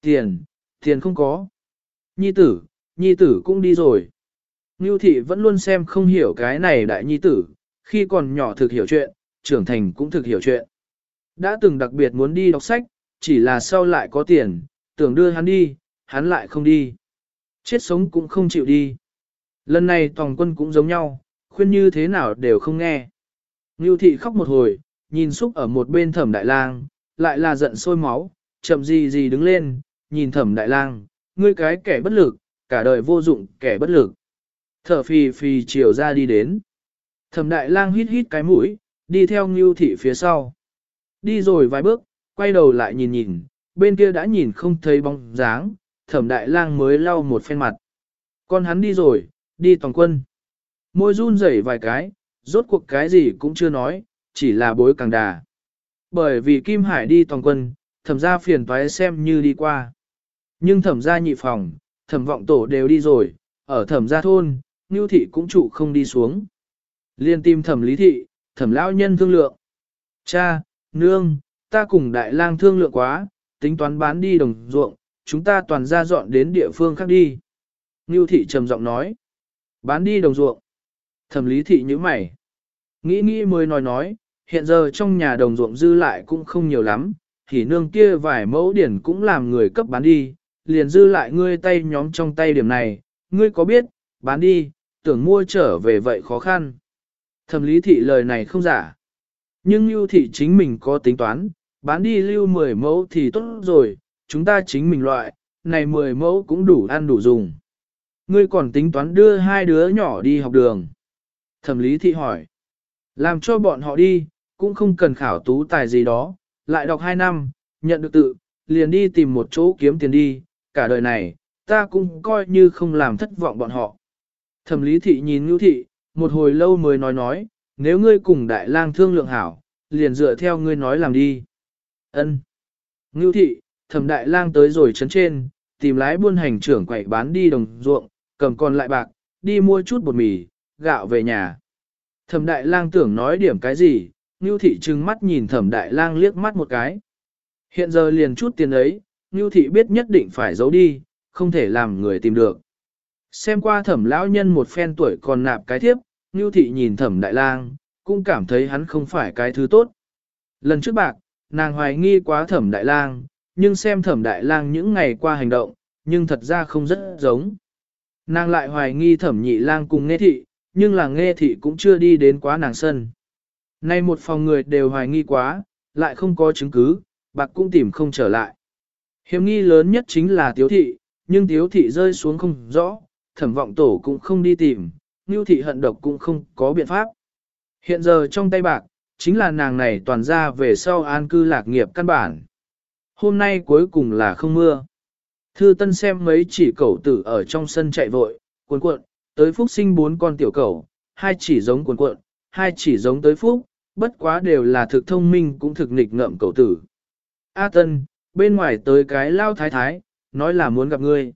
Tiền, tiền không có. Nhi tử, nhi tử cũng đi rồi. Ngưu thị vẫn luôn xem không hiểu cái này đại nhi tử, khi còn nhỏ thực hiểu chuyện, trưởng thành cũng thực hiểu chuyện. Đã từng đặc biệt muốn đi đọc sách, chỉ là sau lại có tiền, tưởng đưa hắn đi, hắn lại không đi. Chết sống cũng không chịu đi. Lần này toàn quân cũng giống nhau, khuyên như thế nào đều không nghe. Ngưu thị khóc một hồi, nhìn xúc ở một bên thẩm đại lang, lại là giận sôi máu, chậm gì gì đứng lên, nhìn thẩm đại lang, ngươi cái kẻ bất lực, cả đời vô dụng kẻ bất lực. Thở phì phì chiều ra đi đến. Thẩm đại lang hít hít cái mũi, đi theo ngưu thị phía sau. Đi rồi vài bước, quay đầu lại nhìn nhìn, bên kia đã nhìn không thấy bóng dáng, thẩm đại lang mới lau một phen mặt. Con hắn đi rồi, đi toàn quân. Môi run rẩy vài cái, rốt cuộc cái gì cũng chưa nói, chỉ là bối càng đà. Bởi vì Kim Hải đi toàn quân, thẩm ra phiền toái xem như đi qua. Nhưng thẩm gia nhị phòng, thẩm vọng tổ đều đi rồi, ở thẩm gia thôn, Ngưu thị cũng trụ không đi xuống. Liên tìm thẩm lý thị, thẩm lão nhân thương lượng. Cha, nương, ta cùng đại lang thương lượng quá, tính toán bán đi đồng ruộng, chúng ta toàn ra dọn đến địa phương khác đi. Ngưu thị trầm giọng nói. Bán đi đồng ruộng. Thẩm lý thị như mày. Nghĩ nghĩ mới nói nói, hiện giờ trong nhà đồng ruộng dư lại cũng không nhiều lắm, thì nương kia vài mẫu điển cũng làm người cấp bán đi, liền dư lại ngươi tay nhóm trong tay điểm này, ngươi có biết, bán đi, tưởng mua trở về vậy khó khăn. Thẩm lý thị lời này không giả. Nhưng lưu thị chính mình có tính toán, bán đi lưu 10 mẫu thì tốt rồi, chúng ta chính mình loại, này 10 mẫu cũng đủ ăn đủ dùng. Ngươi còn tính toán đưa hai đứa nhỏ đi học đường. Thẩm lý thị hỏi. Làm cho bọn họ đi, cũng không cần khảo tú tài gì đó, lại đọc 2 năm, nhận được tự, liền đi tìm một chỗ kiếm tiền đi, cả đời này, ta cũng coi như không làm thất vọng bọn họ. Thẩm lý thị nhìn ngưu thị, một hồi lâu mới nói nói, nếu ngươi cùng đại lang thương lượng hảo, liền dựa theo ngươi nói làm đi. Ân. Ngưu thị, thẩm đại lang tới rồi chấn trên, tìm lái buôn hành trưởng quậy bán đi đồng ruộng, cầm còn lại bạc, đi mua chút bột mì, gạo về nhà. Thẩm đại lang tưởng nói điểm cái gì, Ngưu thị trừng mắt nhìn thẩm đại lang liếc mắt một cái. Hiện giờ liền chút tiền ấy, Ngưu thị biết nhất định phải giấu đi, không thể làm người tìm được. Xem qua thẩm lão nhân một phen tuổi còn nạp cái thiếp, Ngưu thị nhìn thẩm đại lang, cũng cảm thấy hắn không phải cái thứ tốt. Lần trước bạc, nàng hoài nghi quá thẩm đại lang, nhưng xem thẩm đại lang những ngày qua hành động, nhưng thật ra không rất giống. Nàng lại hoài nghi thẩm nhị lang cùng nghe thị, nhưng là nghe thị cũng chưa đi đến quá nàng sân. Nay một phòng người đều hoài nghi quá, lại không có chứng cứ, bạc cũng tìm không trở lại. Hiểm nghi lớn nhất chính là tiếu thị, nhưng tiếu thị rơi xuống không rõ, thẩm vọng tổ cũng không đi tìm, ngưu thị hận độc cũng không có biện pháp. Hiện giờ trong tay bạc, chính là nàng này toàn ra về sau an cư lạc nghiệp căn bản. Hôm nay cuối cùng là không mưa. Thư Tân xem mấy chỉ cẩu tử ở trong sân chạy vội, cuộn cuộn, tới phúc sinh bốn con tiểu cẩu, hai chỉ giống cuộn cuộn, hai chỉ giống tới phúc, bất quá đều là thực thông minh cũng thực nghịch ngợm cẩu tử. A Tân, bên ngoài tới cái lao thái thái, nói là muốn gặp ngươi.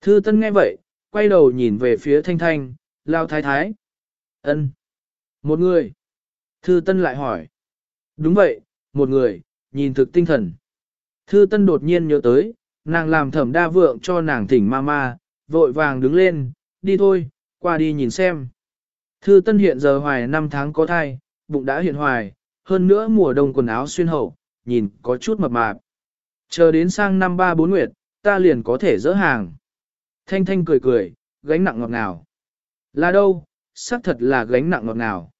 Thư Tân nghe vậy, quay đầu nhìn về phía Thanh Thanh, lao thái thái. Ân, Một người. Thư Tân lại hỏi. Đúng vậy, một người, nhìn thực tinh thần. Thư Tân đột nhiên nhớ tới, nàng làm thẩm đa vượng cho nàng thỉnh mama, vội vàng đứng lên, đi thôi, qua đi nhìn xem. Thư Tân hiện giờ hoài 5 tháng có thai, bụng đã hiện hoài, hơn nữa mùa đông quần áo xuyên hậu, nhìn có chút mập mạp. Chờ đến sang năm ba bốn nguyệt, ta liền có thể dỡ hàng. Thanh Thanh cười cười, gánh nặng ngọt ngào. Là đâu, xác thật là gánh nặng ngọt ngào.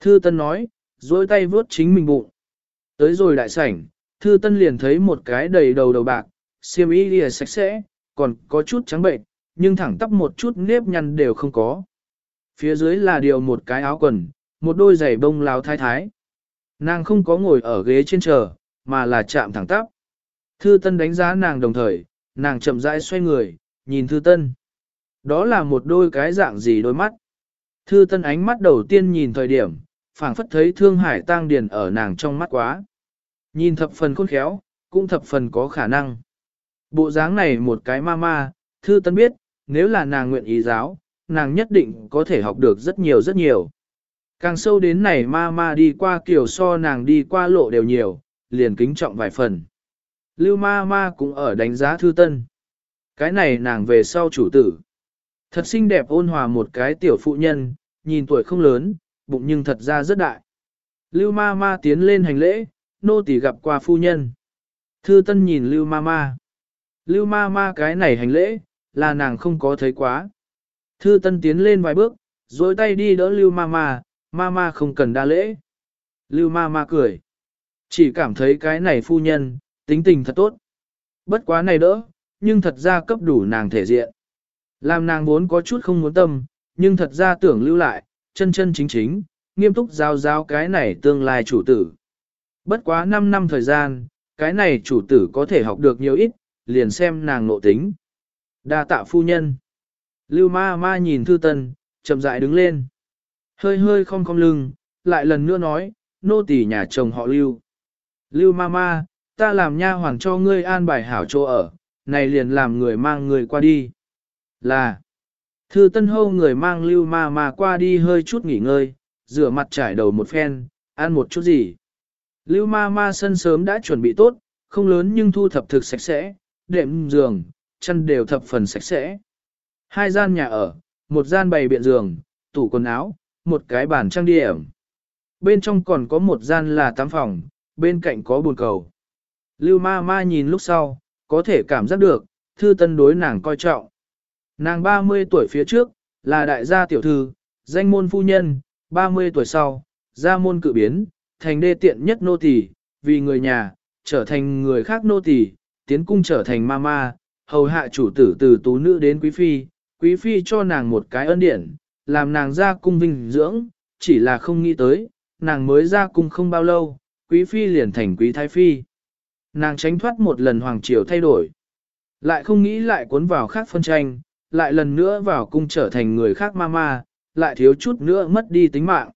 Thư Tân nói, duỗi tay vướt chính mình bụng. Tới rồi đại sảnh, Thư Tân liền thấy một cái đầy đầu đầu bạc, xiêm y lìa sạch sẽ, còn có chút trắng bệnh, nhưng thẳng tắp một chút nếp nhăn đều không có. Phía dưới là điều một cái áo quần, một đôi giày bông láo thái thái. Nàng không có ngồi ở ghế trên chờ, mà là chạm thẳng tắp. Thư Tân đánh giá nàng đồng thời, nàng chậm rãi xoay người, nhìn Thư Tân. Đó là một đôi cái dạng gì đôi mắt. Thư Tân ánh mắt đầu tiên nhìn thời điểm, phảng phất thấy Thương Hải Tăng Điền ở nàng trong mắt quá. Nhìn thập phần khôn khéo, cũng thập phần có khả năng. Bộ dáng này một cái ma ma, Thư Tân biết, nếu là nàng nguyện ý giáo, nàng nhất định có thể học được rất nhiều rất nhiều. Càng sâu đến này ma ma đi qua kiểu so nàng đi qua lộ đều nhiều, liền kính trọng vài phần. Lưu ma ma cũng ở đánh giá thư tân. Cái này nàng về sau chủ tử. Thật xinh đẹp ôn hòa một cái tiểu phụ nhân, nhìn tuổi không lớn, bụng nhưng thật ra rất đại. Lưu ma ma tiến lên hành lễ, nô tỳ gặp qua phu nhân. Thư tân nhìn lưu ma ma. Lưu ma ma cái này hành lễ, là nàng không có thấy quá. Thư tân tiến lên vài bước, rồi tay đi đỡ lưu ma ma, ma ma không cần đa lễ. Lưu ma ma cười. Chỉ cảm thấy cái này phu nhân, tính tình thật tốt. Bất quá này đỡ, nhưng thật ra cấp đủ nàng thể diện. Làm nàng vốn có chút không muốn tâm, nhưng thật ra tưởng lưu lại, chân chân chính chính, nghiêm túc giao giao cái này tương lai chủ tử. Bất quá 5 năm thời gian, cái này chủ tử có thể học được nhiều ít, liền xem nàng nộ tính. Đa tạ phu nhân. Lưu ma ma nhìn thư tân, chậm rãi đứng lên. Hơi hơi không cong lưng, lại lần nữa nói, nô tỳ nhà chồng họ lưu. Lưu ma ma, ta làm nha hoàng cho ngươi an bài hảo chỗ ở, này liền làm người mang người qua đi. Là, thư tân hâu người mang lưu ma ma qua đi hơi chút nghỉ ngơi, rửa mặt trải đầu một phen, ăn một chút gì. Lưu ma ma sân sớm đã chuẩn bị tốt, không lớn nhưng thu thập thực sạch sẽ, đệm giường, chăn đều thập phần sạch sẽ. Hai gian nhà ở, một gian bày biện giường, tủ quần áo, một cái bàn trang điểm. Bên trong còn có một gian là tắm phòng, bên cạnh có bồn cầu. Lưu ma ma nhìn lúc sau, có thể cảm giác được, thư tân đối nàng coi trọng. Nàng 30 tuổi phía trước, là đại gia tiểu thư, danh môn phu nhân, 30 tuổi sau, gia môn cự biến, thành đê tiện nhất nô tỳ, vì người nhà, trở thành người khác nô tỳ, tiến cung trở thành mama, hầu hạ chủ tử từ tú nữ đến quý phi, quý phi cho nàng một cái ân điển, làm nàng ra cung vinh dưỡng, chỉ là không nghĩ tới, nàng mới ra cung không bao lâu, quý phi liền thành quý thái phi. Nàng tránh thoát một lần hoàng triều thay đổi, lại không nghĩ lại cuốn vào khác phân tranh, lại lần nữa vào cung trở thành người khác mama, lại thiếu chút nữa mất đi tính mạng.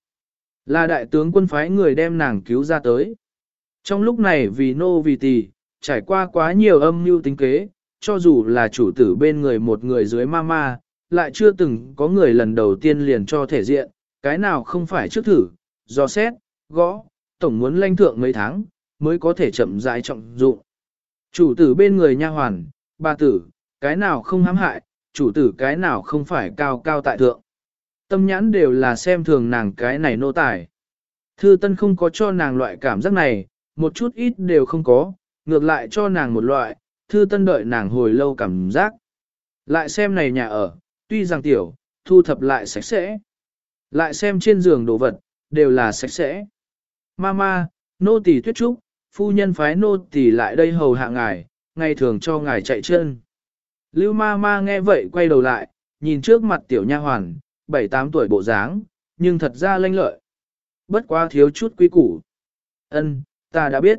Là đại tướng quân phái người đem nàng cứu ra tới. Trong lúc này vì nô vì tỳ, trải qua quá nhiều âm mưu tính kế, cho dù là chủ tử bên người một người dưới mama, lại chưa từng có người lần đầu tiên liền cho thể diện, cái nào không phải trước thử, do xét, gõ, tổng muốn lanh thượng mấy tháng, mới có thể chậm rãi trọng dụng. Chủ tử bên người nha hoàn, bà tử, cái nào không hãm hại, chủ tử cái nào không phải cao cao tại thượng. Tâm nhãn đều là xem thường nàng cái này nô tài. Thư Tân không có cho nàng loại cảm giác này, một chút ít đều không có, ngược lại cho nàng một loại, Thư Tân đợi nàng hồi lâu cảm giác. Lại xem này nhà ở, tuy rằng tiểu, thu thập lại sạch sẽ. Lại xem trên giường đồ vật, đều là sạch sẽ. Mama, nô tỳ tuyết trúc, phu nhân phái nô tỳ lại đây hầu hạ ngài, ngày thường cho ngài chạy chân. Lưu ma ma nghe vậy quay đầu lại, nhìn trước mặt tiểu nha hoàn, bảy tám tuổi bộ dáng, nhưng thật ra lanh lợi. Bất quá thiếu chút quý củ. Ân, ta đã biết.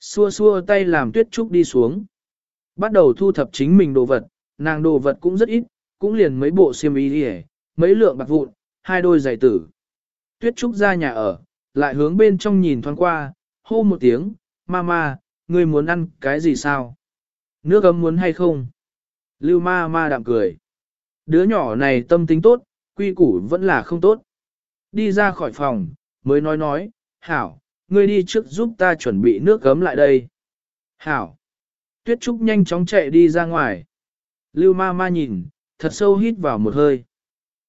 Xua xua tay làm tuyết trúc đi xuống. Bắt đầu thu thập chính mình đồ vật, nàng đồ vật cũng rất ít, cũng liền mấy bộ xiêm y đi mấy lượng bạc vụn, hai đôi giày tử. Tuyết trúc ra nhà ở, lại hướng bên trong nhìn thoáng qua, hô một tiếng, mama, ngươi muốn ăn cái gì sao? Nước ấm muốn hay không? Lưu ma ma đạm cười. Đứa nhỏ này tâm tính tốt, quy củ vẫn là không tốt. Đi ra khỏi phòng, mới nói nói, hảo, ngươi đi trước giúp ta chuẩn bị nước gấm lại đây. Hảo. Tuyết Trúc nhanh chóng chạy đi ra ngoài. Lưu ma ma nhìn, thật sâu hít vào một hơi.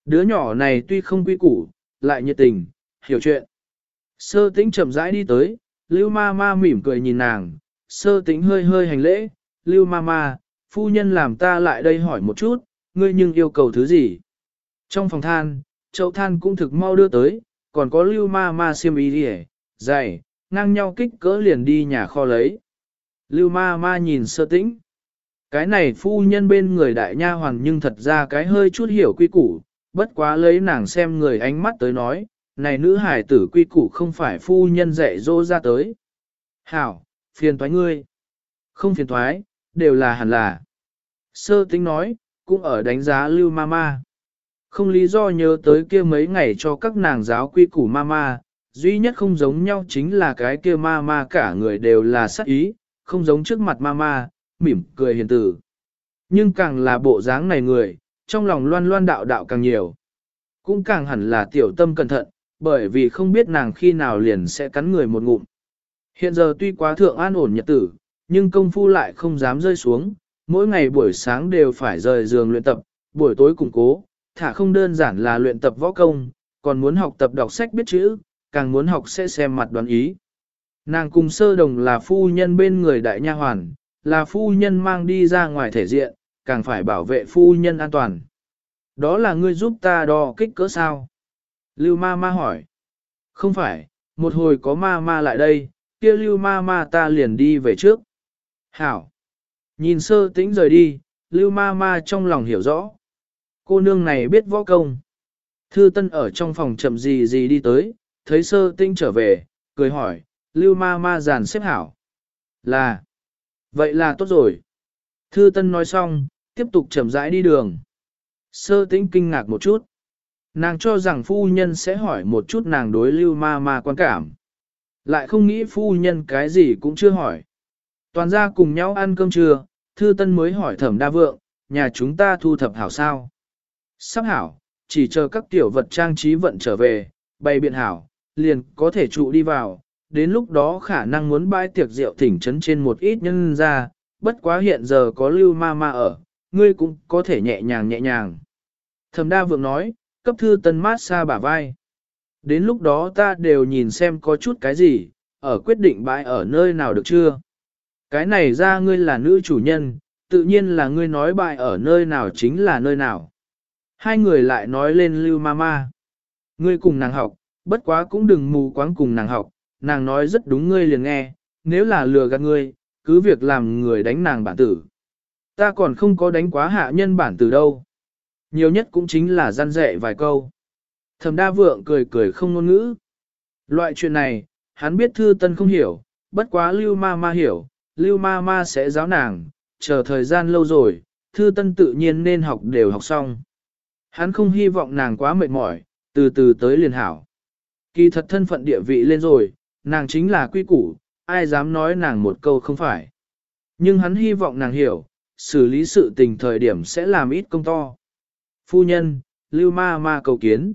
Đứa nhỏ này tuy không quy củ, lại nhiệt tình, hiểu chuyện. Sơ tĩnh chậm rãi đi tới, Lưu ma ma mỉm cười nhìn nàng, sơ tĩnh hơi hơi hành lễ, Lưu ma ma, phu nhân làm ta lại đây hỏi một chút, ngươi nhưng yêu cầu thứ gì? Trong phòng than, chậu than cũng thực mau đưa tới, còn có lưu ma ma xiêm y đi dày, ngang nhau kích cỡ liền đi nhà kho lấy. Lưu ma ma nhìn sơ tĩnh. Cái này phu nhân bên người đại nha hoàn nhưng thật ra cái hơi chút hiểu quy củ, bất quá lấy nàng xem người ánh mắt tới nói, này nữ hải tử quy củ không phải phu nhân dạy dỗ ra tới. Hảo, phiền toái ngươi. Không phiền toái, đều là hẳn là. Sơ tính nói, cũng ở đánh giá lưu ma ma. Không lý do nhớ tới kia mấy ngày cho các nàng giáo quy củ mama, duy nhất không giống nhau chính là cái kia mama cả người đều là sắc ý, không giống trước mặt mama, mỉm cười hiền tử. Nhưng càng là bộ dáng này người, trong lòng loan loan đạo đạo càng nhiều. Cũng càng hẳn là tiểu tâm cẩn thận, bởi vì không biết nàng khi nào liền sẽ cắn người một ngụm. Hiện giờ tuy quá thượng an ổn nhật tử, nhưng công phu lại không dám rơi xuống, mỗi ngày buổi sáng đều phải rời giường luyện tập, buổi tối củng cố, thả không đơn giản là luyện tập võ công, còn muốn học tập đọc sách biết chữ, càng muốn học sẽ xem mặt đoán ý. Nàng cùng sơ đồng là phu nhân bên người đại nha hoàn, là phu nhân mang đi ra ngoài thể diện, càng phải bảo vệ phu nhân an toàn. Đó là ngươi giúp ta đo kích cỡ sao? Lưu ma ma hỏi. Không phải, một hồi có ma ma lại đây, kia lưu ma ma ta liền đi về trước. Hảo. Nhìn sơ tĩnh rời đi, lưu ma ma trong lòng hiểu rõ. Cô nương này biết võ công. Thư Tân ở trong phòng chậm gì gì đi tới, thấy sơ Tĩnh trở về, cười hỏi, lưu ma ma giàn xếp hảo. Là, vậy là tốt rồi. Thư Tân nói xong, tiếp tục chậm rãi đi đường. Sơ tĩnh kinh ngạc một chút. Nàng cho rằng phu nhân sẽ hỏi một chút nàng đối lưu ma ma quan cảm. Lại không nghĩ phu nhân cái gì cũng chưa hỏi. Toàn ra cùng nhau ăn cơm trưa, Thư Tân mới hỏi thẩm đa vượng, nhà chúng ta thu thập hảo sao. Sắp hảo, chỉ chờ các tiểu vật trang trí vận trở về, bày biện hảo, liền có thể trụ đi vào, đến lúc đó khả năng muốn bãi tiệc rượu thỉnh trấn trên một ít nhân ra, bất quá hiện giờ có lưu ma ma ở, ngươi cũng có thể nhẹ nhàng nhẹ nhàng. Thẩm đa vượng nói, cấp thư tân mát xa bả vai. Đến lúc đó ta đều nhìn xem có chút cái gì, ở quyết định bãi ở nơi nào được chưa. Cái này ra ngươi là nữ chủ nhân, tự nhiên là ngươi nói bại ở nơi nào chính là nơi nào. Hai người lại nói lên lưu mama. Ngươi cùng nàng học, bất quá cũng đừng mù quáng cùng nàng học, nàng nói rất đúng ngươi liền nghe, nếu là lừa gạt ngươi, cứ việc làm người đánh nàng bản tử. Ta còn không có đánh quá hạ nhân bản tử đâu. Nhiều nhất cũng chính là gian dạy vài câu. Thẩm đa vượng cười cười không ngôn ngữ. Loại chuyện này, hắn biết thư tân không hiểu, bất quá lưu ma ma hiểu, lưu ma ma sẽ giáo nàng, chờ thời gian lâu rồi, thư tân tự nhiên nên học đều học xong. Hắn không hy vọng nàng quá mệt mỏi, từ từ tới liền hảo. Kỳ thật thân phận địa vị lên rồi, nàng chính là quy củ, ai dám nói nàng một câu không phải. Nhưng hắn hy vọng nàng hiểu, xử lý sự tình thời điểm sẽ làm ít công to. Phu nhân, lưu ma ma cầu kiến.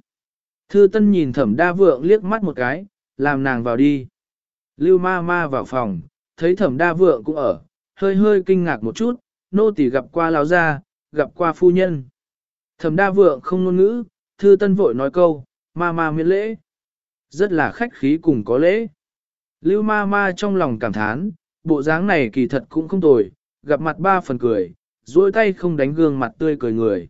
Thư tân nhìn thẩm đa vượng liếc mắt một cái, làm nàng vào đi. Lưu ma ma vào phòng, thấy thẩm đa vượng cũng ở, hơi hơi kinh ngạc một chút, nô tỳ gặp qua lão gia, gặp qua phu nhân. Thẩm đa vượng không ngôn ngữ, thư tân vội nói câu, ma ma miễn lễ. Rất là khách khí cùng có lễ. Lưu ma ma trong lòng cảm thán, bộ dáng này kỳ thật cũng không tồi, gặp mặt ba phần cười, duỗi tay không đánh gương mặt tươi cười người.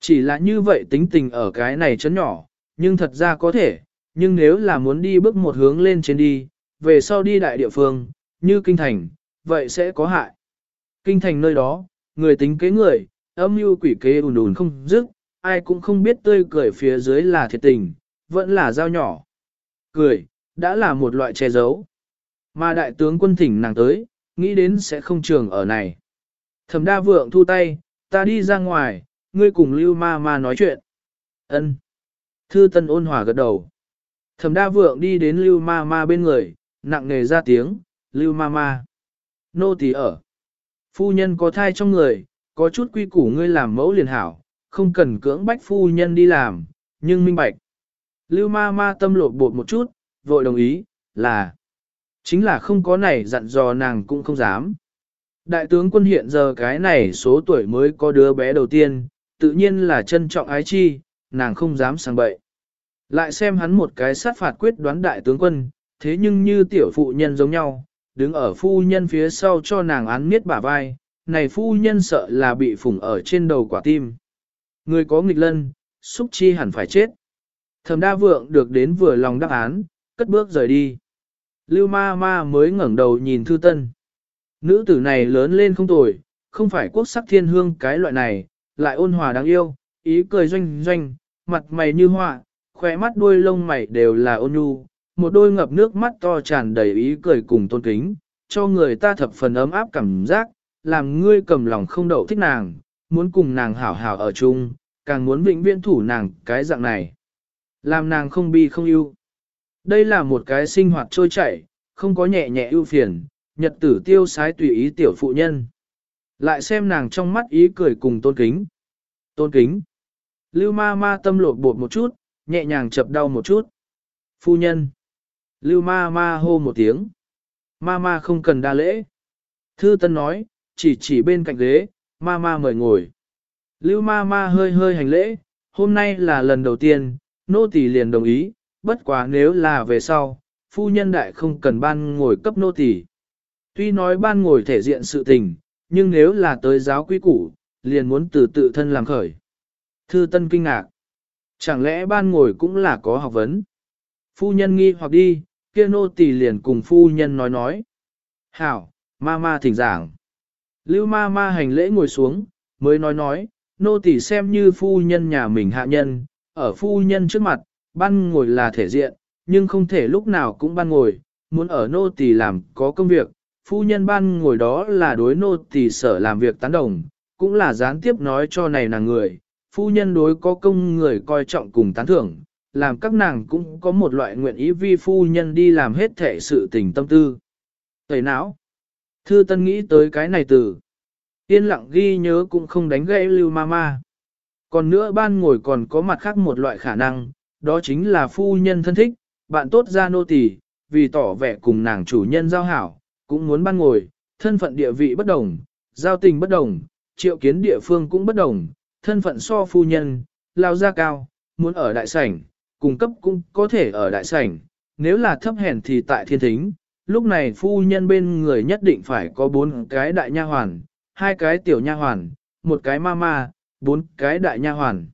Chỉ là như vậy tính tình ở cái này chấn nhỏ, nhưng thật ra có thể, nhưng nếu là muốn đi bước một hướng lên trên đi, về sau đi đại địa phương, như kinh thành, vậy sẽ có hại. Kinh thành nơi đó, người tính kế người, âm mưu quỷ kế ùn ùn không dứt, ai cũng không biết tươi cười phía dưới là thiệt tình, vẫn là dao nhỏ. Cười, đã là một loại che giấu. Mà đại tướng quân thỉnh nàng tới, nghĩ đến sẽ không trường ở này. Thẩm đa vượng thu tay, ta đi ra ngoài, ngươi cùng lưu ma ma nói chuyện. ân Thư tân ôn hòa gật đầu. Thẩm đa vượng đi đến lưu ma ma bên người, nặng nề ra tiếng, lưu ma ma. Nô tỳ ở. Phu nhân có thai trong người, có chút quy củ ngươi làm mẫu liền hảo, không cần cưỡng bách phu nhân đi làm, nhưng minh bạch. Lưu ma ma tâm lột bột một chút, vội đồng ý, là. Chính là không có này dặn dò nàng cũng không dám. Đại tướng quân hiện giờ cái này số tuổi mới có đứa bé đầu tiên, tự nhiên là trân trọng ái chi, nàng không dám sang bậy. Lại xem hắn một cái sát phạt quyết đoán đại tướng quân, thế nhưng như tiểu phụ nhân giống nhau, đứng ở phu nhân phía sau cho nàng án miết bả vai, này phu nhân sợ là bị phủng ở trên đầu quả tim. Người có nghịch lân, xúc chi hẳn phải chết. Thẩm đa vượng được đến vừa lòng đáp án, cất bước rời đi. Lưu ma ma mới ngẩng đầu nhìn thư tân. Nữ tử này lớn lên không tồi, không phải quốc sắc thiên hương cái loại này, lại ôn hòa đáng yêu, ý cười doanh doanh, mặt mày như họa, khỏe mắt đuôi lông mày đều là ôn nhu, một đôi ngập nước mắt to tràn đầy ý cười cùng tôn kính, cho người ta thập phần ấm áp cảm giác, làm ngươi cầm lòng không đậu thích nàng, muốn cùng nàng hảo hảo ở chung, càng muốn vĩnh viễn thủ nàng cái dạng này. Làm nàng không bi không ưu. Đây là một cái sinh hoạt trôi chảy, không có nhẹ nhẹ ưu phiền, nhật tử tiêu sái tùy ý tiểu phụ nhân. Lại xem nàng trong mắt ý cười cùng tôn kính. Tôn kính. Lưu ma ma tâm lột bột một chút, nhẹ nhàng chập đau một chút. Phu nhân. Lưu ma ma hô một tiếng. Ma ma không cần đa lễ. Thư Tân nói, chỉ chỉ bên cạnh ghế, ma ma mời ngồi. Lưu ma ma hơi hơi hành lễ, hôm nay là lần đầu tiên, nô tỳ liền đồng ý, bất quá nếu là về sau, phu nhân đại không cần ban ngồi cấp nô tỳ. Tuy nói ban ngồi thể diện sự tình, nhưng nếu là tới giáo quý củ, liền muốn từ tự thân làm khởi. Thư Tân kinh ngạc. Chẳng lẽ ban ngồi cũng là có học vấn? Phu nhân nghi hoặc đi, kia nô tỳ liền cùng phu nhân nói nói. Hảo, ma ma thỉnh giảng. Lưu ma ma hành lễ ngồi xuống, mới nói nói, nô tỳ xem như phu nhân nhà mình hạ nhân, ở phu nhân trước mặt, ban ngồi là thể diện, nhưng không thể lúc nào cũng ban ngồi, muốn ở nô tỳ làm có công việc, phu nhân ban ngồi đó là đối nô tỳ sở làm việc tán đồng, cũng là gián tiếp nói cho này nàng người, phu nhân đối có công người coi trọng cùng tán thưởng, làm các nàng cũng có một loại nguyện ý vi phu nhân đi làm hết thể sự tình tâm tư. Tẩy não. Thư Tân nghĩ tới cái này từ. Yên lặng ghi nhớ cũng không đánh gãy Lưu Mama. Còn nữa ban ngồi còn có mặt khác một loại khả năng, đó chính là phu nhân thân thích, bạn tốt ra nô tỳ, vì tỏ vẻ cùng nàng chủ nhân giao hảo, cũng muốn ban ngồi, thân phận địa vị bất đồng, giao tình bất đồng, triệu kiến địa phương cũng bất đồng, thân phận so phu nhân, lao ra cao, muốn ở đại sảnh, cung cấp cũng có thể ở đại sảnh, nếu là thấp hèn thì tại thiên thính, lúc này phu nhân bên người nhất định phải có bốn cái đại nha hoàn, hai cái tiểu nha hoàn, một cái mama, bốn cái đại nha hoàn.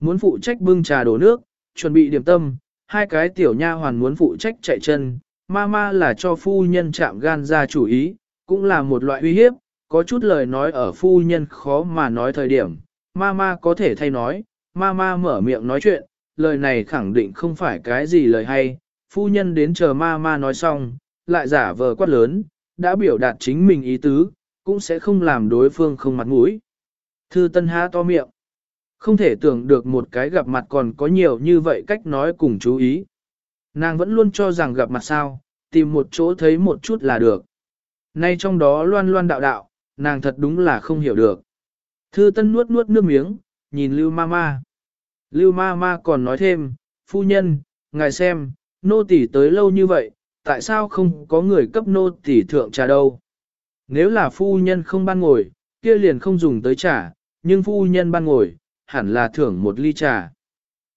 Muốn phụ trách bưng trà đổ nước, chuẩn bị điểm tâm, hai cái tiểu nha hoàn muốn phụ trách chạy chân, mama là cho phu nhân chạm gan ra chủ ý, cũng là một loại uy hiếp, có chút lời nói ở phu nhân khó mà nói thời điểm, mama có thể thay nói, mama mở miệng nói chuyện, lời này khẳng định không phải cái gì lời hay, phu nhân đến chờ mama nói xong, lại giả vờ quát lớn, đã biểu đạt chính mình ý tứ, cũng sẽ không làm đối phương không mặt mũi. Thư Tân há to miệng. Không thể tưởng được một cái gặp mặt còn có nhiều như vậy cách nói cùng chú ý. Nàng vẫn luôn cho rằng gặp mặt sao, tìm một chỗ thấy một chút là được. Nay trong đó loan loan đạo đạo, nàng thật đúng là không hiểu được. Thư Tân nuốt nuốt nước miếng, nhìn Lưu Mama. Lưu Mama còn nói thêm, phu nhân, ngài xem, nô tỳ tới lâu như vậy, tại sao không có người cấp nô tỳ thượng trà đâu? Nếu là phu nhân không ban ngồi, kia liền không dùng tới trà, nhưng phu nhân ban ngồi, hẳn là thưởng một ly trà.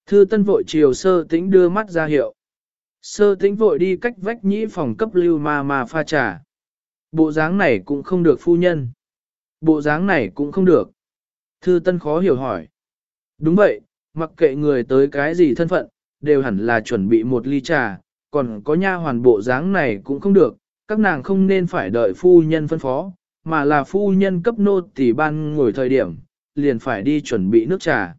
Thư tân vội chiều sơ tĩnh đưa mắt ra hiệu. Sơ tĩnh vội đi cách vách nhĩ phòng cấp lưu ma ma pha trà. Bộ dáng này cũng không được phu nhân. Bộ dáng này cũng không được. Thư tân khó hiểu hỏi. Đúng vậy, mặc kệ người tới cái gì thân phận, đều hẳn là chuẩn bị một ly trà, còn có nha hoàn bộ dáng này cũng không được, các nàng không nên phải đợi phu nhân phân phó, mà là phu nhân cấp nô tỳ ban ngồi thời điểm, liền phải đi chuẩn bị nước trà.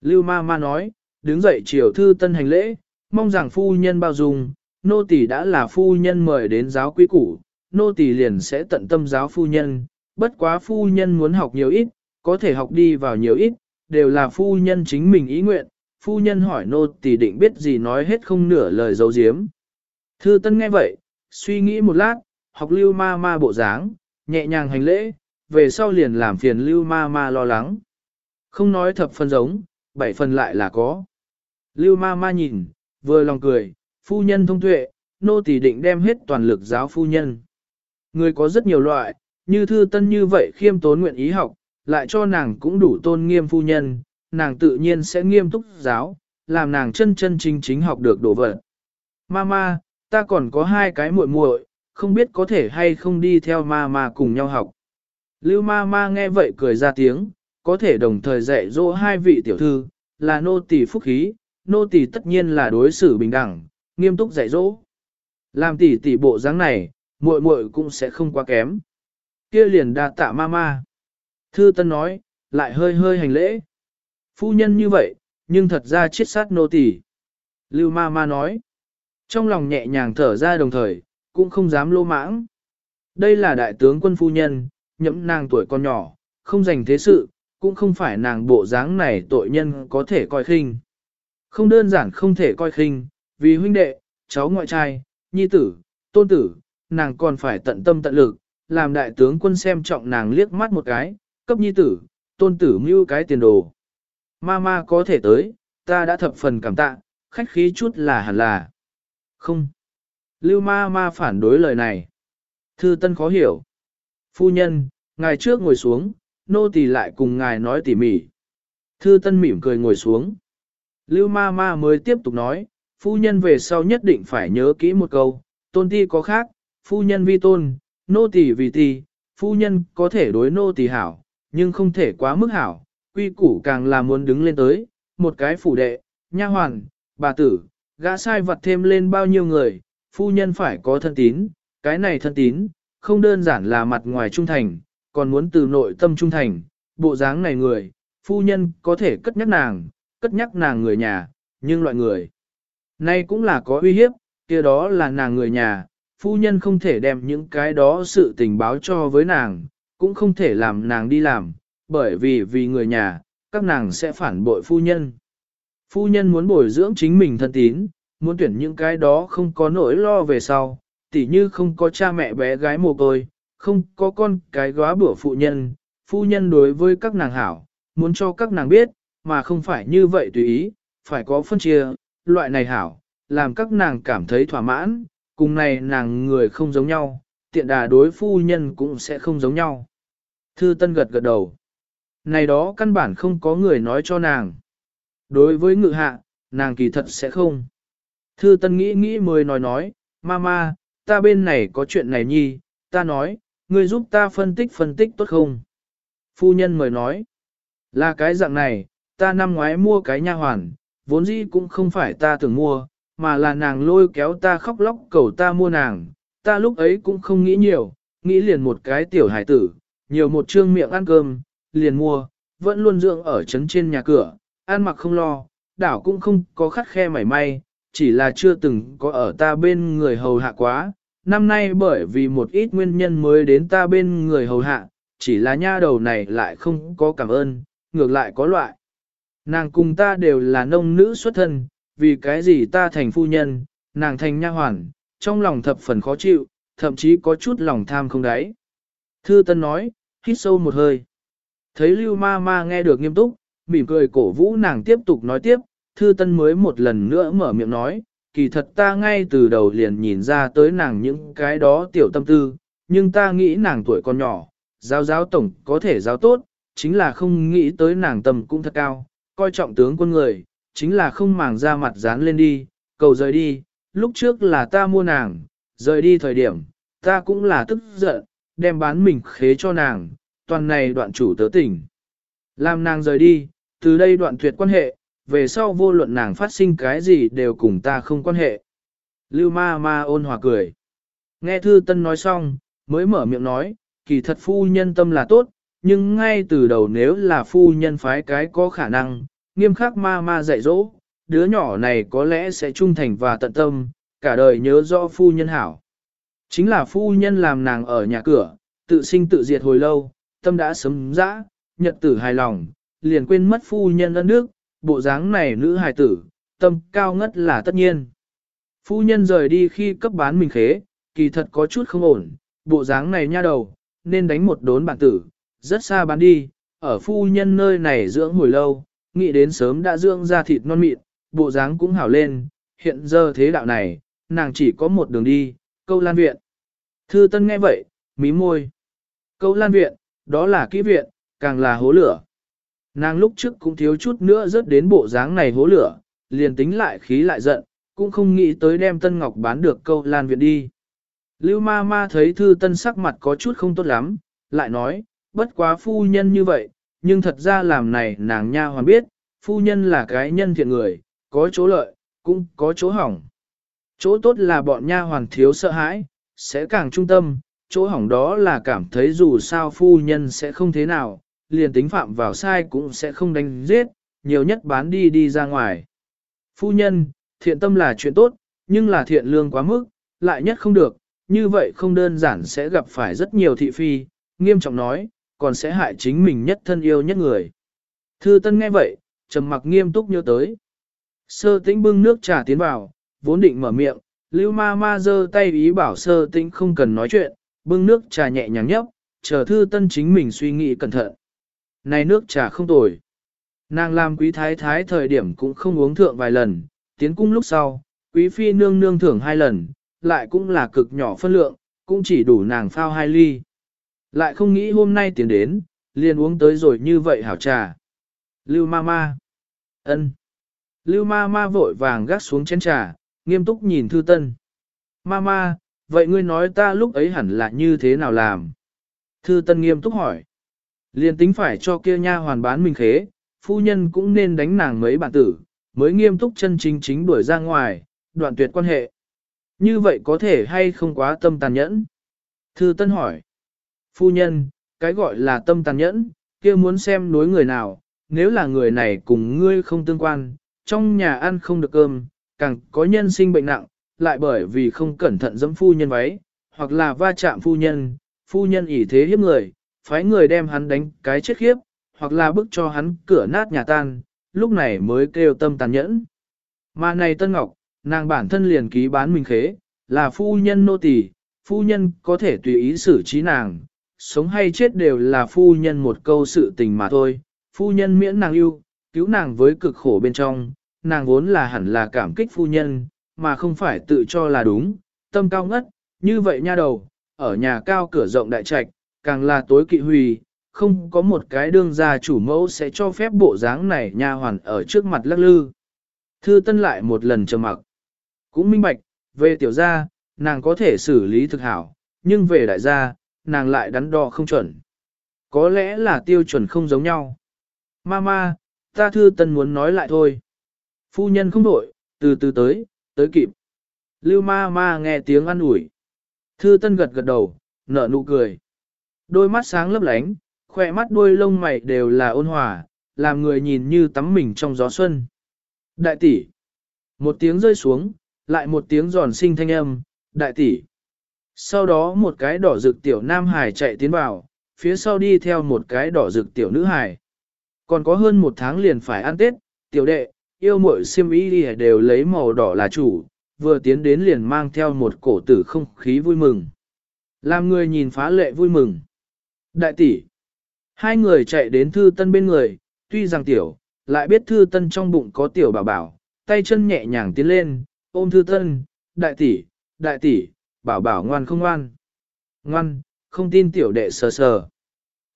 Lưu ma ma nói, đứng dậy chiều thư tân hành lễ, mong rằng phu nhân bao dung, nô tỳ đã là phu nhân mời đến giáo quý củ, nô tỳ liền sẽ tận tâm giáo phu nhân, bất quá phu nhân muốn học nhiều ít, có thể học đi vào nhiều ít, đều là phu nhân chính mình ý nguyện, phu nhân hỏi nô tỳ định biết gì nói hết không nửa lời giấu giếm. Thư Tân nghe vậy, suy nghĩ một lát, học lưu ma ma bộ dáng, nhẹ nhàng hành lễ, về sau liền làm phiền lưu ma ma lo lắng. Không nói thập phần giống, bảy phần lại là có. Lưu ma ma nhìn, vừa lòng cười, phu nhân thông tuệ, nô tỳ định đem hết toàn lực giáo phu nhân. Người có rất nhiều loại, như thư tân như vậy khiêm tốn nguyện ý học, lại cho nàng cũng đủ tôn nghiêm phu nhân, nàng tự nhiên sẽ nghiêm túc giáo, làm nàng chân chân chính chính học được đồ vật. Mama, ta còn có hai cái muội muội, không biết có thể hay không đi theo mama cùng nhau học. Lưu mama nghe vậy cười ra tiếng, có thể đồng thời dạy dỗ hai vị tiểu thư, là nô tỳ phúc khí, nô tỳ tất nhiên là đối xử bình đẳng, nghiêm túc dạy dỗ. Làm tỷ tỷ bộ dáng này, muội muội cũng sẽ không quá kém. Kia liền đa tạ mama. Thư Tân nói, lại hơi hơi hành lễ. Phu nhân như vậy, nhưng thật ra chết sát nô tỳ. Lưu ma ma nói. Trong lòng nhẹ nhàng thở ra đồng thời, cũng không dám lô mãng. Đây là đại tướng quân phu nhân, nhẫm nàng tuổi còn nhỏ, không dành thế sự, cũng không phải nàng bộ dáng này tội nhân có thể coi khinh. Không đơn giản không thể coi khinh, vì huynh đệ, cháu ngoại trai, nhi tử, tôn tử, nàng còn phải tận tâm tận lực, làm đại tướng quân xem trọng nàng liếc mắt một cái, cấp nhi tử, tôn tử mưu cái tiền đồ. Mama có thể tới, ta đã thập phần cảm tạ, khách khí chút là hẳn là. Không. Lưu ma ma phản đối lời này. Thư Tân khó hiểu. Phu nhân, ngài trước ngồi xuống, nô tỳ lại cùng ngài nói tỉ mỉ. Thư Tân mỉm cười ngồi xuống. Lưu ma ma mới tiếp tục nói, phu nhân về sau nhất định phải nhớ kỹ một câu, tôn ti có khác, phu nhân vi tôn, nô tỳ vì tỳ, phu nhân có thể đối nô tỳ hảo, nhưng không thể quá mức hảo, quy củ càng là muốn đứng lên tới, một cái phủ đệ, nha hoàn, bà tử, gã sai vật thêm lên bao nhiêu người, phu nhân phải có thân tín, cái này thân tín, không đơn giản là mặt ngoài trung thành, còn muốn từ nội tâm trung thành, bộ dáng này người, phu nhân có thể cất nhắc nàng, cất nhắc nàng người nhà, nhưng loại người nay cũng là có uy hiếp, kia đó là nàng người nhà, phu nhân không thể đem những cái đó sự tình báo cho với nàng, cũng không thể làm nàng đi làm, bởi vì vì người nhà, các nàng sẽ phản bội phu nhân. Phu nhân muốn bồi dưỡng chính mình thân tín, muốn tuyển những cái đó không có nỗi lo về sau, tỉ như không có cha mẹ bé gái mồ côi, không có con cái góa bữa phụ nhân, phu nhân đối với các nàng hảo, muốn cho các nàng biết, mà không phải như vậy tùy ý, phải có phân chia, loại này hảo, làm các nàng cảm thấy thỏa mãn, cùng này nàng người không giống nhau, tiện đà đối phu nhân cũng sẽ không giống nhau. Thư Tân gật gật đầu. Này đó căn bản không có người nói cho nàng. Đối với ngự hạ, nàng kỳ thật sẽ không. Thư Tân nghĩ nghĩ mới nói nói, Mama, ta bên này có chuyện này nhi, ta nói, ngươi giúp ta phân tích phân tích tốt không? Phu nhân mời nói, là cái dạng này, ta năm ngoái mua cái nha hoàn, vốn dĩ cũng không phải ta tưởng mua, mà là nàng lôi kéo ta khóc lóc cầu ta mua nàng, ta lúc ấy cũng không nghĩ nhiều, nghĩ liền một cái tiểu hải tử, nhiều một trương miệng ăn cơm, liền mua, vẫn luôn dưỡng ở trấn trên nhà cửa, ăn mặc không lo, đảo cũng không có khắt khe mảy may, chỉ là chưa từng có ở ta bên người hầu hạ quá. Năm nay bởi vì một ít nguyên nhân mới đến ta bên người hầu hạ, chỉ là nha đầu này lại không có cảm ơn, ngược lại có loại. Nàng cùng ta đều là nông nữ xuất thân, vì cái gì ta thành phu nhân, nàng thành nha hoàn, trong lòng thập phần khó chịu, thậm chí có chút lòng tham không đáy. Thư Tân nói, hít sâu một hơi. Thấy Lưu Ma Ma nghe được nghiêm túc, mỉm cười cổ vũ nàng tiếp tục nói tiếp, Thư Tân mới một lần nữa mở miệng nói, kỳ thật ta ngay từ đầu liền nhìn ra tới nàng những cái đó tiểu tâm tư, nhưng ta nghĩ nàng tuổi còn nhỏ, giáo giáo tổng có thể giáo tốt, chính là không nghĩ tới nàng tầm cũng thật cao, coi trọng tướng quân người, chính là không màng ra mặt dán lên đi, cầu rời đi, lúc trước là ta mua nàng, rời đi thời điểm, ta cũng là tức giận, đem bán mình khế cho nàng, toàn này đoạn chủ tớ tỉnh. Làm nàng rời đi, từ đây đoạn tuyệt quan hệ, về sau vô luận nàng phát sinh cái gì đều cùng ta không quan hệ. Lưu ma ma ôn hòa cười. Nghe thư tân nói xong, mới mở miệng nói, kỳ thật phu nhân tâm là tốt, nhưng ngay từ đầu nếu là phu nhân phái cái có khả năng, nghiêm khắc ma ma dạy dỗ, đứa nhỏ này có lẽ sẽ trung thành và tận tâm, cả đời nhớ rõ phu nhân hảo. Chính là phu nhân làm nàng ở nhà cửa, tự sinh tự diệt hồi lâu, tâm đã sấm dã, nhật tử hài lòng, liền quên mất phu nhân ân đức, bộ dáng này nữ hài tử, tâm cao ngất là tất nhiên. Phu nhân rời đi khi cấp bán mình khế, kỳ thật có chút không ổn, bộ dáng này nha đầu, nên đánh một đốn bản tử, rất xa bán đi, ở phu nhân nơi này dưỡng hồi lâu, nghĩ đến sớm đã dưỡng ra thịt non mịn, bộ dáng cũng hảo lên, hiện giờ thế đạo này, nàng chỉ có một đường đi, câu lan viện. Thư Tân nghe vậy, mí môi. Câu lan viện, đó là kỹ viện, càng là hố lửa. Nàng lúc trước cũng thiếu chút nữa rớt đến bộ dáng này hố lửa, liền tính lại khí lại giận, cũng không nghĩ tới đem Tân Ngọc bán được câu lan viện đi. Lưu ma ma thấy thư tân sắc mặt có chút không tốt lắm, lại nói, bất quá phu nhân như vậy, nhưng thật ra làm này nàng nha hoàn biết, phu nhân là cái nhân thiện người, có chỗ lợi, cũng có chỗ hỏng. Chỗ tốt là bọn nha hoàn thiếu sợ hãi, sẽ càng trung tâm, chỗ hỏng đó là cảm thấy dù sao phu nhân sẽ không thế nào, liền tính phạm vào sai cũng sẽ không đánh giết, nhiều nhất bán đi đi ra ngoài. Phu nhân, thiện tâm là chuyện tốt, nhưng là thiện lương quá mức, lại nhất không được, như vậy không đơn giản sẽ gặp phải rất nhiều thị phi, nghiêm trọng nói, còn sẽ hại chính mình nhất thân yêu nhất người. Thư Tân nghe vậy, trầm mặc nghiêm túc nhớ tới. Sơ tĩnh bưng nước trà tiến vào, vốn định mở miệng, Lưu ma ma giơ tay ý bảo sơ tĩnh không cần nói chuyện, bưng nước trà nhẹ nhàng nhấp, chờ thư tân chính mình suy nghĩ cẩn thận. Này nước trà không tồi. Nàng làm quý thái thái thời điểm cũng không uống thượng vài lần, tiến cung lúc sau, quý phi nương nương thưởng hai lần, lại cũng là cực nhỏ phân lượng, cũng chỉ đủ nàng phao hai ly. Lại không nghĩ hôm nay tiến đến, liền uống tới rồi như vậy hảo trà. Lưu ma ma. ân. Lưu ma ma vội vàng gác xuống chén trà, nghiêm túc nhìn thư tân. Ma ma, vậy ngươi nói ta lúc ấy hẳn là như thế nào làm? Thư tân nghiêm túc hỏi. Liền tính phải cho kia nha hoàn bán mình khế, phu nhân cũng nên đánh nàng mấy bản tử, mới nghiêm túc chân chính chính đuổi ra ngoài, đoạn tuyệt quan hệ. Như vậy có thể hay không quá tâm tàn nhẫn? Thư Tân hỏi. Phu nhân, cái gọi là tâm tàn nhẫn, kia muốn xem đối người nào, nếu là người này cùng ngươi không tương quan, trong nhà ăn không được cơm, càng có nhân sinh bệnh nặng, lại bởi vì không cẩn thận dẫm phu nhân váy, hoặc là va chạm phu nhân, phu nhân ỷ thế hiếp người, phái người đem hắn đánh cái chết khiếp, hoặc là bức cho hắn cửa nát nhà tan, lúc này mới kêu tâm tàn nhẫn. Mà này Tân Ngọc, nàng bản thân liền ký bán mình khế, là phu nhân nô tỳ, phu nhân có thể tùy ý xử trí nàng, sống hay chết đều là phu nhân một câu sự tình mà thôi, phu nhân miễn nàng yêu, cứu nàng với cực khổ bên trong, nàng vốn là hẳn là cảm kích phu nhân, mà không phải tự cho là đúng, tâm cao ngất, như vậy nha đầu, ở nhà cao cửa rộng đại trạch, càng là tối kỵ huy, không có một cái đương gia chủ mẫu sẽ cho phép bộ dáng này nha hoàn ở trước mặt lắc lư. Thư tân lại một lần trầm mặc. Cũng minh bạch, về tiểu gia, nàng có thể xử lý thực hảo, nhưng về đại gia, nàng lại đắn đo không chuẩn. Có lẽ là tiêu chuẩn không giống nhau. Mama, ta thư tân muốn nói lại thôi. Phu nhân không đổi, từ từ tới, tới kịp. Lưu ma ma nghe tiếng ăn ủi. Thư tân gật gật đầu, nở nụ cười. Đôi mắt sáng lấp lánh, khoe mắt đuôi lông mày đều là ôn hòa, làm người nhìn như tắm mình trong gió xuân. Đại tỷ. Một tiếng rơi xuống, lại một tiếng giòn sinh thanh âm, đại tỷ. Sau đó một cái đỏ rực tiểu nam hải chạy tiến vào, phía sau đi theo một cái đỏ rực tiểu nữ hải. Còn có hơn một tháng liền phải ăn Tết, tiểu đệ, yêu muội xiêm y đều lấy màu đỏ là chủ, vừa tiến đến liền mang theo một cổ tử không khí vui mừng. Làm người nhìn phá lệ vui mừng. Đại tỷ, hai người chạy đến thư tân bên người, tuy rằng tiểu, lại biết thư tân trong bụng có tiểu bảo bảo, tay chân nhẹ nhàng tiến lên, ôm thư tân, đại tỷ, đại tỷ, bảo bảo ngoan không ngoan. Ngoan, không tin tiểu đệ sờ sờ.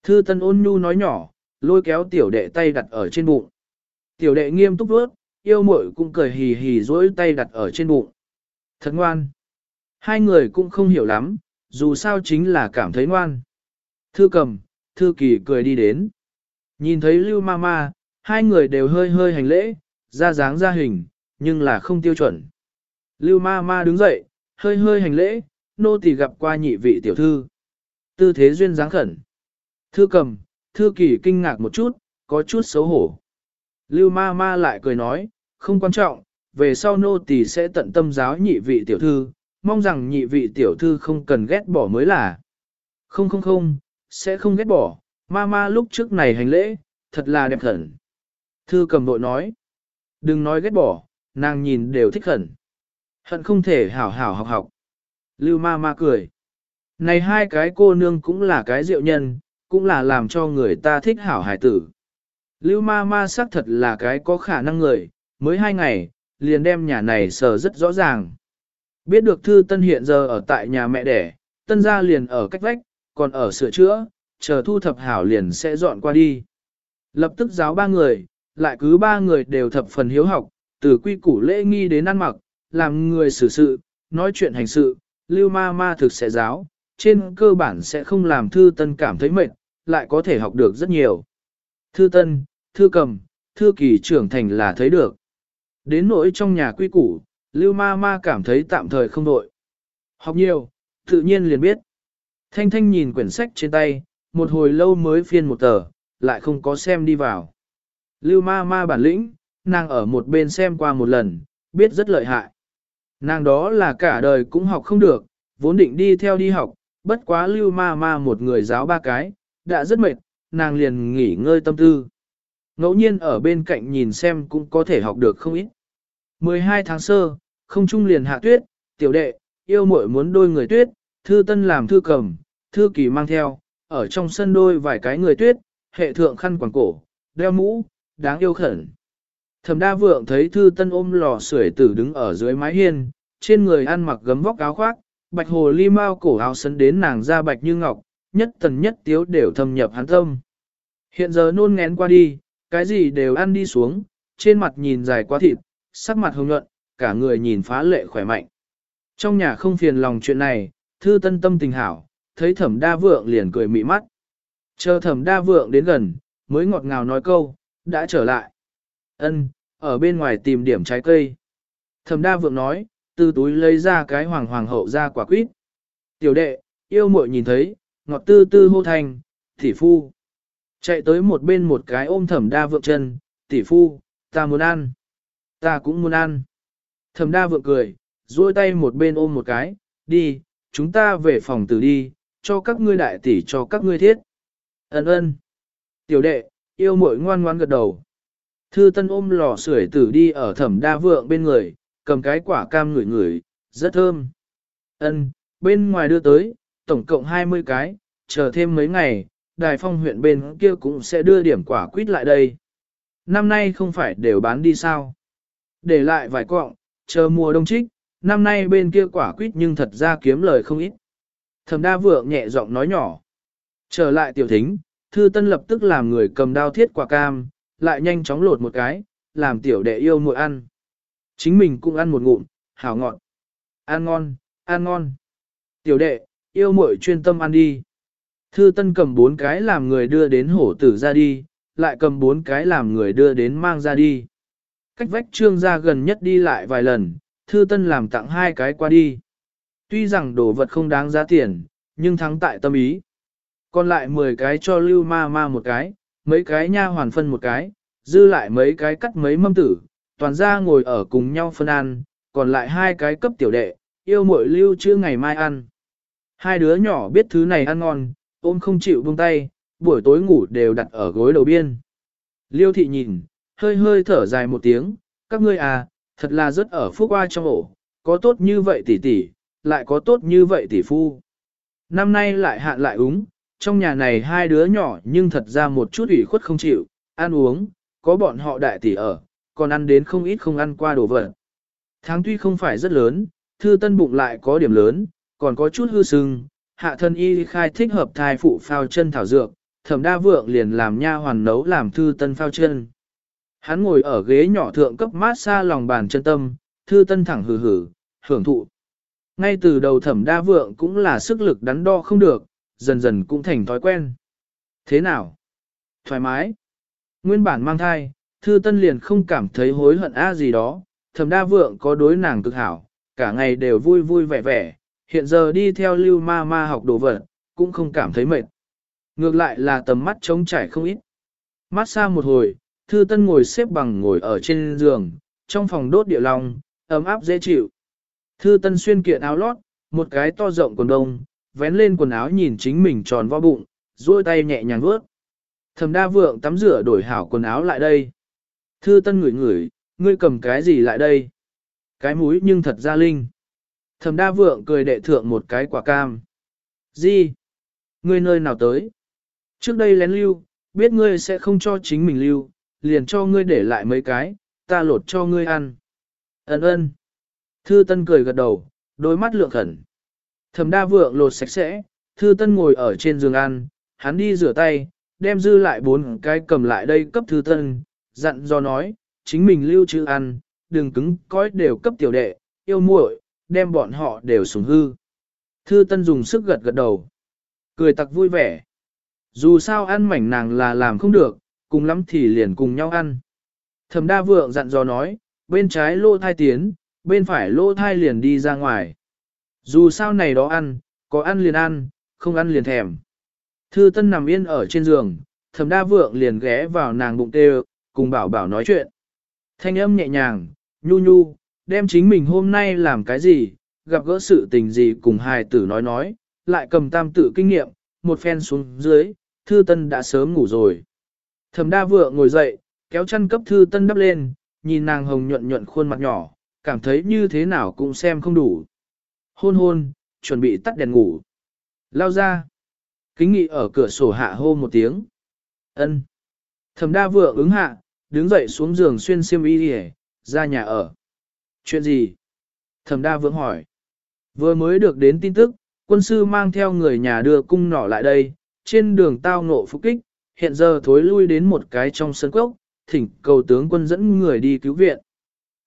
Thư tân ôn nhu nói nhỏ, lôi kéo tiểu đệ tay đặt ở trên bụng. Tiểu đệ nghiêm túc vớt, yêu muội cũng cười hì hì dỗi tay đặt ở trên bụng. Thật ngoan. Hai người cũng không hiểu lắm, dù sao chính là cảm thấy ngoan. Thư cầm, thư kỳ cười đi đến. Nhìn thấy lưu ma ma, hai người đều hơi hơi hành lễ, ra dáng ra hình, nhưng là không tiêu chuẩn. Lưu ma ma đứng dậy, hơi hơi hành lễ, nô tỳ gặp qua nhị vị tiểu thư. Tư thế duyên dáng khẩn. Thư cầm, thư kỳ kinh ngạc một chút, có chút xấu hổ. Lưu ma ma lại cười nói, không quan trọng, về sau nô tỳ sẽ tận tâm giáo nhị vị tiểu thư, mong rằng nhị vị tiểu thư không cần ghét bỏ mới là. Không không không, sẽ không ghét bỏ, ma ma lúc trước này hành lễ, thật là đẹp khẩn Thư cầm đội nói, đừng nói ghét bỏ, nàng nhìn đều thích khẩn. Hận không thể hảo hảo học học. Lưu ma ma cười. Này hai cái cô nương cũng là cái diệu nhân, cũng là làm cho người ta thích hảo hải tử. Lưu ma ma xác thật là cái có khả năng người, mới hai ngày, liền đem nhà này sờ rất rõ ràng. Biết được thư tân hiện giờ ở tại nhà mẹ đẻ, tân gia liền ở cách vách, còn ở sửa chữa, chờ thu thập hảo liền sẽ dọn qua đi. Lập tức giáo ba người, lại cứ ba người đều thập phần hiếu học, từ quy củ lễ nghi đến ăn mặc, làm người xử sự, nói chuyện hành sự, lưu ma ma thực sẽ giáo, trên cơ bản sẽ không làm thư tân cảm thấy mệt, lại có thể học được rất nhiều. Thư tân, thư cầm, thư kỳ trưởng thành là thấy được. Đến nỗi trong nhà quy củ, lưu ma ma cảm thấy tạm thời không đội. Học nhiều, tự nhiên liền biết. Thanh thanh nhìn quyển sách trên tay, một hồi lâu mới phiên một tờ, lại không có xem đi vào. Lưu ma ma bản lĩnh, nàng ở một bên xem qua một lần, biết rất lợi hại. Nàng đó là cả đời cũng học không được, vốn định đi theo đi học, bất quá lưu ma ma một người giáo ba cái, đã rất mệt, nàng liền nghỉ ngơi tâm tư. Ngẫu nhiên ở bên cạnh nhìn xem cũng có thể học được không ít. 12 tháng sơ, không trung liền hạ tuyết, tiểu đệ, yêu muội muốn đôi người tuyết, thư tân làm thư cầm, thư kỳ mang theo, ở trong sân đôi vài cái người tuyết, hệ thượng khăn quàng cổ, đeo mũ, đáng yêu khẩn. Thẩm đa vượng thấy thư tân ôm lò sưởi tử đứng ở dưới mái hiên, trên người ăn mặc gấm vóc áo khoác, bạch hồ ly mau cổ áo sấn đến nàng da bạch như ngọc, nhất tần nhất tiếu đều thâm nhập hắn tâm. Hiện giờ nôn ngén qua đi, cái gì đều ăn đi xuống, trên mặt nhìn dài quá thịt, sắc mặt hồng nhuận, cả người nhìn phá lệ khỏe mạnh. Trong nhà không phiền lòng chuyện này, thư tân tâm tình hảo, thấy thẩm đa vượng liền cười mị mắt. Chờ thẩm đa vượng đến gần, mới ngọt ngào nói câu, đã trở lại. Ân, ở bên ngoài tìm điểm trái cây. Thẩm đa vượng nói, từ túi lấy ra cái hoàng hoàng hậu ra quả quýt. Tiểu đệ, yêu muội nhìn thấy, ngọt tư tư hô thành, tỷ phu. Chạy tới một bên một cái ôm thẩm đa vượng chân, tỷ phu, ta muốn ăn. Ta cũng muốn ăn. Thẩm đa vượng cười, duỗi tay một bên ôm một cái, đi, chúng ta về phòng từ đi, cho các ngươi đại tỷ cho các ngươi thiết. Ấn ơn. Tiểu đệ, yêu muội ngoan ngoan gật đầu. Thư tân ôm lò sưởi tử đi ở thẩm đa vượng bên người, cầm cái quả cam ngửi ngửi, rất thơm. Ân, bên ngoài đưa tới, tổng cộng 20 cái, chờ thêm mấy ngày, đài phong huyện bên kia cũng sẽ đưa điểm quả quýt lại đây. Năm nay không phải đều bán đi sao? Để lại vài quọng, chờ mùa đông trích, năm nay bên kia quả quýt nhưng thật ra kiếm lời không ít. Thẩm đa vượng nhẹ giọng nói nhỏ. Trở lại tiểu thính, thư tân lập tức làm người cầm đao thiết quả cam, lại nhanh chóng lột một cái, làm tiểu đệ yêu muội ăn. Chính mình cũng ăn một ngụm, hảo ngọn. Ăn ngon, ăn ngon. Tiểu đệ, yêu muội chuyên tâm ăn đi. Thư Tân cầm bốn cái làm người đưa đến hổ tử ra đi, lại cầm bốn cái làm người đưa đến mang ra đi. Cách vách trương ra gần nhất đi lại vài lần, Thư Tân làm tặng hai cái qua đi. Tuy rằng đồ vật không đáng giá tiền, nhưng thắng tại tâm ý. Còn lại 10 cái cho lưu ma ma một cái, mấy cái nha hoàn phân một cái, dư lại mấy cái cắt mấy mâm tử, toàn ra ngồi ở cùng nhau phân ăn, còn lại hai cái cấp tiểu đệ, yêu muội lưu chưa ngày mai ăn. Hai đứa nhỏ biết thứ này ăn ngon, ôm không chịu buông tay, buổi tối ngủ đều đặt ở gối đầu biên. Liêu thị nhìn, hơi hơi thở dài một tiếng, các ngươi à, thật là rất ở phúc qua trong ổ, có tốt như vậy tỷ tỷ, lại có tốt như vậy tỷ phu. Năm nay lại hạn lại úng, trong nhà này hai đứa nhỏ nhưng thật ra một chút ủy khuất không chịu, ăn uống, có bọn họ đại tỷ ở, còn ăn đến không ít không ăn qua đồ vật. Tháng tuy không phải rất lớn, thư tân bụng lại có điểm lớn, còn có chút hư sưng, hạ thân y khai thích hợp thai phụ phao chân thảo dược, thẩm đa vượng liền làm nha hoàn nấu làm thư tân phao chân. Hắn ngồi ở ghế nhỏ thượng cấp mát xa lòng bàn chân tâm, thư tân thẳng hừ hừ, hưởng thụ. Ngay từ đầu thẩm đa vượng cũng là sức lực đắn đo không được, dần dần cũng thành thói quen. Thế nào? Thoải mái. Nguyên bản mang thai, thư tân liền không cảm thấy hối hận a gì đó, thẩm đa vượng có đối nàng cực hảo, cả ngày đều vui vui vẻ vẻ, hiện giờ đi theo lưu ma ma học đồ vật, cũng không cảm thấy mệt. Ngược lại là tầm mắt trống trải không ít. Mát xa một hồi, thư tân ngồi xếp bằng ngồi ở trên giường, trong phòng đốt địa long, ấm áp dễ chịu. Thư tân xuyên kiện áo lót, một cái to rộng quần đông, vén lên quần áo nhìn chính mình tròn vo bụng, duỗi tay nhẹ nhàng vuốt. Thẩm đa vượng tắm rửa đổi hảo quần áo lại đây. Thư tân ngửi ngửi, ngươi cầm cái gì lại đây? Cái mũi nhưng thật ra linh. Thẩm đa vượng cười đệ thượng một cái quả cam. Gì? Ngươi nơi nào tới? Trước đây lén lưu, biết ngươi sẽ không cho chính mình lưu, liền cho ngươi để lại mấy cái, ta lột cho ngươi ăn. Ấn ơn. Thư Tân cười gật đầu, đôi mắt lượng khẩn. Thẩm đa vượng lột sạch sẽ, Thư Tân ngồi ở trên giường ăn, hắn đi rửa tay, đem dư lại bốn cái cầm lại đây cấp Thư Tân, dặn dò nói, chính mình lưu trữ ăn, đừng cứng cõi đều cấp tiểu đệ, yêu muội, đem bọn họ đều sủng hư. Thư Tân dùng sức gật gật đầu, cười tặc vui vẻ. Dù sao ăn mảnh nàng là làm không được, cùng lắm thì liền cùng nhau ăn. Thẩm đa vượng dặn dò nói, bên trái lô thai tiến, bên phải lô thai liền đi ra ngoài. Dù sao này đó ăn, có ăn liền ăn, không ăn liền thèm. Thư Tân nằm yên ở trên giường, thẩm đa vượng liền ghé vào nàng bụng tê cùng bảo bảo nói chuyện. Thanh âm nhẹ nhàng, nhu nhu, đem chính mình hôm nay làm cái gì, gặp gỡ sự tình gì cùng hài tử nói nói, lại cầm tam tự kinh nghiệm, một phen xuống dưới, thư tân đã sớm ngủ rồi. Thẩm đa vượng ngồi dậy, kéo chăn cấp thư tân đắp lên, nhìn nàng hồng nhuận nhuận khuôn mặt nhỏ, cảm thấy như thế nào cũng xem không đủ. Hôn hôn, chuẩn bị tắt đèn ngủ. Lao ra. Kính nghị ở cửa sổ hạ hô một tiếng. ân Thẩm đa vượng ứng hạ, đứng dậy xuống giường xuyên xiêm y đi ra nhà ở. Chuyện gì? Thẩm đa vượng hỏi. Vừa mới được đến tin tức, quân sư mang theo người nhà đưa cung nỏ lại đây, trên đường tao ngộ phục kích, hiện giờ thối lui đến một cái trong sân cốc, thỉnh cầu tướng quân dẫn người đi cứu viện.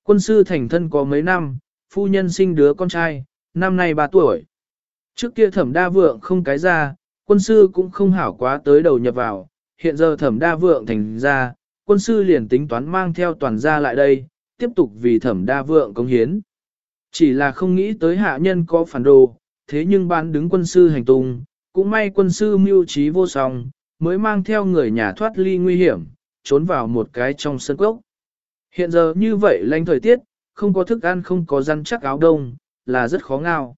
Quân sư thành thân có mấy năm, phu nhân sinh đứa con trai, năm nay 3 tuổi. Trước kia thẩm đa vượng không cái ra, quân sư cũng không hảo quá tới đầu nhập vào, hiện giờ thẩm đa vượng thành ra, quân sư liền tính toán mang theo toàn gia lại đây, tiếp tục vì thẩm đa vượng công hiến. Chỉ là không nghĩ tới hạ nhân có phản đồ, thế nhưng bán đứng quân sư hành tung, cũng may quân sư mưu trí vô song, mới mang theo người nhà thoát ly nguy hiểm, trốn vào một cái trong sân cốc. Hiện giờ như vậy lạnh thời tiết, không có thức ăn không có răn chắc áo đông, là rất khó ngao.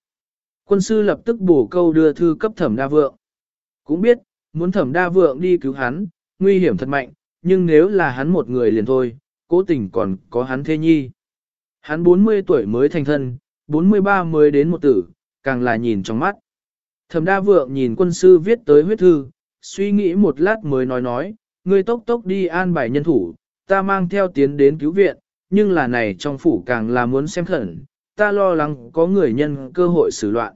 Quân sư lập tức bổ câu đưa thư cấp thẩm đa vượng. Cũng biết, muốn thẩm đa vượng đi cứu hắn, nguy hiểm thật mạnh, nhưng nếu là hắn một người liền thôi, cố tình còn có hắn thê nhi. Hắn 40 tuổi mới thành thân, 43 mới đến một tử, càng là nhìn trong mắt. Thẩm đa vượng nhìn quân sư viết tới huyết thư, suy nghĩ một lát mới nói nói, ngươi tốc tốc đi an bài nhân thủ, ta mang theo tiến đến cứu viện, nhưng là này trong phủ càng là muốn xem khẩn, ta lo lắng có người nhân cơ hội xử loạn.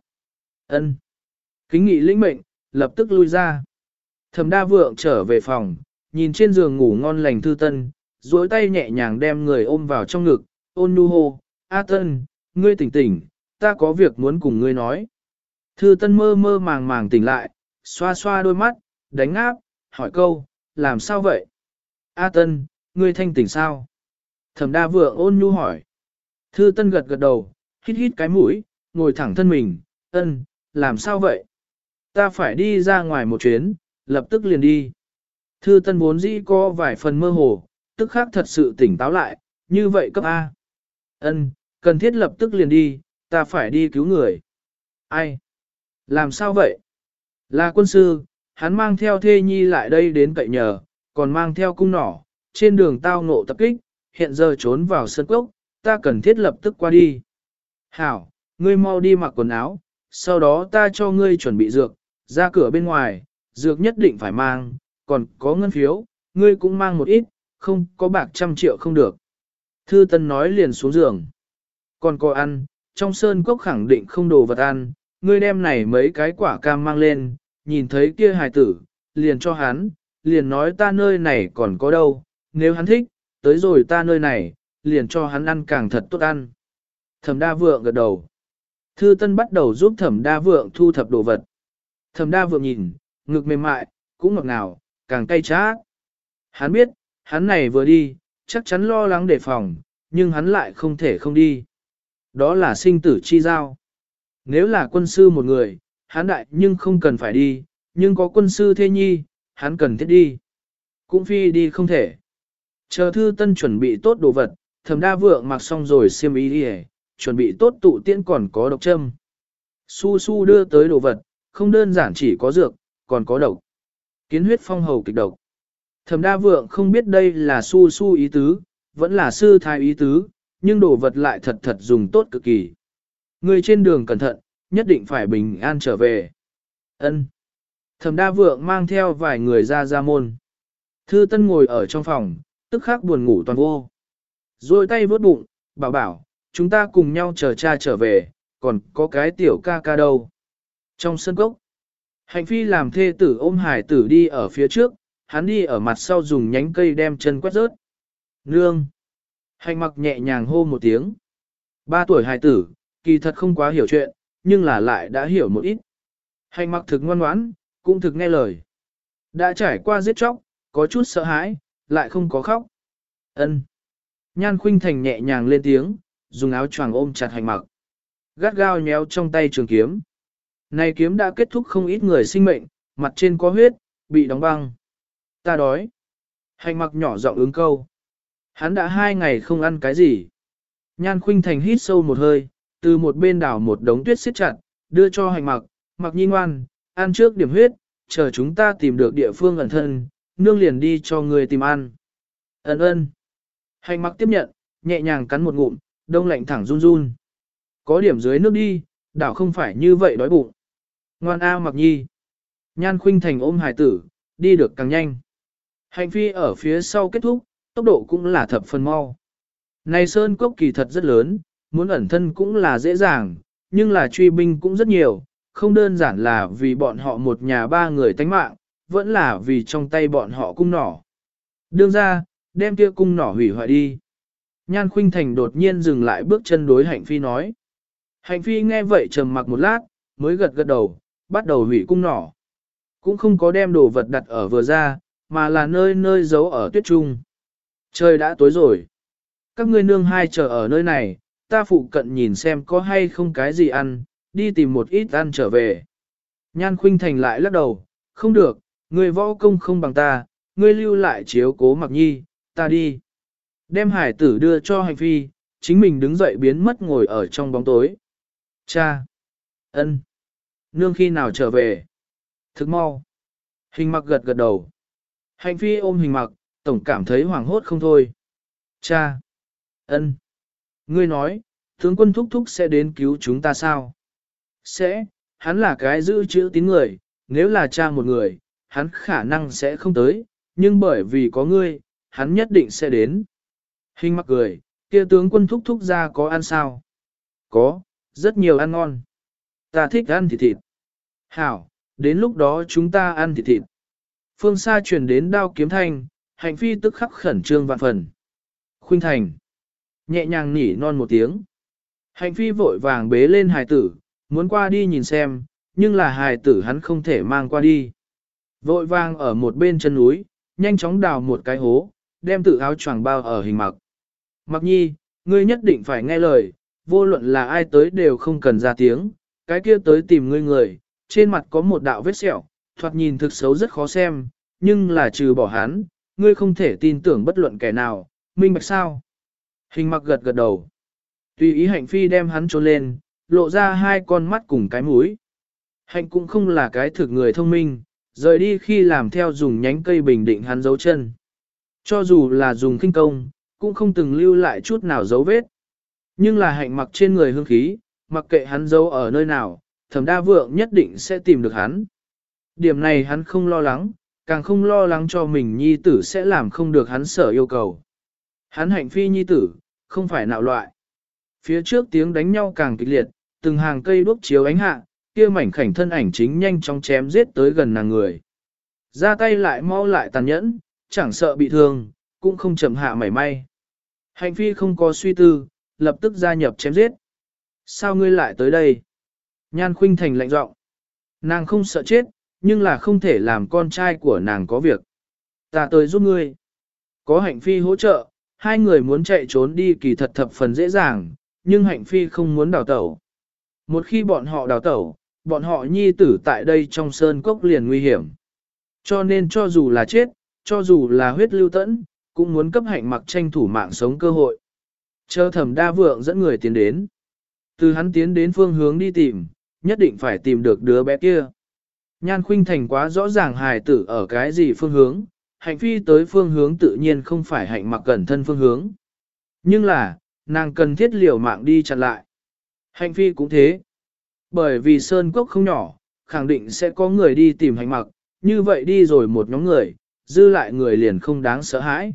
Ân. Kính nghị lĩnh mệnh, lập tức lui ra. Thẩm đa vượng trở về phòng, nhìn trên giường ngủ ngon lành thư tân, duỗi tay nhẹ nhàng đem người ôm vào trong ngực, ôn nhu hô, A tân, ngươi tỉnh tỉnh, ta có việc muốn cùng ngươi nói. Thư tân mơ mơ màng màng tỉnh lại, xoa xoa đôi mắt, đánh áp, hỏi câu, làm sao vậy? A tân, ngươi thanh tỉnh sao? Thẩm đa vượng ôn nhu hỏi. Thư tân gật gật đầu, hít hít cái mũi, ngồi thẳng thân mình, ân, làm sao vậy? Ta phải đi ra ngoài một chuyến, lập tức liền đi. Thư tân vốn dĩ có vài phần mơ hồ, tức khác thật sự tỉnh táo lại, như vậy cấp A. ân cần thiết lập tức liền đi, ta phải đi cứu người. Ai? Làm sao vậy? Là quân sư, hắn mang theo thê nhi lại đây đến cậy nhờ, còn mang theo cung nỏ, trên đường tao ngộ tập kích, hiện giờ trốn vào sân cốc, ta cần thiết lập tức qua đi. Hảo, ngươi mau đi mặc quần áo, sau đó ta cho ngươi chuẩn bị dược, ra cửa bên ngoài, dược nhất định phải mang, còn có ngân phiếu, ngươi cũng mang một ít, không có bạc trăm triệu không được. Thư Tân nói liền xuống giường. Còn có ăn, trong sơn cốc khẳng định không đồ vật ăn, ngươi đem này mấy cái quả cam mang lên, nhìn thấy kia hài tử, liền cho hắn, liền nói ta nơi này còn có đâu, nếu hắn thích, tới rồi ta nơi này, liền cho hắn ăn càng thật tốt ăn. Thẩm đa vượng gật đầu. Thư Tân bắt đầu giúp thẩm đa vượng thu thập đồ vật. Thẩm đa vượng nhìn, ngực mềm mại, cũng ngọt ngào, càng cay chát. Hắn biết, hắn này vừa đi, chắc chắn lo lắng đề phòng, nhưng hắn lại không thể không đi. Đó là sinh tử chi giao. Nếu là quân sư một người, hắn đại nhưng không cần phải đi, nhưng có quân sư thế nhi, hắn cần thiết đi. Cũng phi đi không thể. Chờ thư tân chuẩn bị tốt đồ vật, thầm đa vượng mặc xong rồi xiêm y đi chuẩn bị tốt tụ tiễn còn có độc châm. Su su đưa tới đồ vật, không đơn giản chỉ có dược, còn có độc. Kiến huyết phong hầu kịch độc. Thẩm đa vượng không biết đây là su su ý tứ, vẫn là sư thái ý tứ, nhưng đồ vật lại thật thật dùng tốt cực kỳ. Người trên đường cẩn thận, nhất định phải bình an trở về. Ân. Thẩm đa vượng mang theo vài người ra ra môn. Thư Tân ngồi ở trong phòng, tức khắc buồn ngủ toàn vô. Rồi tay vớt bụng, bảo bảo, chúng ta cùng nhau chờ cha trở về, còn có cái tiểu ca ca đâu. Trong sân cốc, Hạnh phi làm thê tử ôm hải tử đi ở phía trước, hắn đi ở mặt sau dùng nhánh cây đem chân quét rớt. Nương! Hạnh mặc nhẹ nhàng hô một tiếng. Ba tuổi hải tử, kỳ thật không quá hiểu chuyện, nhưng là lại đã hiểu một ít. Hạnh mặc thực ngoan ngoãn, cũng thực nghe lời. Đã trải qua giết chóc, có chút sợ hãi, lại không có khóc. Ân. Nhan khuynh thành nhẹ nhàng lên tiếng, dùng áo choàng ôm chặt hành mặc. Gắt gao nhéo trong tay trường kiếm. Này kiếm đã kết thúc không ít người sinh mệnh, mặt trên có huyết, bị đóng băng. Ta đói. Hành mặc nhỏ giọng ứng câu. Hắn đã hai ngày không ăn cái gì. Nhan khuynh thành hít sâu một hơi, từ một bên đảo một đống tuyết xiết chặt, đưa cho hành mặc, mặc nhi ngoan, ăn trước điểm huyết, chờ chúng ta tìm được địa phương ẩn thân, nương liền đi cho người tìm ăn. Ấn ơn. Hành mặc tiếp nhận, nhẹ nhàng cắn một ngụm, đông lạnh thẳng run run. Có điểm dưới nước đi, đảo không phải như vậy đói bụng. Ngoan A mặc nhi. Nhan khuynh thành ôm Hải tử, đi được càng nhanh. Hành phi ở phía sau kết thúc, tốc độ cũng là thập phần mau. Này sơn cốc kỳ thật rất lớn, muốn ẩn thân cũng là dễ dàng, nhưng là truy binh cũng rất nhiều, không đơn giản là vì bọn họ một nhà ba người tánh mạng, vẫn là vì trong tay bọn họ cung nỏ. Đương ra, đem kia cung nỏ hủy hoại đi. Nhan Khuynh Thành đột nhiên dừng lại bước chân đối Hạnh Phi nói. Hạnh Phi nghe vậy trầm mặc một lát, mới gật gật đầu, bắt đầu hủy cung nỏ. Cũng không có đem đồ vật đặt ở vừa ra, mà là nơi nơi giấu ở tuyết trung. Trời đã tối rồi. Các ngươi nương hai chờ ở nơi này, ta phụ cận nhìn xem có hay không cái gì ăn, đi tìm một ít ăn trở về. Nhan Khuynh Thành lại lắc đầu, không được, người võ công không bằng ta, ngươi lưu lại chiếu cố mặc nhi, ta đi. Đem hải tử đưa cho hành phi, chính mình đứng dậy biến mất ngồi ở trong bóng tối. Cha! ân, Nương khi nào trở về? Thức mau! Hình mặc gật gật đầu. Hành phi ôm hình mặc, tổng cảm thấy hoảng hốt không thôi. Cha! ân, Ngươi nói, tướng quân thúc thúc sẽ đến cứu chúng ta sao? Sẽ, hắn là cái giữ chữ tín người, nếu là cha một người, hắn khả năng sẽ không tới, nhưng bởi vì có ngươi, hắn nhất định sẽ đến. Hình mặc cười, kia tướng quân thúc thúc ra có ăn sao? Có, rất nhiều ăn ngon. Ta thích ăn thịt thịt. Hảo, đến lúc đó chúng ta ăn thịt thịt. Phương xa truyền đến đao kiếm thanh, hành phi tức khắc khẩn trương vạn phần. Khuynh thành. Nhẹ nhàng nỉ non một tiếng. Hành phi vội vàng bế lên hài tử, muốn qua đi nhìn xem, nhưng là hài tử hắn không thể mang qua đi. Vội vàng ở một bên chân núi, nhanh chóng đào một cái hố, đem tự áo choàng bao ở hình mặc. Mặc nhi, ngươi nhất định phải nghe lời, vô luận là ai tới đều không cần ra tiếng, cái kia tới tìm ngươi người, trên mặt có một đạo vết sẹo, thoạt nhìn thực xấu rất khó xem, nhưng là trừ bỏ hắn, ngươi không thể tin tưởng bất luận kẻ nào, minh bạch sao. Hình mặc gật gật đầu. Tùy ý hạnh phi đem hắn trốn lên, lộ ra hai con mắt cùng cái mũi. Hạnh cũng không là cái thực người thông minh, rời đi khi làm theo dùng nhánh cây bình định hắn dấu chân. Cho dù là dùng kinh công, cũng không từng lưu lại chút nào dấu vết. Nhưng là hạnh mặc trên người hương khí, mặc kệ hắn giấu ở nơi nào, thẩm đa vượng nhất định sẽ tìm được hắn. Điểm này hắn không lo lắng, càng không lo lắng cho mình nhi tử sẽ làm không được hắn sở yêu cầu. Hắn hạnh phi nhi tử, không phải nạo loại. Phía trước tiếng đánh nhau càng kịch liệt, từng hàng cây đuốc chiếu ánh hạ, kia mảnh khảnh thân ảnh chính nhanh chóng chém giết tới gần nàng người. Ra tay lại mau lại tàn nhẫn, chẳng sợ bị thương, cũng không chậm hạ mảy may. Hành phi không có suy tư, lập tức gia nhập chém giết. Sao ngươi lại tới đây? Nhan khuynh thành lạnh giọng. Nàng không sợ chết, nhưng là không thể làm con trai của nàng có việc. Ta tới giúp ngươi. Có hạnh phi hỗ trợ, hai người muốn chạy trốn đi kỳ thật thập phần dễ dàng, nhưng hạnh phi không muốn đào tẩu. Một khi bọn họ đào tẩu, bọn họ nhi tử tại đây trong sơn cốc liền nguy hiểm. Cho nên cho dù là chết, cho dù là huyết lưu tẫn, cũng muốn cấp hạnh mặc tranh thủ mạng sống cơ hội. Chờ thẩm đa vượng dẫn người tiến đến. Từ hắn tiến đến phương hướng đi tìm, nhất định phải tìm được đứa bé kia. Nhan khuynh thành quá rõ ràng hài tử ở cái gì phương hướng, hạnh phi tới phương hướng tự nhiên không phải hạnh mặc cẩn thân phương hướng. Nhưng là, nàng cần thiết liều mạng đi chặn lại. Hạnh phi cũng thế. Bởi vì sơn cốc không nhỏ, khẳng định sẽ có người đi tìm hạnh mặc, như vậy đi rồi một nhóm người, dư lại người liền không đáng sợ hãi.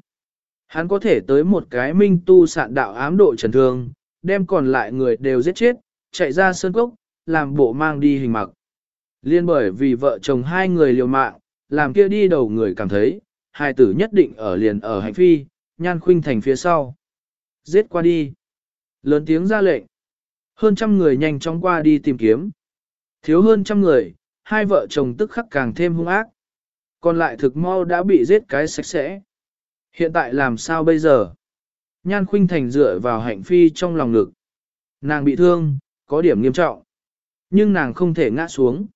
Hắn có thể tới một cái minh tu sạn đạo ám độ trần thương, đem còn lại người đều giết chết, chạy ra sơn cốc, làm bộ mang đi hình mặc. Liên bởi vì vợ chồng hai người liều mạng, làm kia đi đầu người cảm thấy, hai tử nhất định ở liền ở hành phi, nhan khuynh thành phía sau. Giết qua đi. Lớn tiếng ra lệnh. Hơn trăm người nhanh chóng qua đi tìm kiếm. Thiếu hơn trăm người, hai vợ chồng tức khắc càng thêm hung ác. Còn lại thực mau đã bị giết cái sạch sẽ. Hiện tại làm sao bây giờ? Nhan Khuynh Thành dựa vào hạnh phi trong lòng ngực. Nàng bị thương, có điểm nghiêm trọng. Nhưng nàng không thể ngã xuống.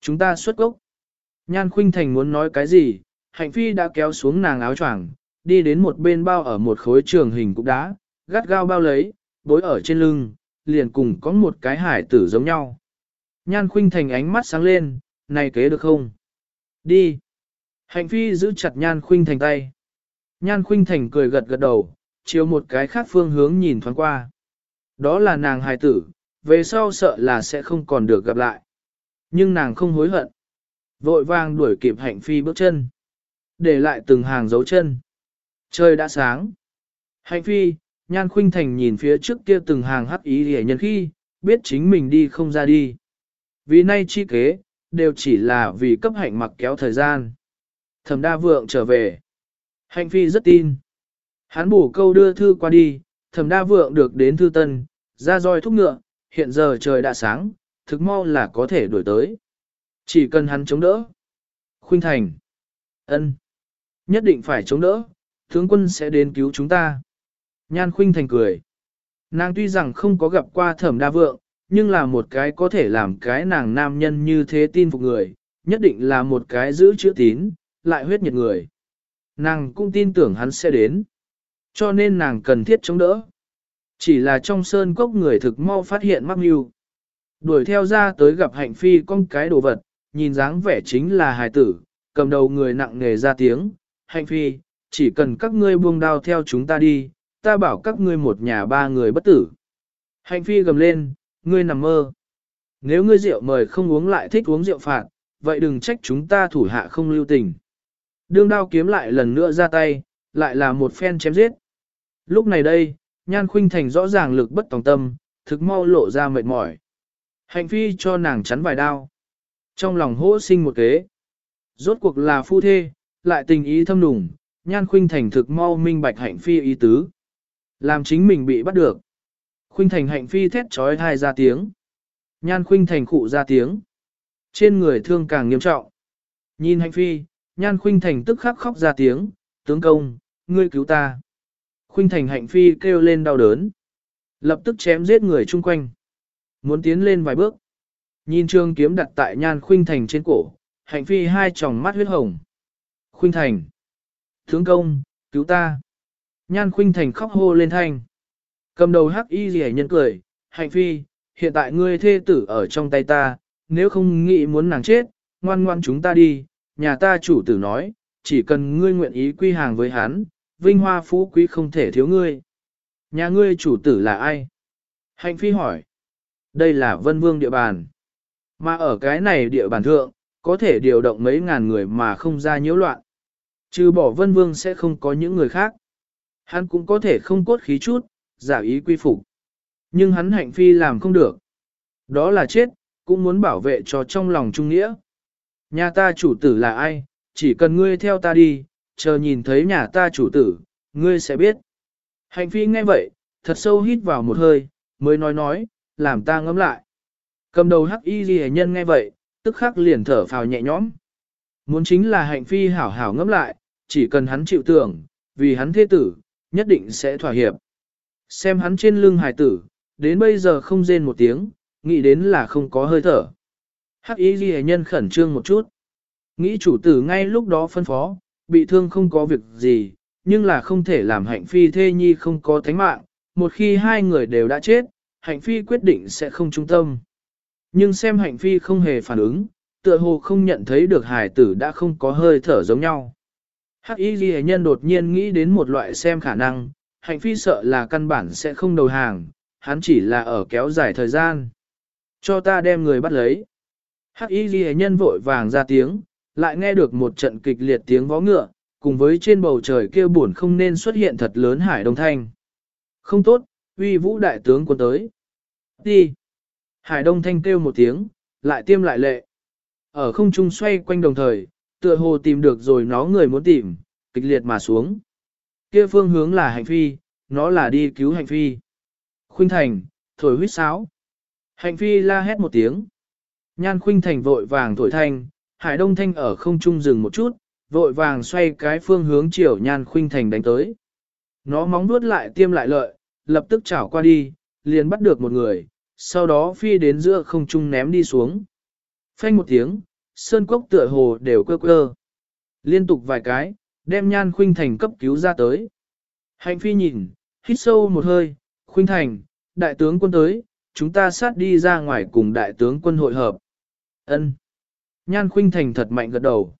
Chúng ta xuất gốc. Nhan Khuynh Thành muốn nói cái gì, hạnh phi đã kéo xuống nàng áo choàng, đi đến một bên bao ở một khối trường hình cục đá, gắt gao bao lấy, bối ở trên lưng, liền cùng có một cái hải tử giống nhau. Nhan Khuynh Thành ánh mắt sáng lên, này kế được không? Đi. Hạnh phi giữ chặt Nhan Khuynh Thành tay. Nhan Khuynh Thành cười gật gật đầu, chiếu một cái khác phương hướng nhìn thoáng qua. Đó là nàng hài tử, về sau sợ là sẽ không còn được gặp lại. Nhưng nàng không hối hận. Vội vàng đuổi kịp hạnh phi bước chân. Để lại từng hàng dấu chân. Trời đã sáng. Hạnh phi, nhan khuynh thành nhìn phía trước kia từng hàng hắc ý hề nhân khi, biết chính mình đi không ra đi. Vì nay chi kế, đều chỉ là vì cấp hạnh mặc kéo thời gian. Thẩm đa vượng trở về. Hạnh phi rất tin. Hắn bổ câu đưa thư qua đi, thẩm đa vượng được đến thư tân, ra roi thúc ngựa, hiện giờ trời đã sáng, thực mau là có thể đuổi tới. Chỉ cần hắn chống đỡ. Khuynh Thành. ân, Nhất định phải chống đỡ, tướng quân sẽ đến cứu chúng ta. Nhan Khuynh Thành cười. Nàng tuy rằng không có gặp qua thẩm đa vượng, nhưng là một cái có thể làm cái nàng nam nhân như thế tin phục người, nhất định là một cái giữ chữ tín, lại huyết nhiệt người. Nàng cũng tin tưởng hắn sẽ đến. Cho nên nàng cần thiết chống đỡ. Chỉ là trong sơn cốc người thực mau phát hiện mắc mưu. Đuổi theo ra tới gặp hạnh phi con cái đồ vật, nhìn dáng vẻ chính là hài tử, cầm đầu người nặng nề ra tiếng, hạnh phi, chỉ cần các ngươi buông đao theo chúng ta đi, ta bảo các ngươi một nhà ba người bất tử. Hạnh phi gầm lên, ngươi nằm mơ. Nếu ngươi rượu mời không uống lại thích uống rượu phạt, vậy đừng trách chúng ta thủ hạ không lưu tình. Đương đao kiếm lại lần nữa ra tay, lại là một phen chém giết. Lúc này đây, Nhan Khuynh Thành rõ ràng lực bất tòng tâm, thực mau lộ ra mệt mỏi. Hạnh phi cho nàng chắn vài đao. Trong lòng hỗ sinh một kế. Rốt cuộc là phu thê, lại tình ý thâm nùng, Nhan Khuynh Thành thực mau minh bạch hạnh phi ý tứ. Làm chính mình bị bắt được. Khuynh Thành hạnh phi thét trói thai ra tiếng. Nhan Khuynh Thành khụ ra tiếng. Trên người thương càng nghiêm trọng. Nhìn hạnh phi, Nhan Khuynh Thành tức khắc khóc ra tiếng, tướng công, ngươi cứu ta. Khuynh Thành hạnh phi kêu lên đau đớn. Lập tức chém giết người chung quanh. Muốn tiến lên vài bước. Nhìn trường kiếm đặt tại Nhan Khuynh Thành trên cổ, hạnh phi hai tròng mắt huyết hồng. Khuynh Thành. Tướng công, cứu ta. Nhan Khuynh Thành khóc hô lên thanh. Cầm đầu hắc y rẻ nhân cười, hạnh phi, hiện tại ngươi thê tử ở trong tay ta, nếu không nghĩ muốn nàng chết, ngoan ngoan chúng ta đi, nhà ta chủ tử nói, chỉ cần ngươi nguyện ý quy hàng với hắn, vinh hoa phú quý không thể thiếu ngươi. Nhà ngươi chủ tử là ai? Hạnh phi hỏi. Đây là vân vương địa bàn. Mà ở cái này địa bàn thượng, có thể điều động mấy ngàn người mà không ra nhiễu loạn. Trừ bỏ vân vương sẽ không có những người khác. Hắn cũng có thể không cốt khí chút, giả ý quy phục. Nhưng hắn hạnh phi làm không được. Đó là chết, cũng muốn bảo vệ cho trong lòng trung nghĩa. Nhà ta chủ tử là ai, chỉ cần ngươi theo ta đi, chờ nhìn thấy nhà ta chủ tử, ngươi sẽ biết. Hạnh phi nghe vậy, thật sâu hít vào một hơi, mới nói nói, làm ta ngấm lại. Cầm đầu hắc y ghi nhân nghe vậy, tức khắc liền thở phào nhẹ nhõm. Muốn chính là hạnh phi hảo hảo ngấm lại, chỉ cần hắn chịu tưởng, vì hắn thế tử, nhất định sẽ thỏa hiệp. Xem hắn trên lưng hài tử, đến bây giờ không rên một tiếng, nghĩ đến là không có hơi thở. Hắc y ghi nhân khẩn trương một chút. Nghĩ chủ tử ngay lúc đó phân phó, bị thương không có việc gì, nhưng là không thể làm hạnh phi thê nhi không có thánh mạng, một khi hai người đều đã chết, hạnh phi quyết định sẽ không trung tâm. Nhưng xem hạnh phi không hề phản ứng, tựa hồ không nhận thấy được hài tử đã không có hơi thở giống nhau. Hắc y ghi nhân đột nhiên nghĩ đến một loại xem khả năng, hạnh phi sợ là căn bản sẽ không đầu hàng, hắn chỉ là ở kéo dài thời gian. Cho ta đem người bắt lấy. Hắc y ghi nhân vội vàng ra tiếng, lại nghe được một trận kịch liệt tiếng vó ngựa, cùng với trên bầu trời kia buồn không nên xuất hiện thật lớn hải đông thanh. Không tốt, uy vũ đại tướng quân tới. Đi. Hải đông thanh kêu một tiếng, lại tiêm lại lệ. Ở không trung xoay quanh đồng thời, tựa hồ tìm được rồi nó người muốn tìm, kịch liệt mà xuống. Kia phương hướng là hành phi, nó là đi cứu hành phi. Khuynh thành, thổi huyết sáo. Hành phi la hét một tiếng. Nhan khuynh thành vội vàng thổi thanh, hải đông thanh ở không trung dừng một chút, vội vàng xoay cái phương hướng chiều nhan khuynh thành đánh tới. Nó móng vuốt lại tiêm lại lợi, lập tức chảo qua đi, liền bắt được một người, sau đó phi đến giữa không trung ném đi xuống. Phanh một tiếng, sơn cốc tựa hồ đều cơ cơ. Liên tục vài cái, đem nhan khuynh thành cấp cứu ra tới. Hạnh phi nhìn, hít sâu một hơi, khuynh thành, đại tướng quân tới, chúng ta sát đi ra ngoài cùng đại tướng quân hội hợp. Ân. Nhan khuynh thành thật mạnh gật đầu.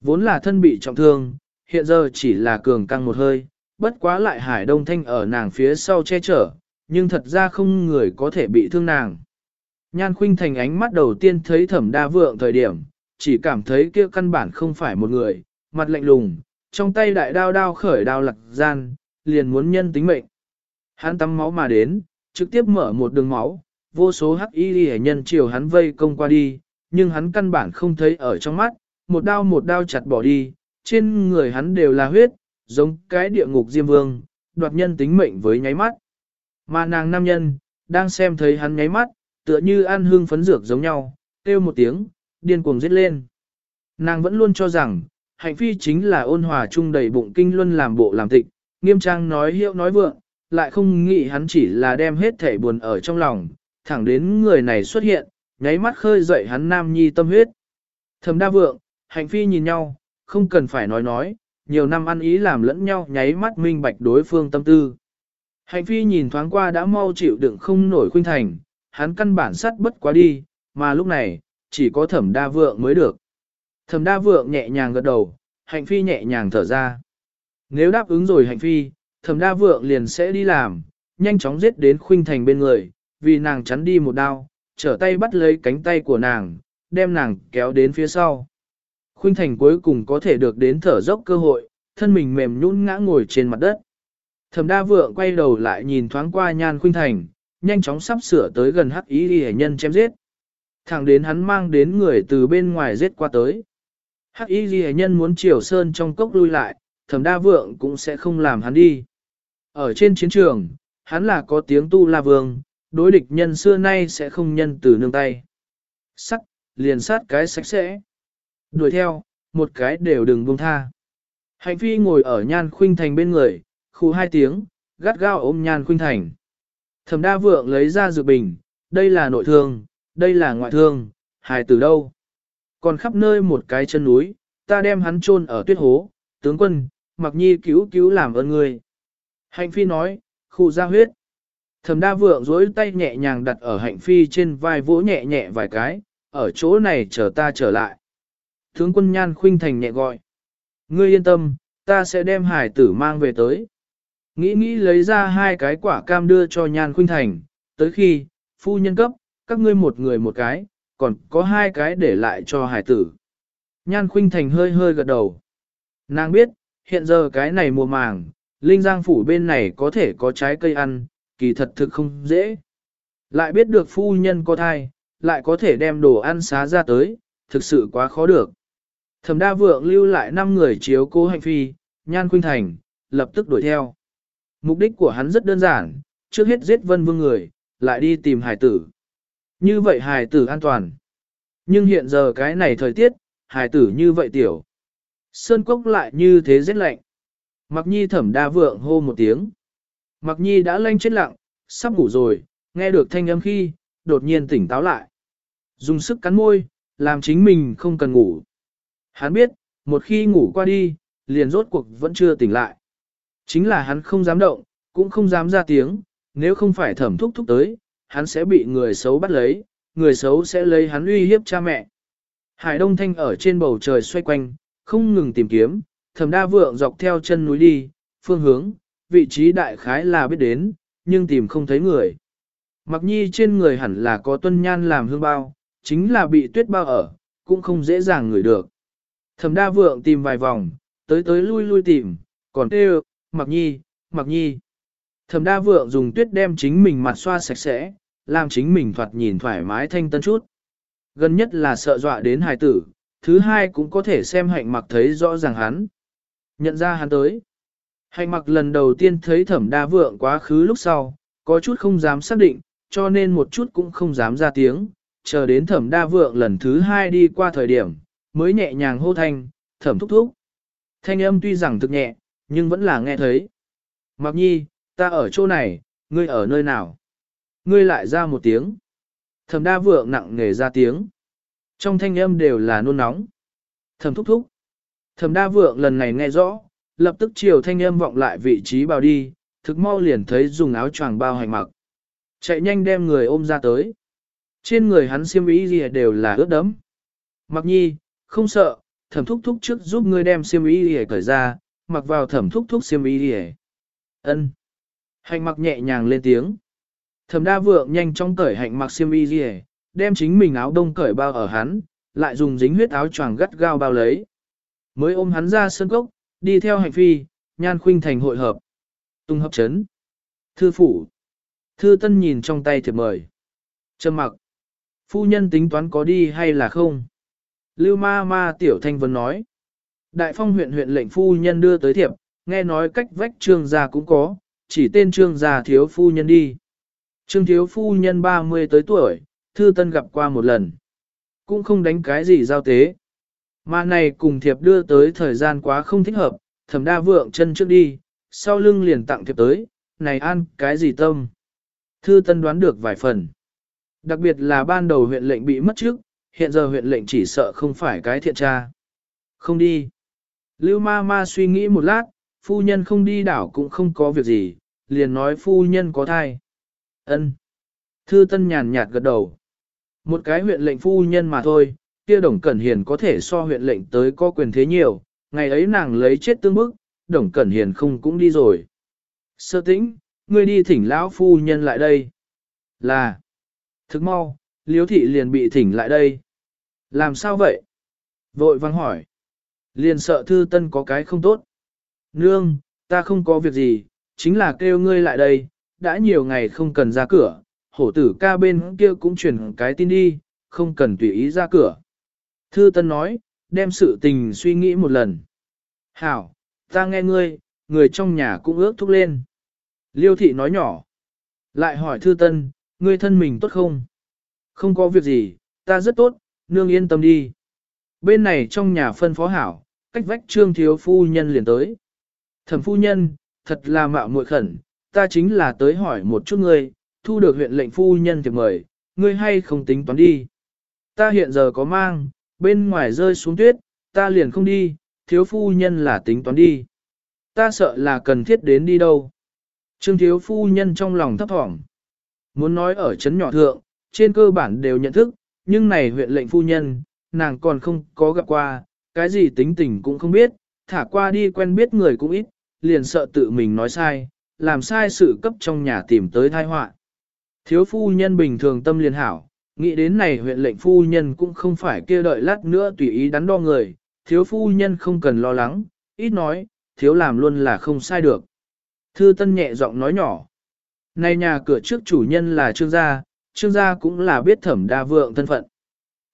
Vốn là thân bị trọng thương, hiện giờ chỉ là cường căng một hơi, bất quá lại hải đông thanh ở nàng phía sau che chở, nhưng thật ra không người có thể bị thương nàng. Nhan khuynh thành ánh mắt đầu tiên thấy thẩm đa vượng thời điểm, chỉ cảm thấy kia căn bản không phải một người, mặt lạnh lùng, trong tay đại đao đao khởi đao lặc gian, liền muốn nhân tính mệnh. Hắn tắm máu mà đến, trực tiếp mở một đường máu, vô số hắc y hệ nhân chiều hắn vây công qua đi, nhưng hắn căn bản không thấy ở trong mắt, một đao một đao chặt bỏ đi, trên người hắn đều là huyết, giống cái địa ngục diêm vương, đoạt nhân tính mệnh với nháy mắt. Mà nàng nam nhân, đang xem thấy hắn nháy mắt, tựa như ăn hương phấn dược giống nhau, kêu một tiếng, điên cuồng giết lên. Nàng vẫn luôn cho rằng, hạnh phi chính là ôn hòa chung đầy bụng kinh luân làm bộ làm tịch, nghiêm trang nói hiệu nói vượng, lại không nghĩ hắn chỉ là đem hết thể buồn ở trong lòng, thẳng đến người này xuất hiện, nháy mắt khơi dậy hắn nam nhi tâm huyết. Thầm đa vượng, hạnh phi nhìn nhau, không cần phải nói nói, nhiều năm ăn ý làm lẫn nhau nháy mắt minh bạch đối phương tâm tư. Hạnh phi nhìn thoáng qua đã mau chịu đựng không nổi khuynh thành, hắn căn bản sắt bất quá đi, mà lúc này, chỉ có thẩm đa vượng mới được. Thẩm đa vượng nhẹ nhàng gật đầu, hạnh phi nhẹ nhàng thở ra. Nếu đáp ứng rồi hạnh phi, thẩm đa vượng liền sẽ đi làm, nhanh chóng giết đến khuynh thành bên người, vì nàng chắn đi một đao, trở tay bắt lấy cánh tay của nàng, đem nàng kéo đến phía sau. Khuynh thành cuối cùng có thể được đến thở dốc cơ hội, thân mình mềm nhũn ngã ngồi trên mặt đất. Thẩm đa vượng quay đầu lại nhìn thoáng qua nhan khuynh thành, nhanh chóng sắp sửa tới gần hắc ý đi nhân chém giết. Thẳng đến hắn mang đến người từ bên ngoài giết qua tới. Hắc y ghi nhân muốn chiều sơn trong cốc lui lại, thẩm đa vượng cũng sẽ không làm hắn đi. Ở trên chiến trường, hắn là có tiếng tu la vương, đối địch nhân xưa nay sẽ không nhân từ nương tay. Sắc, liền sát cái sạch sẽ. Đuổi theo, một cái đều đừng buông tha. Hạnh phi ngồi ở nhan khuynh thành bên người, khu hai tiếng, gắt gao ôm nhan khuynh thành. Thẩm đa vượng lấy ra dược bình, đây là nội thương, đây là ngoại thương, hài từ đâu. Còn khắp nơi một cái chân núi, ta đem hắn chôn ở tuyết hố, tướng quân, mặc nhi cứu cứu làm ơn người. Hạnh phi nói, khu ra huyết. Thẩm đa vượng dối tay nhẹ nhàng đặt ở hạnh phi trên vai vỗ nhẹ nhẹ vài cái, ở chỗ này chờ ta trở lại. Thướng quân nhan khuynh thành nhẹ gọi. Ngươi yên tâm, ta sẽ đem hải tử mang về tới. Nghĩ nghĩ lấy ra hai cái quả cam đưa cho nhan khuynh thành, tới khi, phu nhân cấp, các ngươi một người một cái, còn có hai cái để lại cho hải tử. Nhan khuynh thành hơi hơi gật đầu. Nàng biết, hiện giờ cái này mùa màng, Linh Giang phủ bên này có thể có trái cây ăn, kỳ thật thực không dễ. Lại biết được phu nhân có thai, lại có thể đem đồ ăn xá ra tới, thực sự quá khó được. Thẩm đa vượng lưu lại 5 người chiếu cố hành phi, nhan khuynh thành, lập tức đuổi theo. Mục đích của hắn rất đơn giản, trước hết giết vân vương người, lại đi tìm hải tử. Như vậy hải tử an toàn. Nhưng hiện giờ cái này thời tiết, hải tử như vậy tiểu. Sơn cốc lại như thế rét lạnh. Mặc nhi thẩm đa vượng hô một tiếng. Mặc nhi đã lanh chết lặng, sắp ngủ rồi, nghe được thanh âm khi, đột nhiên tỉnh táo lại. Dùng sức cắn môi, làm chính mình không cần ngủ. Hắn biết, một khi ngủ qua đi, liền rốt cuộc vẫn chưa tỉnh lại. Chính là hắn không dám động, cũng không dám ra tiếng, nếu không phải thẩm thúc thúc tới, hắn sẽ bị người xấu bắt lấy, người xấu sẽ lấy hắn uy hiếp cha mẹ. Hải Đông Thanh ở trên bầu trời xoay quanh, không ngừng tìm kiếm, thẩm đa vượng dọc theo chân núi đi, phương hướng, vị trí đại khái là biết đến, nhưng tìm không thấy người. Mặc nhi trên người hẳn là có tuân nhan làm hương bao, chính là bị tuyết bao ở, cũng không dễ dàng ngửi được. Thẩm đa vượng tìm vài vòng, tới tới lui lui tìm, còn kêu, mặc nhi, mặc nhi. Thẩm đa vượng dùng tuyết đem chính mình mặt xoa sạch sẽ, làm chính mình thoạt nhìn thoải mái thanh tân chút. Gần nhất là sợ dọa đến hài tử, thứ hai cũng có thể xem hạnh mặc thấy rõ ràng hắn. Nhận ra hắn tới. Hạnh mặc lần đầu tiên thấy thẩm đa vượng quá khứ lúc sau, có chút không dám xác định, cho nên một chút cũng không dám ra tiếng, chờ đến thẩm đa vượng lần thứ hai đi qua thời điểm, mới nhẹ nhàng hô thanh, thẩm thúc thúc. Thanh âm tuy rằng thực nhẹ, nhưng vẫn là nghe thấy. Mặc nhi, ta ở chỗ này, ngươi ở nơi nào? Ngươi lại ra một tiếng. Thẩm đa vượng nặng nề ra tiếng. Trong thanh âm đều là nôn nóng. Thẩm thúc thúc. Thẩm đa vượng lần này nghe rõ, lập tức chiều thanh âm vọng lại vị trí bao đi, thực mau liền thấy dùng áo choàng bao hành mặc. Chạy nhanh đem người ôm ra tới. Trên người hắn xiêm y gì đều là ướt đẫm. Mặc nhi, không sợ, thẩm thúc thúc trước giúp ngươi đem xiêm y gì cởi ra, mặc vào thẩm thúc thúc xiêm y gì Ân. Hành mặc nhẹ nhàng lên tiếng. Thẩm đa vượng nhanh chóng cởi hạnh mặc xiêm y gì đem chính mình áo đông cởi bao ở hắn, lại dùng dính huyết áo choàng gắt gao bao lấy. Mới ôm hắn ra sân cốc, đi theo hành phi, nhan khuynh thành hội hợp. Tung hấp chấn. Thư phủ. Thư tân nhìn trong tay thiệp mời. Trầm mặc. Phu nhân tính toán có đi hay là không? Lưu ma ma tiểu thanh vấn nói. Đại phong huyện huyện lệnh phu nhân đưa tới thiệp, nghe nói cách vách trương gia cũng có, chỉ tên trương gia thiếu phu nhân đi. Trương thiếu phu nhân 30 tới tuổi, thư tân gặp qua một lần. Cũng không đánh cái gì giao tế. Mà này cùng thiệp đưa tới thời gian quá không thích hợp, thẩm đa vượng chân trước đi, sau lưng liền tặng thiệp tới, này ăn cái gì tâm. Thư tân đoán được vài phần. Đặc biệt là ban đầu huyện lệnh bị mất trước, hiện giờ huyện lệnh chỉ sợ không phải cái thiện tra. Không đi. Lưu ma ma suy nghĩ một lát, phu nhân không đi đảo cũng không có việc gì, liền nói phu nhân có thai. Ân. Thư Tân nhàn nhạt gật đầu. Một cái huyện lệnh phu nhân mà thôi, kia Đồng Cẩn Hiền có thể so huyện lệnh tới có quyền thế nhiều, ngày ấy nàng lấy chết tương bức, Đồng Cẩn Hiền không cũng đi rồi. Sơ tĩnh, ngươi đi thỉnh lão phu nhân lại đây. Là. Thức mau, liếu thị liền bị thỉnh lại đây. Làm sao vậy? Vội vang hỏi. Liền sợ thư tân có cái không tốt. Nương, ta không có việc gì, chính là kêu ngươi lại đây, đã nhiều ngày không cần ra cửa, hổ tử ca bên kia cũng chuyển cái tin đi, không cần tùy ý ra cửa. Thư Tân nói, đem sự tình suy nghĩ một lần. Hảo, ta nghe ngươi, người trong nhà cũng ước thúc lên. Liêu thị nói nhỏ. Lại hỏi Thư Tân, ngươi thân mình tốt không? Không có việc gì, ta rất tốt, nương yên tâm đi. Bên này trong nhà phân phó hảo, cách vách trương thiếu phu nhân liền tới. Thẩm phu nhân, thật là mạo muội khẩn, ta chính là tới hỏi một chút ngươi, thu được huyện lệnh phu nhân thì mời, ngươi hay không tính toán đi. Ta hiện giờ có mang, bên ngoài rơi xuống tuyết, ta liền không đi, thiếu phu nhân là tính toán đi. Ta sợ là cần thiết đến đi đâu. Trương thiếu phu nhân trong lòng thấp thỏm. Muốn nói ở chấn nhỏ thượng, trên cơ bản đều nhận thức, nhưng này huyện lệnh phu nhân, nàng còn không có gặp qua, cái gì tính tình cũng không biết, thả qua đi quen biết người cũng ít, liền sợ tự mình nói sai, làm sai sự cấp trong nhà tìm tới tai họa. Thiếu phu nhân bình thường tâm liền hảo, nghĩ đến này huyện lệnh phu nhân cũng không phải kia đợi lát nữa tùy ý đắn đo người, thiếu phu nhân không cần lo lắng, ít nói, thiếu làm luôn là không sai được. Thư Tân nhẹ giọng nói nhỏ. Này nhà cửa trước chủ nhân là Trương gia, Trương gia cũng là biết Thẩm Đa Vượng thân phận.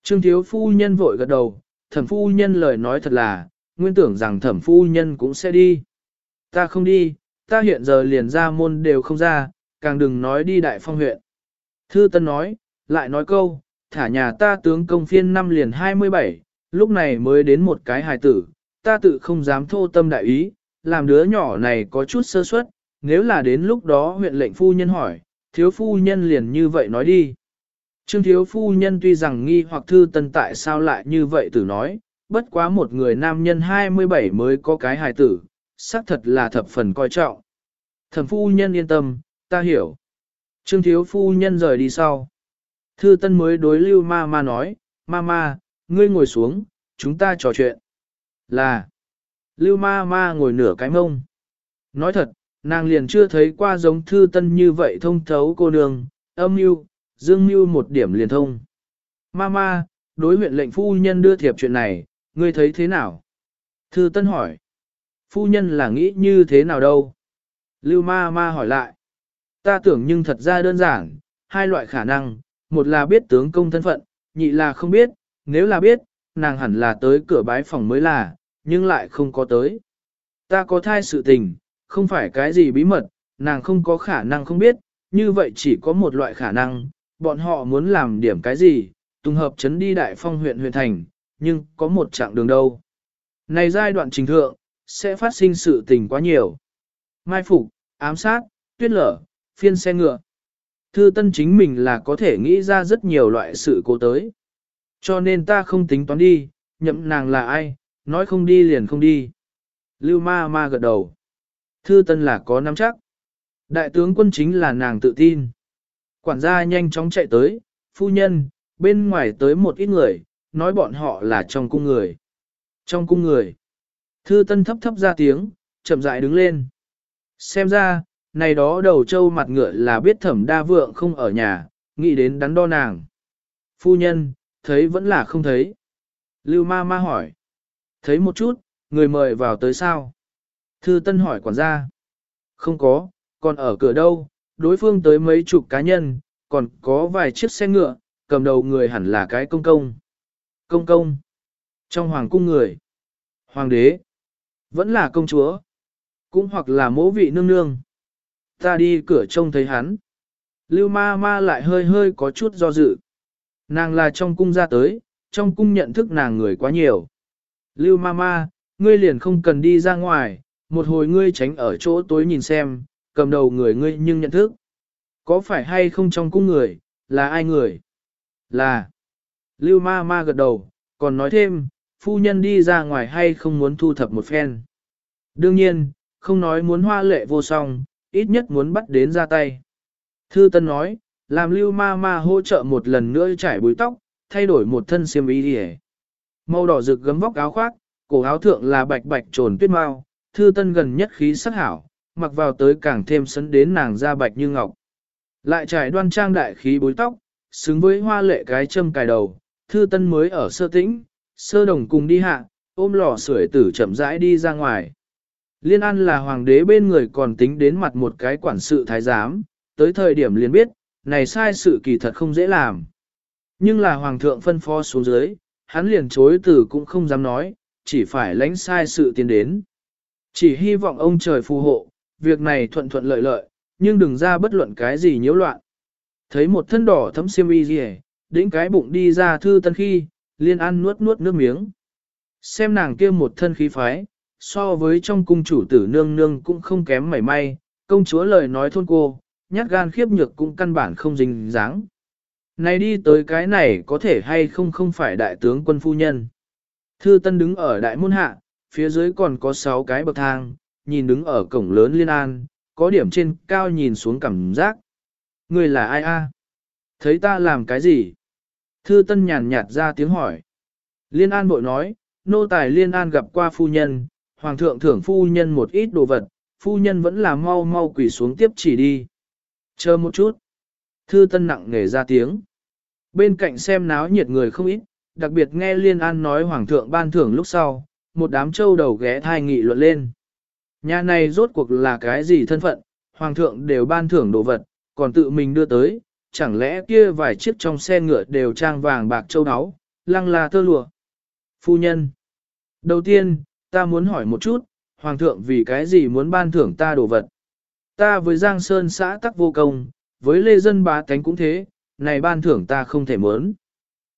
Trương thiếu phu nhân vội gật đầu, Thẩm phu nhân lời nói thật là, nguyên tưởng rằng Thẩm phu nhân cũng sẽ đi. Ta không đi, ta hiện giờ liền ra môn đều không ra, càng đừng nói đi đại phong huyện. Thư Tân nói, lại nói câu, thả nhà ta tướng công phiên năm liền 27, lúc này mới đến một cái hài tử, ta tự không dám thô tâm đại ý, làm đứa nhỏ này có chút sơ suất, nếu là đến lúc đó huyện lệnh phu nhân hỏi, thiếu phu nhân liền như vậy nói đi. Trương thiếu phu nhân tuy rằng nghi hoặc thư tân tại sao lại như vậy tử nói, bất quá một người nam nhân 27 mới có cái hài tử, xác thật là thập phần coi trọng. Thẩm phu nhân yên tâm, ta hiểu. Trương thiếu phu nhân rời đi sau. Thư tân mới đối lưu ma ma nói, ma ma, ngươi ngồi xuống, chúng ta trò chuyện. Là, lưu ma ma ngồi nửa cái mông. Nói thật, nàng liền chưa thấy qua giống thư tân như vậy thông thấu cô nương, âm mưu, dương mưu một điểm liền thông. Ma ma, đối huyện lệnh phu nhân đưa thiệp chuyện này, ngươi thấy thế nào? Thư tân hỏi. Phu nhân là nghĩ như thế nào đâu? Lưu ma ma hỏi lại. Ta tưởng nhưng thật ra đơn giản, hai loại khả năng, một là biết tướng công thân phận, nhị là không biết, nếu là biết, nàng hẳn là tới cửa bái phòng mới là, nhưng lại không có tới. Ta có thai sự tình, không phải cái gì bí mật, nàng không có khả năng không biết, như vậy chỉ có một loại khả năng, bọn họ muốn làm điểm cái gì, tùng hợp chấn đi đại phong huyện huyện thành, nhưng có một chặng đường đâu. Này giai đoạn trình thượng, sẽ phát sinh sự tình quá nhiều. Mai phục, ám sát, tuyết lở, phiên xe ngựa. Thư tân chính mình là có thể nghĩ ra rất nhiều loại sự cố tới. Cho nên ta không tính toán đi, nhậm nàng là ai, nói không đi liền không đi. Lưu ma ma gật đầu. Thư tân là có nắm chắc. Đại tướng quân chính là nàng tự tin. Quản gia nhanh chóng chạy tới, phu nhân, bên ngoài tới một ít người, nói bọn họ là trong cung người. Trong cung người. Thư tân thấp thấp ra tiếng, chậm rãi đứng lên. Xem ra, này đó đầu trâu mặt ngựa là biết thẩm đa vượng không ở nhà, nghĩ đến đắn đo nàng. Phu nhân, thấy vẫn là không thấy. Lưu ma ma hỏi. Thấy một chút, người mời vào tới sao? Thư Tân hỏi quản gia. Không có, còn ở cửa đâu, đối phương tới mấy chục cá nhân, còn có vài chiếc xe ngựa, cầm đầu người hẳn là cái công công. Công công. Trong hoàng cung người. Hoàng đế. Vẫn là công chúa. Cũng hoặc là mỗ vị nương nương. Ta đi cửa trông thấy hắn. Lưu ma ma lại hơi hơi có chút do dự. Nàng là trong cung ra tới, trong cung nhận thức nàng người quá nhiều. Lưu ma ma, ngươi liền không cần đi ra ngoài, một hồi ngươi tránh ở chỗ tối nhìn xem, cầm đầu người ngươi nhưng nhận thức. Có phải hay không trong cung người, là ai người? Là. Lưu ma ma gật đầu, còn nói thêm, phu nhân đi ra ngoài hay không muốn thu thập một phen. Đương nhiên, không nói muốn hoa lệ vô song, ít nhất muốn bắt đến ra tay. Thư Tân nói, làm lưu ma ma hỗ trợ một lần nữa trải búi tóc, thay đổi một thân xiêm y đi Màu đỏ rực gấm vóc áo khoác, cổ áo thượng là bạch bạch trồn tuyết mau, Thư Tân gần nhất khí sắc hảo, mặc vào tới càng thêm sấn đến nàng da bạch như ngọc. Lại trải đoan trang đại khí búi tóc, xứng với hoa lệ cái châm cài đầu, Thư Tân mới ở sơ tĩnh, sơ đồng cùng đi hạ, ôm lò sưởi tử chậm rãi đi ra ngoài. Liên An là hoàng đế bên người còn tính đến mặt một cái quản sự thái giám, tới thời điểm liền biết, này sai sự kỳ thật không dễ làm. Nhưng là hoàng thượng phân phó xuống dưới, hắn liền chối từ cũng không dám nói, chỉ phải lãnh sai sự tiến đến. Chỉ hy vọng ông trời phù hộ, việc này thuận thuận lợi lợi, nhưng đừng ra bất luận cái gì nhiễu loạn. Thấy một thân đỏ thấm xiêm y gì đĩnh cái bụng đi ra thư tân khi, liên an nuốt nuốt nước miếng. Xem nàng kia một thân khí phái, so với trong cung chủ tử nương nương cũng không kém mảy may, công chúa lời nói thôn cô, nhát gan khiếp nhược cũng căn bản không dính dáng. Này đi tới cái này có thể hay không không phải đại tướng quân phu nhân. Thư Tân đứng ở đại môn hạ, phía dưới còn có 6 cái bậc thang, nhìn đứng ở cổng lớn liên an, có điểm trên cao nhìn xuống cảm giác. Người là ai a? Thấy ta làm cái gì? Thư Tân nhàn nhạt ra tiếng hỏi. Liên an bội nói, nô tài liên an gặp qua phu nhân, hoàng thượng thưởng phu nhân một ít đồ vật, phu nhân vẫn là mau mau quỳ xuống tiếp chỉ đi. Chờ một chút. Thư Tân nặng nề ra tiếng. Bên cạnh xem náo nhiệt người không ít, đặc biệt nghe Liên An nói Hoàng thượng ban thưởng lúc sau, một đám châu đầu ghé thai nghị luận lên. Nhà này rốt cuộc là cái gì thân phận, Hoàng thượng đều ban thưởng đồ vật, còn tự mình đưa tới, chẳng lẽ kia vài chiếc trong xe ngựa đều trang vàng bạc châu áo, lăng là tơ lụa. Phu nhân. Đầu tiên, ta muốn hỏi một chút, Hoàng thượng vì cái gì muốn ban thưởng ta đồ vật? Ta với Giang Sơn xã tắc vô công, với Lê Dân bá cánh cũng thế, này ban thưởng ta không thể muốn.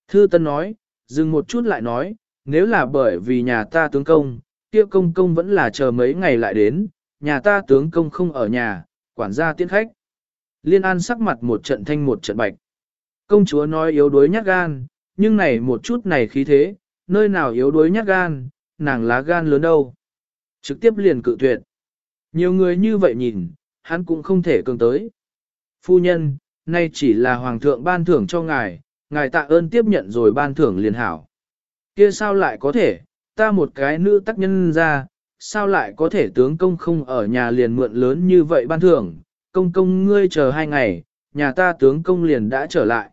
Thư Tân nói, dừng một chút lại nói, nếu là bởi vì nhà ta tướng công, kia công công vẫn là chờ mấy ngày lại đến, nhà ta tướng công không ở nhà, quản gia tiễn khách. Liên An sắc mặt một trận thanh một trận bạch. Công chúa nói yếu đuối nhát gan, nhưng này một chút này khí thế, nơi nào yếu đuối nhát gan, nàng lá gan lớn đâu. Trực tiếp liền cự tuyệt. Nhiều người như vậy nhìn, hắn cũng không thể cường tới. Phu nhân, nay chỉ là hoàng thượng ban thưởng cho ngài, ngài tạ ơn tiếp nhận rồi ban thưởng liền hảo. Kia sao lại có thể, ta một cái nữ tác nhân ra, sao lại có thể tướng công không ở nhà liền mượn lớn như vậy ban thưởng, công công ngươi chờ hai ngày, nhà ta tướng công liền đã trở lại.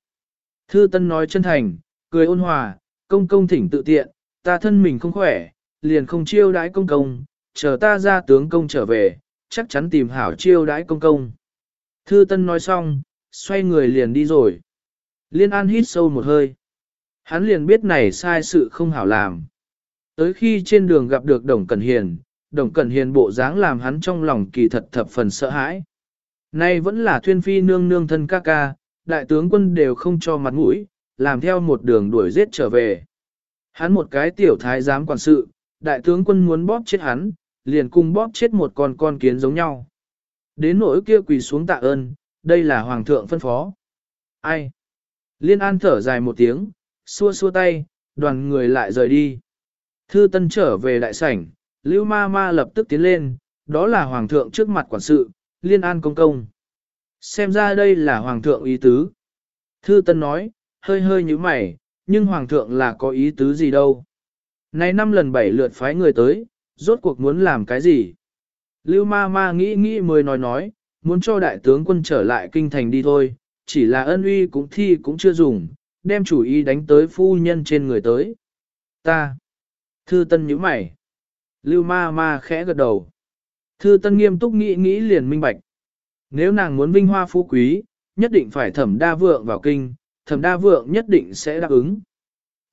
Thư Tân nói chân thành, cười ôn hòa, công công thỉnh tự tiện, ta thân mình không khỏe, liền không chiêu đãi công công, chờ ta ra tướng công trở về, chắc chắn tìm hảo chiêu đãi công công. Thư Tân nói xong, xoay người liền đi rồi. Liên An hít sâu một hơi. Hắn liền biết này sai sự không hảo làm. Tới khi trên đường gặp được Đồng Cẩn Hiền, Đồng Cẩn Hiền bộ dáng làm hắn trong lòng kỳ thật thập phần sợ hãi. Nay vẫn là thuyên phi nương nương thân ca ca, đại tướng quân đều không cho mặt mũi, làm theo một đường đuổi giết trở về. Hắn một cái tiểu thái giám quản sự, đại tướng quân muốn bóp chết hắn, liền cùng bóp chết một con con kiến giống nhau. Đến nỗi kia quỳ xuống tạ ơn, đây là hoàng thượng phân phó. Ai? Liên An thở dài một tiếng, xua xua tay, đoàn người lại rời đi. Thư Tân trở về đại sảnh, Lưu Ma Ma lập tức tiến lên, đó là hoàng thượng trước mặt quản sự, Liên An công công. Xem ra đây là hoàng thượng ý tứ. Thư Tân nói, hơi hơi như mày, nhưng hoàng thượng là có ý tứ gì đâu. Này năm lần bảy lượt phái người tới, rốt cuộc muốn làm cái gì? Lưu ma ma nghĩ nghĩ mới nói nói, muốn cho đại tướng quân trở lại kinh thành đi thôi, chỉ là ân uy cũng thi cũng chưa dùng, đem chủ ý đánh tới phu nhân trên người tới. Ta. Thư tân nhíu mày. Lưu ma ma khẽ gật đầu. Thư tân nghiêm túc nghĩ nghĩ liền minh bạch. Nếu nàng muốn vinh hoa phú quý, nhất định phải thẩm đa vượng vào kinh, thẩm đa vượng nhất định sẽ đáp ứng.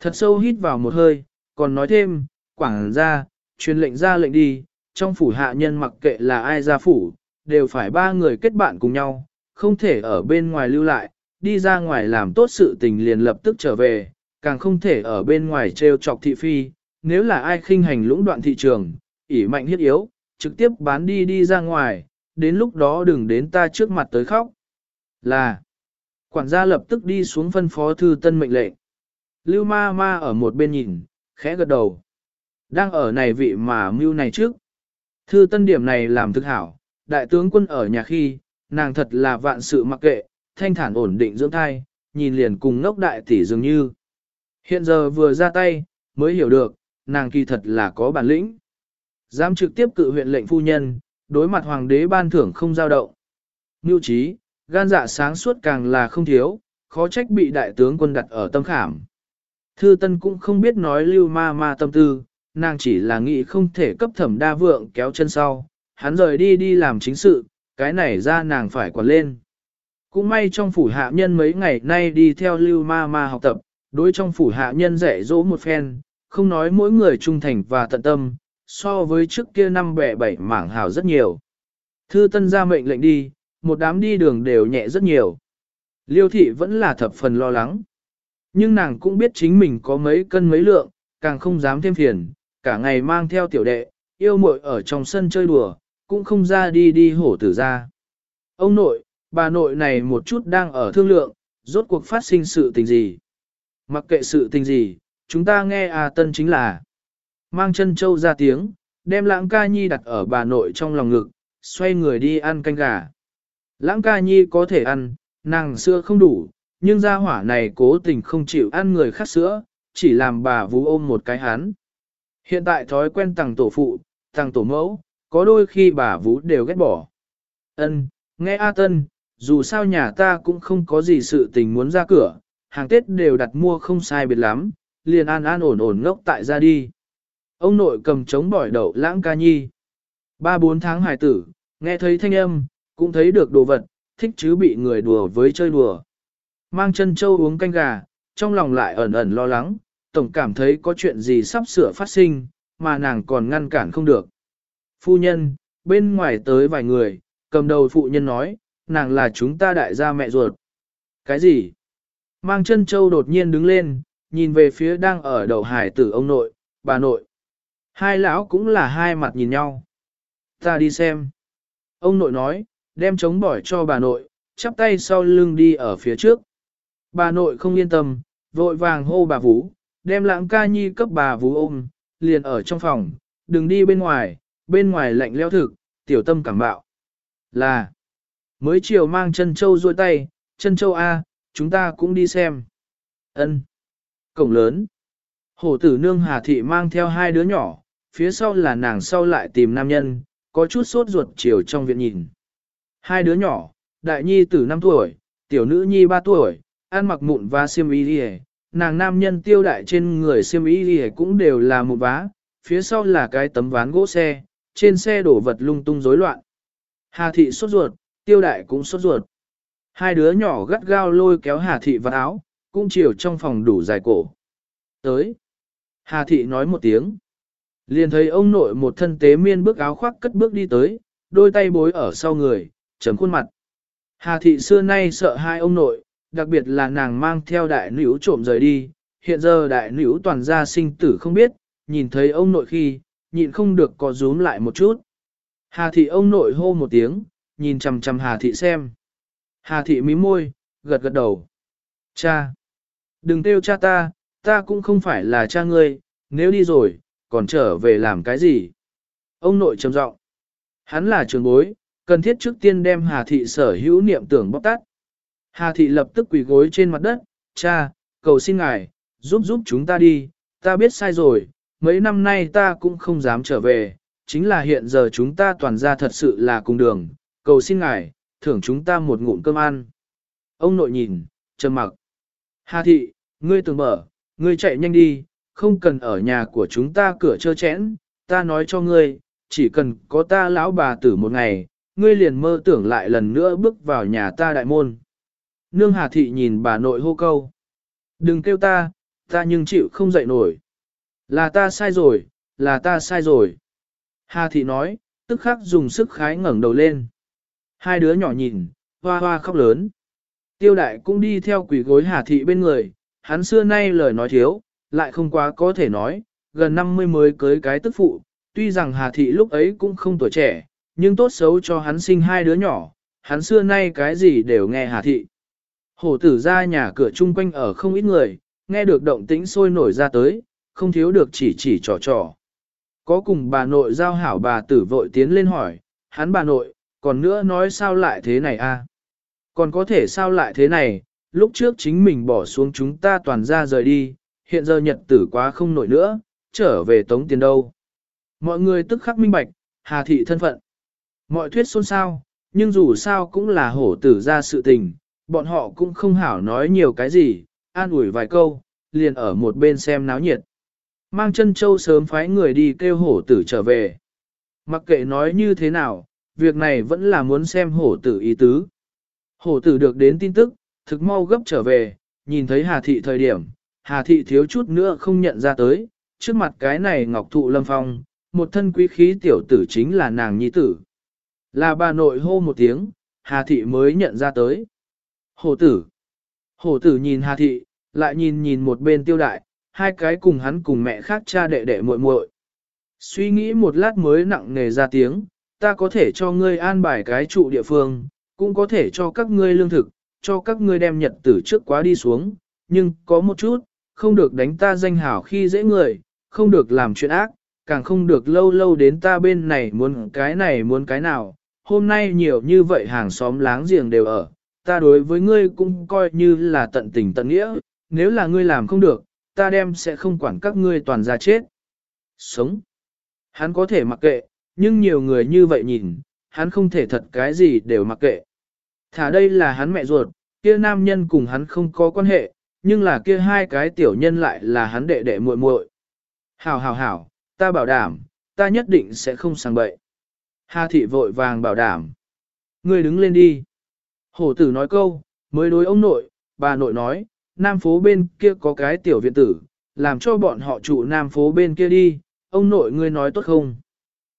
Thật sâu hít vào một hơi, còn nói thêm, quảng ra, truyền lệnh ra lệnh đi, trong phủ hạ nhân mặc kệ là ai ra phủ, đều phải ba người kết bạn cùng nhau, không thể ở bên ngoài lưu lại, đi ra ngoài làm tốt sự tình liền lập tức trở về, càng không thể ở bên ngoài trêu chọc thị phi, nếu là ai khinh hành lũng đoạn thị trường, ỉ mạnh hiết yếu, trực tiếp bán đi đi ra ngoài, đến lúc đó đừng đến ta trước mặt tới khóc. Là, quản gia lập tức đi xuống phân phó thư tân mệnh lệnh. Lưu ma ma ở một bên nhìn, khẽ gật đầu. Đang ở này vị mà mưu này trước. Thư tân điểm này làm thực hảo, đại tướng quân ở nhà khi, nàng thật là vạn sự mặc kệ, thanh thản ổn định dưỡng thai, nhìn liền cùng ngốc đại tỷ dường như. Hiện giờ vừa ra tay, mới hiểu được, nàng kỳ thật là có bản lĩnh. Dám trực tiếp cự huyện lệnh phu nhân, đối mặt hoàng đế ban thưởng không giao động. Nưu trí, gan dạ sáng suốt càng là không thiếu, khó trách bị đại tướng quân đặt ở tâm khảm. Thư Tân cũng không biết nói lưu ma ma tâm tư, nàng chỉ là nghĩ không thể cấp thẩm đa vượng kéo chân sau, hắn rời đi đi làm chính sự, cái này ra nàng phải quản lên. Cũng may trong phủ hạ nhân mấy ngày nay đi theo lưu ma ma học tập, đối trong phủ hạ nhân dạy dỗ một phen, không nói mỗi người trung thành và tận tâm, so với trước kia năm bẻ bảy mảng hào rất nhiều. Thư tân ra mệnh lệnh đi, một đám đi đường đều nhẹ rất nhiều. Liêu thị vẫn là thập phần lo lắng. Nhưng nàng cũng biết chính mình có mấy cân mấy lượng, càng không dám thêm phiền, cả ngày mang theo tiểu đệ, yêu muội ở trong sân chơi đùa, cũng không ra đi đi hổ tử ra. Ông nội, bà nội này một chút đang ở thương lượng, rốt cuộc phát sinh sự tình gì. Mặc kệ sự tình gì, chúng ta nghe à tân chính là mang chân châu ra tiếng, đem lãng ca nhi đặt ở bà nội trong lòng ngực, xoay người đi ăn canh gà. Lãng ca nhi có thể ăn, nàng xưa không đủ, nhưng gia hỏa này cố tình không chịu ăn người khác sữa, chỉ làm bà vú ôm một cái hắn. Hiện tại thói quen tàng tổ phụ, tàng tổ mẫu, có đôi khi bà vú đều ghét bỏ. Ân, nghe A Tân, dù sao nhà ta cũng không có gì sự tình muốn ra cửa, hàng Tết đều đặt mua không sai biệt lắm, liền an an ổn ổn ngốc tại ra đi. Ông nội cầm trống bỏi đậu lãng ca nhi. Ba bốn tháng hài tử, nghe thấy thanh âm, cũng thấy được đồ vật, thích chứ bị người đùa với chơi đùa. Mang chân châu uống canh gà, trong lòng lại ẩn ẩn lo lắng, tổng cảm thấy có chuyện gì sắp sửa phát sinh, mà nàng còn ngăn cản không được. Phu nhân, bên ngoài tới vài người, cầm đầu phụ nhân nói, nàng là chúng ta đại gia mẹ ruột. Cái gì? Mang chân châu đột nhiên đứng lên, nhìn về phía đang ở đầu hải tử ông nội, bà nội. Hai lão cũng là hai mặt nhìn nhau. Ta đi xem. Ông nội nói, đem chống bỏi cho bà nội, chắp tay sau lưng đi ở phía trước. Bà nội không yên tâm, vội vàng hô bà Vũ, đem lãng ca nhi cấp bà Vũ ôm, liền ở trong phòng, đừng đi bên ngoài, bên ngoài lạnh leo thực, tiểu tâm cảm bạo. Là, mới chiều mang chân châu ruôi tay, chân châu A, chúng ta cũng đi xem. ân Cổng lớn. Hổ tử nương Hà Thị mang theo hai đứa nhỏ, phía sau là nàng sau lại tìm nam nhân, có chút sốt ruột chiều trong viện nhìn. Hai đứa nhỏ, đại nhi tử 5 tuổi, tiểu nữ nhi 3 tuổi, ăn mặc mụn và xiêm y đi nàng nam nhân tiêu đại trên người xiêm y đi cũng đều là một vá, phía sau là cái tấm ván gỗ xe, trên xe đổ vật lung tung rối loạn. Hà thị sốt ruột, tiêu đại cũng sốt ruột. Hai đứa nhỏ gắt gao lôi kéo Hà thị vào áo, cũng chiều trong phòng đủ dài cổ. Tới. Hà thị nói một tiếng. Liền thấy ông nội một thân tế miên bước áo khoác cất bước đi tới, đôi tay bối ở sau người, chấm khuôn mặt. Hà thị xưa nay sợ hai ông nội, đặc biệt là nàng mang theo đại nữ trộm rời đi, hiện giờ đại nữ toàn gia sinh tử không biết, nhìn thấy ông nội khi, nhịn không được có rúm lại một chút. Hà thị ông nội hô một tiếng, nhìn chằm chằm Hà thị xem. Hà thị mím môi, gật gật đầu. Cha! Đừng kêu cha ta, ta cũng không phải là cha ngươi, nếu đi rồi, còn trở về làm cái gì? Ông nội trầm giọng. Hắn là trường bối, cần thiết trước tiên đem Hà thị sở hữu niệm tưởng bóc tát. Hà thị lập tức quỳ gối trên mặt đất, cha, cầu xin ngài, giúp giúp chúng ta đi, ta biết sai rồi, mấy năm nay ta cũng không dám trở về, chính là hiện giờ chúng ta toàn ra thật sự là cùng đường, cầu xin ngài, thưởng chúng ta một ngụm cơm ăn. Ông nội nhìn, trầm mặc. Hà thị, ngươi tưởng mở, ngươi chạy nhanh đi, không cần ở nhà của chúng ta cửa trơ chẽn, ta nói cho ngươi, chỉ cần có ta lão bà tử một ngày, ngươi liền mơ tưởng lại lần nữa bước vào nhà ta đại môn. Nương Hà Thị nhìn bà nội hô câu. Đừng kêu ta, ta nhưng chịu không dậy nổi. Là ta sai rồi, là ta sai rồi. Hà Thị nói, tức khắc dùng sức khái ngẩng đầu lên. Hai đứa nhỏ nhìn, hoa hoa khóc lớn. Tiêu đại cũng đi theo quỷ gối Hà Thị bên người, hắn xưa nay lời nói thiếu, lại không quá có thể nói, gần 50 mới cưới cái tức phụ, tuy rằng Hà Thị lúc ấy cũng không tuổi trẻ, nhưng tốt xấu cho hắn sinh hai đứa nhỏ, hắn xưa nay cái gì đều nghe Hà Thị. Hổ tử ra nhà cửa chung quanh ở không ít người, nghe được động tĩnh sôi nổi ra tới, không thiếu được chỉ chỉ trò trò. Có cùng bà nội giao hảo bà tử vội tiến lên hỏi, hắn bà nội, còn nữa nói sao lại thế này a? Còn có thể sao lại thế này, lúc trước chính mình bỏ xuống chúng ta toàn ra rời đi, hiện giờ nhật tử quá không nổi nữa, trở về tống tiền đâu. Mọi người tức khắc minh bạch, hà thị thân phận. Mọi thuyết xôn xao, nhưng dù sao cũng là hổ tử ra sự tình, bọn họ cũng không hảo nói nhiều cái gì, an ủi vài câu, liền ở một bên xem náo nhiệt. Mang chân châu sớm phái người đi kêu hổ tử trở về. Mặc kệ nói như thế nào, việc này vẫn là muốn xem hổ tử ý tứ. Hổ tử được đến tin tức, thực mau gấp trở về, nhìn thấy Hà Thị thời điểm, Hà Thị thiếu chút nữa không nhận ra tới, trước mặt cái này ngọc thụ lâm phong, một thân quý khí tiểu tử chính là nàng nhi tử. Là bà nội hô một tiếng, Hà Thị mới nhận ra tới. Hổ tử. Hổ tử nhìn Hà Thị, lại nhìn nhìn một bên tiêu đại, hai cái cùng hắn cùng mẹ khác cha đệ đệ muội muội. Suy nghĩ một lát mới nặng nề ra tiếng, ta có thể cho ngươi an bài cái trụ địa phương, cũng có thể cho các ngươi lương thực, cho các ngươi đem nhật tử trước quá đi xuống, nhưng có một chút, không được đánh ta danh hảo khi dễ người, không được làm chuyện ác, càng không được lâu lâu đến ta bên này muốn cái này muốn cái nào. Hôm nay nhiều như vậy hàng xóm láng giềng đều ở, ta đối với ngươi cũng coi như là tận tình tận nghĩa, nếu là ngươi làm không được, ta đem sẽ không quản các ngươi toàn ra chết. Sống. Hắn có thể mặc kệ, nhưng nhiều người như vậy nhìn, hắn không thể thật cái gì đều mặc kệ. Thả đây là hắn mẹ ruột, kia nam nhân cùng hắn không có quan hệ, nhưng là kia hai cái tiểu nhân lại là hắn đệ đệ muội muội. Hảo hảo hảo, ta bảo đảm, ta nhất định sẽ không sang bậy. Hà thị vội vàng bảo đảm. Ngươi đứng lên đi. Hổ tử nói câu, mới đối ông nội, bà nội nói, nam phố bên kia có cái tiểu viện tử, làm cho bọn họ trụ nam phố bên kia đi, ông nội ngươi nói tốt không?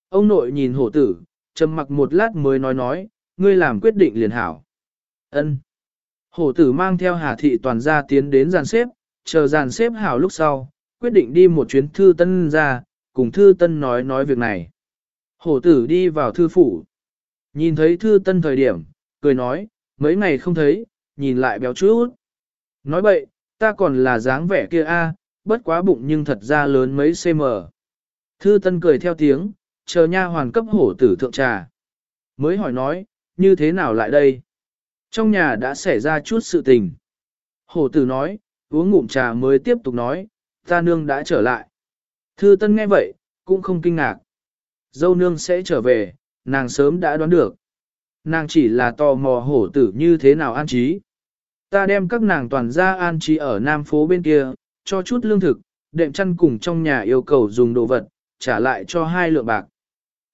Ông nội nhìn hổ tử, trầm mặc một lát mới nói nói, ngươi làm quyết định liền hảo. Ân. Hổ tử mang theo Hà Thị toàn gia tiến đến giàn xếp, chờ giàn xếp hảo lúc sau, quyết định đi một chuyến thư tân ra, cùng thư tân nói nói việc này. Hổ tử đi vào thư phủ. Nhìn thấy thư tân thời điểm, cười nói, mấy ngày không thấy, nhìn lại béo chút. Nói bậy, ta còn là dáng vẻ kia a, bất quá bụng nhưng thật ra lớn mấy cm. Thư tân cười theo tiếng, chờ nha hoàn cấp hổ tử thượng trà. Mới hỏi nói, như thế nào lại đây? Trong nhà đã xảy ra chút sự tình. Hổ tử nói, uống ngụm trà mới tiếp tục nói, ta nương đã trở lại. Thư tân nghe vậy, cũng không kinh ngạc. Dâu nương sẽ trở về, nàng sớm đã đoán được. Nàng chỉ là tò mò hổ tử như thế nào an trí. Ta đem các nàng toàn ra an trí ở Nam phố bên kia, cho chút lương thực, đệm chăn cùng trong nhà yêu cầu dùng đồ vật, trả lại cho hai lượng bạc.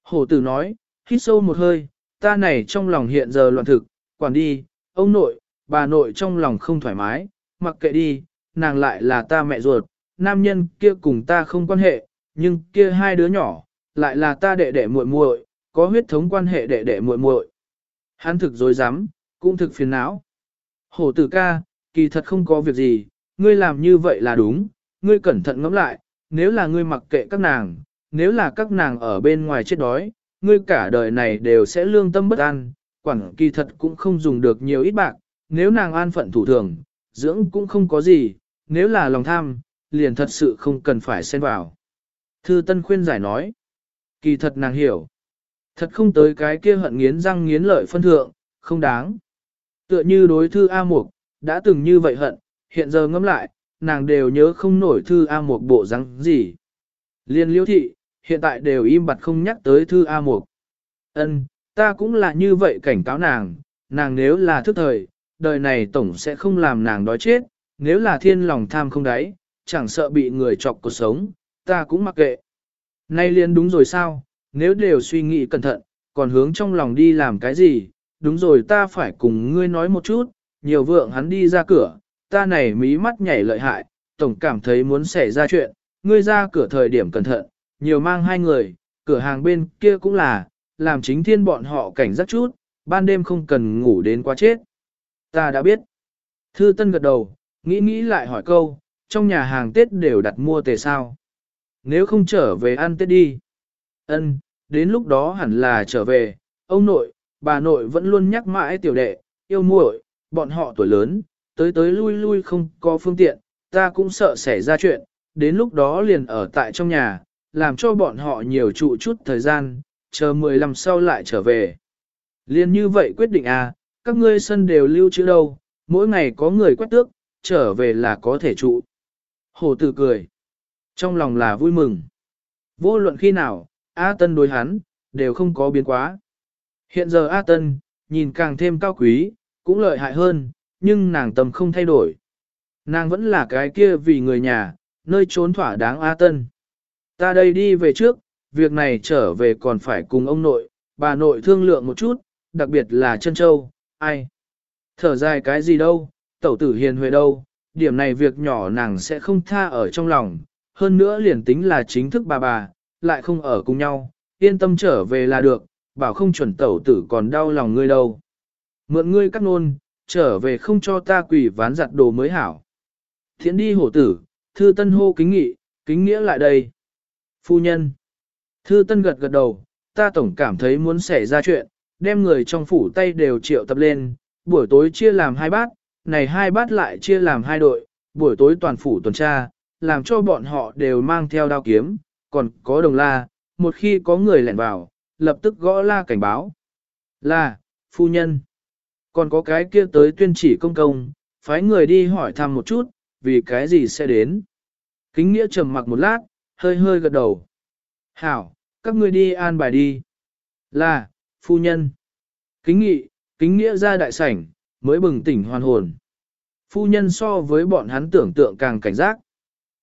Hổ tử nói, hít sâu một hơi, ta này trong lòng hiện giờ loạn thực, quản đi, ông nội, bà nội trong lòng không thoải mái, mặc kệ đi, nàng lại là ta mẹ ruột, nam nhân kia cùng ta không quan hệ, nhưng kia hai đứa nhỏ, lại là ta đệ đệ muội muội, có huyết thống quan hệ đệ đệ muội muội. Hắn thực dối rắm cũng thực phiền não. Hổ tử ca, kỳ thật không có việc gì, ngươi làm như vậy là đúng, ngươi cẩn thận ngẫm lại, nếu là ngươi mặc kệ các nàng, nếu là các nàng ở bên ngoài chết đói, ngươi cả đời này đều sẽ lương tâm bất an, quản kỳ thật cũng không dùng được nhiều ít bạc, nếu nàng an phận thủ thường, dưỡng cũng không có gì, nếu là lòng tham, liền thật sự không cần phải xen vào. Thư Tân khuyên giải nói, kỳ thật nàng hiểu, thật không tới cái kia hận nghiến răng nghiến lợi phân thượng, không đáng. Tựa như đối thư A Mục, đã từng như vậy hận, hiện giờ ngẫm lại, nàng đều nhớ không nổi thư A Mục bộ răng gì. Liên liễu thị, hiện tại đều im bặt không nhắc tới thư A Mục. Ân, ta cũng là như vậy cảnh cáo nàng, nàng nếu là thức thời, đời này tổng sẽ không làm nàng đói chết, nếu là thiên lòng tham không đáy, chẳng sợ bị người chọc cuộc sống, ta cũng mặc kệ. Nay liên đúng rồi sao, nếu đều suy nghĩ cẩn thận, còn hướng trong lòng đi làm cái gì, đúng rồi ta phải cùng ngươi nói một chút, nhiều vượng hắn đi ra cửa, ta này mí mắt nhảy lợi hại, tổng cảm thấy muốn xảy ra chuyện, ngươi ra cửa thời điểm cẩn thận, nhiều mang hai người, cửa hàng bên kia cũng là, làm chính thiên bọn họ cảnh giác chút, ban đêm không cần ngủ đến quá chết. Ta đã biết. Thư Tân gật đầu, nghĩ nghĩ lại hỏi câu, trong nhà hàng Tết đều đặt mua tề sao? Nếu không trở về ăn Tết đi. Ân, đến lúc đó hẳn là trở về, ông nội, bà nội vẫn luôn nhắc mãi tiểu đệ, yêu muội, bọn họ tuổi lớn, tới tới lui lui không có phương tiện, ta cũng sợ xảy ra chuyện, đến lúc đó liền ở tại trong nhà, làm cho bọn họ nhiều trụ chút thời gian, chờ 15 sau lại trở về. Liên như vậy quyết định à, các ngươi sân đều lưu trữ đâu, mỗi ngày có người quét tước, trở về là có thể trụ. Hồ tử cười. Trong lòng là vui mừng. Vô luận khi nào, A Tân đối hắn, đều không có biến quá. Hiện giờ A Tân, nhìn càng thêm cao quý, cũng lợi hại hơn, nhưng nàng tâm không thay đổi. Nàng vẫn là cái kia vì người nhà, nơi trốn thỏa đáng A Tân. Ta đây đi về trước, việc này trở về còn phải cùng ông nội, bà nội thương lượng một chút, đặc biệt là chân châu, ai. Thở dài cái gì đâu, tẩu tử hiền huệ đâu, điểm này việc nhỏ nàng sẽ không tha ở trong lòng, hơn nữa liền tính là chính thức bà bà, lại không ở cùng nhau, yên tâm trở về là được, bảo không chuẩn tẩu tử còn đau lòng ngươi đâu. Mượn ngươi cắt nôn, trở về không cho ta quỷ ván giặt đồ mới hảo. Thiện đi hổ tử, thư tân hô kính nghị, kính nghĩa lại đây. Phu nhân. Thư tân gật gật đầu, ta tổng cảm thấy muốn xảy ra chuyện, đem người trong phủ tay đều triệu tập lên, buổi tối chia làm hai bát, này hai bát lại chia làm hai đội, buổi tối toàn phủ tuần tra, làm cho bọn họ đều mang theo đao kiếm, còn có đồng la, một khi có người lẻn vào, lập tức gõ la cảnh báo. Là, phu nhân. Còn có cái kia tới tuyên chỉ công công, phái người đi hỏi thăm một chút, vì cái gì sẽ đến. Kính nghĩa trầm mặc một lát, hơi hơi gật đầu. Hảo, các ngươi đi an bài đi. Là, phu nhân. Kính nghị, kính nghĩa ra đại sảnh, mới bừng tỉnh hoàn hồn. Phu nhân so với bọn hắn tưởng tượng càng cảnh giác.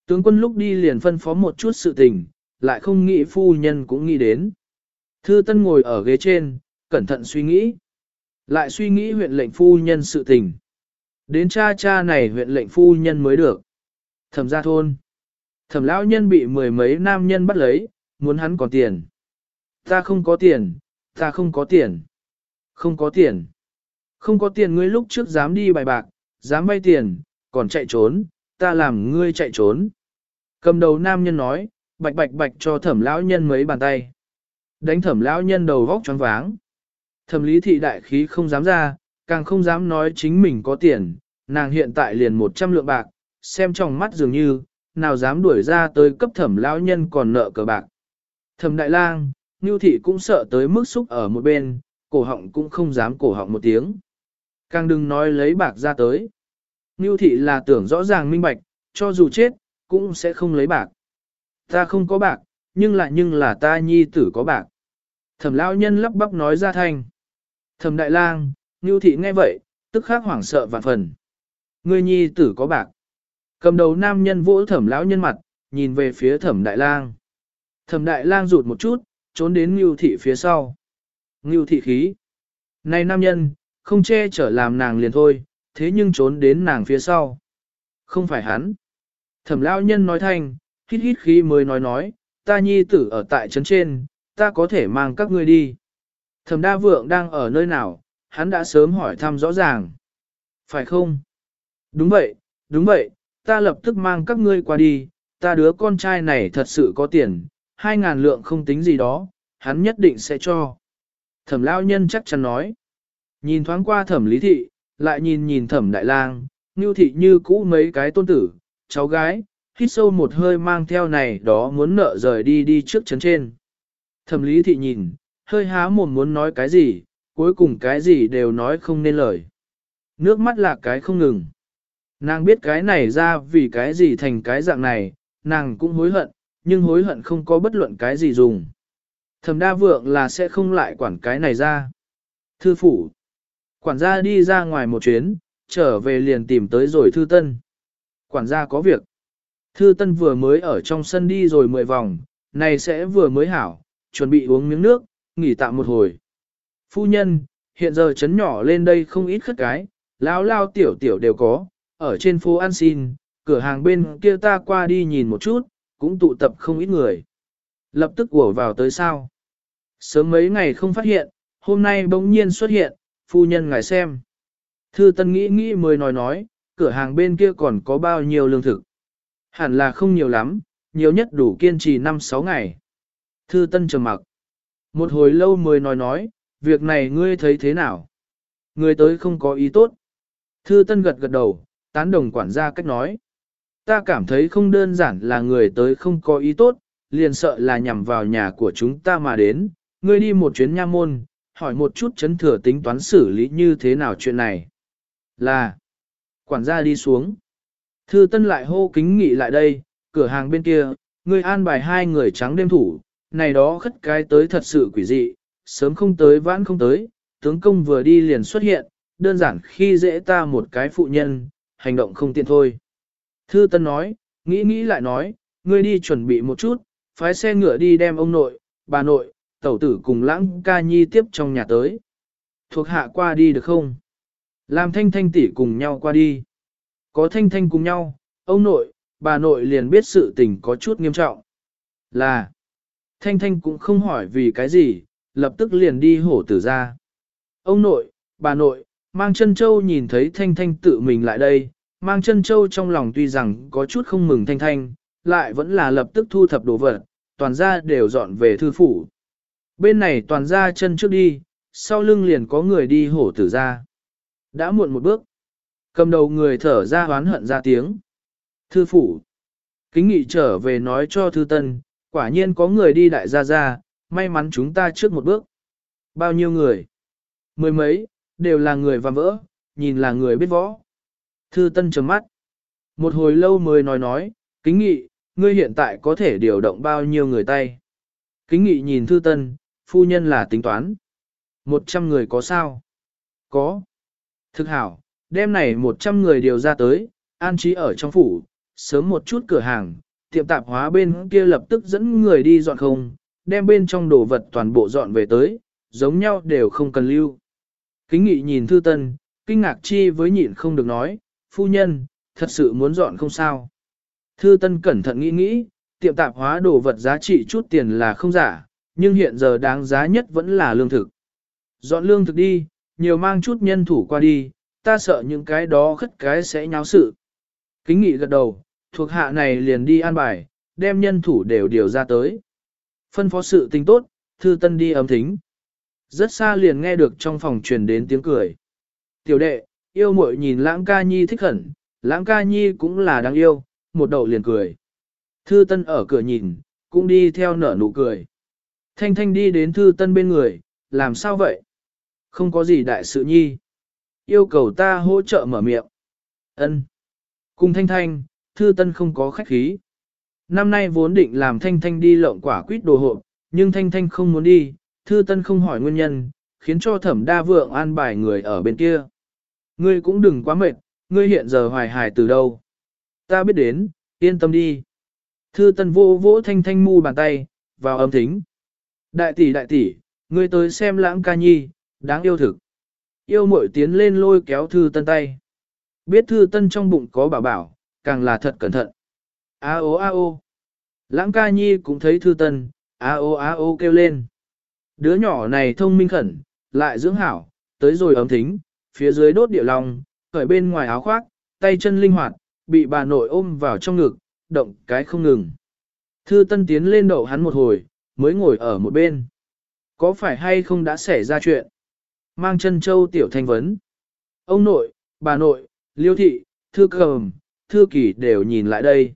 Tướng quân lúc đi liền phân phó một chút sự tình, lại không nghĩ phu nhân cũng nghĩ đến. Thư Tân ngồi ở ghế trên, cẩn thận suy nghĩ. Lại suy nghĩ huyện lệnh phu nhân sự tình. Đến cha cha này huyện lệnh phu nhân mới được. Thẩm gia thôn. Thẩm lão nhân bị mười mấy nam nhân bắt lấy, muốn hắn còn tiền. Ta không có tiền, ta không có tiền. Không có tiền. Không có tiền ngươi lúc trước dám đi bài bạc, dám vay tiền, còn chạy trốn, ta làm ngươi chạy trốn. Cầm đầu nam nhân nói, bạch bạch bạch cho thẩm lão nhân mấy bàn tay. Đánh thẩm lão nhân đầu vóc choáng váng. Thẩm lý thị đại khí không dám ra, càng không dám nói chính mình có tiền, nàng hiện tại liền 100 lượng bạc, xem trong mắt dường như, nào dám đuổi ra tới cấp thẩm lão nhân còn nợ cờ bạc. Thẩm đại lang, Nưu thị cũng sợ tới mức xúc ở một bên, cổ họng cũng không dám cổ họng một tiếng. Càng đừng nói lấy bạc ra tới. Nưu thị là tưởng rõ ràng minh bạch, cho dù chết, cũng sẽ không lấy bạc. Ta không có bạc, nhưng lại nhưng là ta nhi tử có bạc. Thẩm lão nhân lắp bắp nói ra thanh. Thẩm đại lang, Nưu thị nghe vậy, tức khắc hoảng sợ vạn phần. Người nhi tử có bạc. Cầm đầu nam nhân vỗ thẩm lão nhân mặt, nhìn về phía thẩm đại lang. Thẩm đại lang rụt một chút, trốn đến Nưu thị phía sau. Nưu thị khí. Này nam nhân, không che chở làm nàng liền thôi, thế nhưng trốn đến nàng phía sau. Không phải hắn. Thẩm lão nhân nói thanh, hít hít khí mới nói nói, ta nhi tử ở tại trấn trên, ta có thể mang các ngươi đi. Thẩm đa vượng đang ở nơi nào, hắn đã sớm hỏi thăm rõ ràng. Phải không? Đúng vậy, đúng vậy, ta lập tức mang các ngươi qua đi, ta đứa con trai này thật sự có tiền, hai ngàn lượng không tính gì đó, hắn nhất định sẽ cho. Thẩm lão nhân chắc chắn nói. Nhìn thoáng qua thẩm lý thị, lại nhìn nhìn thẩm đại lang, như thị như cũ mấy cái tôn tử, cháu gái, hít sâu một hơi mang theo này đó muốn nợ rời đi đi trước chấn trên. Thẩm lý thị nhìn, hơi há mồm muốn nói cái gì, cuối cùng cái gì đều nói không nên lời. Nước mắt là cái không ngừng. Nàng biết cái này ra vì cái gì thành cái dạng này, nàng cũng hối hận, nhưng hối hận không có bất luận cái gì dùng. Thẩm đa vượng là sẽ không lại quản cái này ra. Thư phủ. Quản gia đi ra ngoài một chuyến, trở về liền tìm tới rồi thư tân. Quản gia có việc. Thư tân vừa mới ở trong sân đi rồi mười vòng, này sẽ vừa mới hảo, chuẩn bị uống miếng nước, nghỉ tạm một hồi. Phu nhân, hiện giờ chấn nhỏ lên đây không ít khất cái, Lão lao tiểu tiểu đều có, ở trên phố ăn xin, cửa hàng bên kia ta qua đi nhìn một chút, cũng tụ tập không ít người. Lập tức ùa vào tới sao. Sớm mấy ngày không phát hiện, hôm nay bỗng nhiên xuất hiện, phu nhân ngài xem. Thư Tân nghĩ nghĩ mới nói nói, cửa hàng bên kia còn có bao nhiêu lương thực. Hẳn là không nhiều lắm, nhiều nhất đủ kiên trì 5-6 ngày. Thư Tân trầm mặc. Một hồi lâu mới nói nói, việc này ngươi thấy thế nào? Người tới không có ý tốt. Thư Tân gật gật đầu, tán đồng quản gia cách nói. Ta cảm thấy không đơn giản là người tới không có ý tốt, liền sợ là nhằm vào nhà của chúng ta mà đến. Ngươi đi một chuyến nha môn, hỏi một chút chấn thừa tính toán xử lý như thế nào chuyện này. Là, quản gia đi xuống. Thư Tân lại hô kính nghị lại đây, cửa hàng bên kia, người an bài hai người trắng đêm thủ, này đó khất cái tới thật sự quỷ dị, sớm không tới vãn không tới, tướng công vừa đi liền xuất hiện, đơn giản khi dễ ta một cái phụ nhân, hành động không tiện thôi. Thư Tân nói, nghĩ nghĩ lại nói, ngươi đi chuẩn bị một chút, phái xe ngựa đi đem ông nội, bà nội, tẩu tử cùng lãng ca nhi tiếp trong nhà tới. Thuộc hạ qua đi được không? Làm thanh thanh tỷ cùng nhau qua đi. Có thanh thanh cùng nhau, ông nội, bà nội liền biết sự tình có chút nghiêm trọng. Là, thanh thanh cũng không hỏi vì cái gì, lập tức liền đi hổ tử ra. Ông nội, bà nội, mang chân châu nhìn thấy thanh thanh tự mình lại đây, mang chân châu trong lòng tuy rằng có chút không mừng thanh thanh, lại vẫn là lập tức thu thập đồ vật, toàn ra đều dọn về thư phủ. Bên này toàn ra chân trước đi, sau lưng liền có người đi hổ tử ra. Đã muộn một bước. Cầm đầu người thở ra hoán hận ra tiếng. Thư phủ. Kính nghị trở về nói cho thư tân, quả nhiên có người đi đại gia gia, may mắn chúng ta trước một bước. Bao nhiêu người? Mười mấy, đều là người và vỡ, nhìn là người biết võ. Thư tân trầm mắt. Một hồi lâu mới nói nói, kính nghị, ngươi hiện tại có thể điều động bao nhiêu người tay. Kính nghị nhìn thư tân, phu nhân là tính toán. Một trăm người có sao? Có. Thực hảo, đêm này một trăm người điều ra tới, an trí ở trong phủ, sớm một chút cửa hàng, tiệm tạp hóa bên kia lập tức dẫn người đi dọn không, đem bên trong đồ vật toàn bộ dọn về tới, giống nhau đều không cần lưu. Kính nghị nhìn thư tân, kinh ngạc chi với nhịn không được nói, phu nhân, thật sự muốn dọn không sao. Thư tân cẩn thận nghĩ nghĩ, tiệm tạp hóa đồ vật giá trị chút tiền là không giả, nhưng hiện giờ đáng giá nhất vẫn là lương thực. Dọn lương thực đi, nhiều mang chút nhân thủ qua đi, ta sợ những cái đó khất cái sẽ nháo sự. Kính nghị gật đầu, thuộc hạ này liền đi an bài, đem nhân thủ đều điều ra tới. Phân phó sự tình tốt, thư tân đi ấm thính. Rất xa liền nghe được trong phòng truyền đến tiếng cười. Tiểu đệ, yêu muội nhìn lãng ca nhi thích hẳn, lãng ca nhi cũng là đáng yêu, một đầu liền cười. Thư tân ở cửa nhìn, cũng đi theo nở nụ cười. Thanh thanh đi đến thư tân bên người, làm sao vậy? Không có gì đại sự nhi. Yêu cầu ta hỗ trợ mở miệng. ân Cùng thanh thanh, thư tân không có khách khí. Năm nay vốn định làm thanh thanh đi lộng quả quýt đồ hộp, nhưng thanh thanh không muốn đi, thư tân không hỏi nguyên nhân, khiến cho thẩm đa vượng an bài người ở bên kia. Ngươi cũng đừng quá mệt, ngươi hiện giờ hoài hài từ đâu. Ta biết đến, yên tâm đi. Thư tân vô vỗ thanh thanh mu bàn tay, vào âm thính. Đại tỷ đại tỷ, ngươi tới xem lãng ca nhi, đáng yêu thực. Yêu muội tiến lên lôi kéo thư tân tay. Biết thư tân trong bụng có bảo bảo, càng là thật cẩn thận. A ô a ô. Lãng ca nhi cũng thấy thư tân, a ô a ô kêu lên. Đứa nhỏ này thông minh khẩn, lại dưỡng hảo, tới rồi ấm thính, phía dưới đốt địa lòng, khởi bên ngoài áo khoác, tay chân linh hoạt, bị bà nội ôm vào trong ngực, động cái không ngừng. Thư tân tiến lên đậu hắn một hồi, mới ngồi ở một bên. Có phải hay không đã xảy ra chuyện? Mang chân châu tiểu thanh vấn. Ông nội, bà nội, liêu thị, thư cầm, thư kỳ đều nhìn lại đây.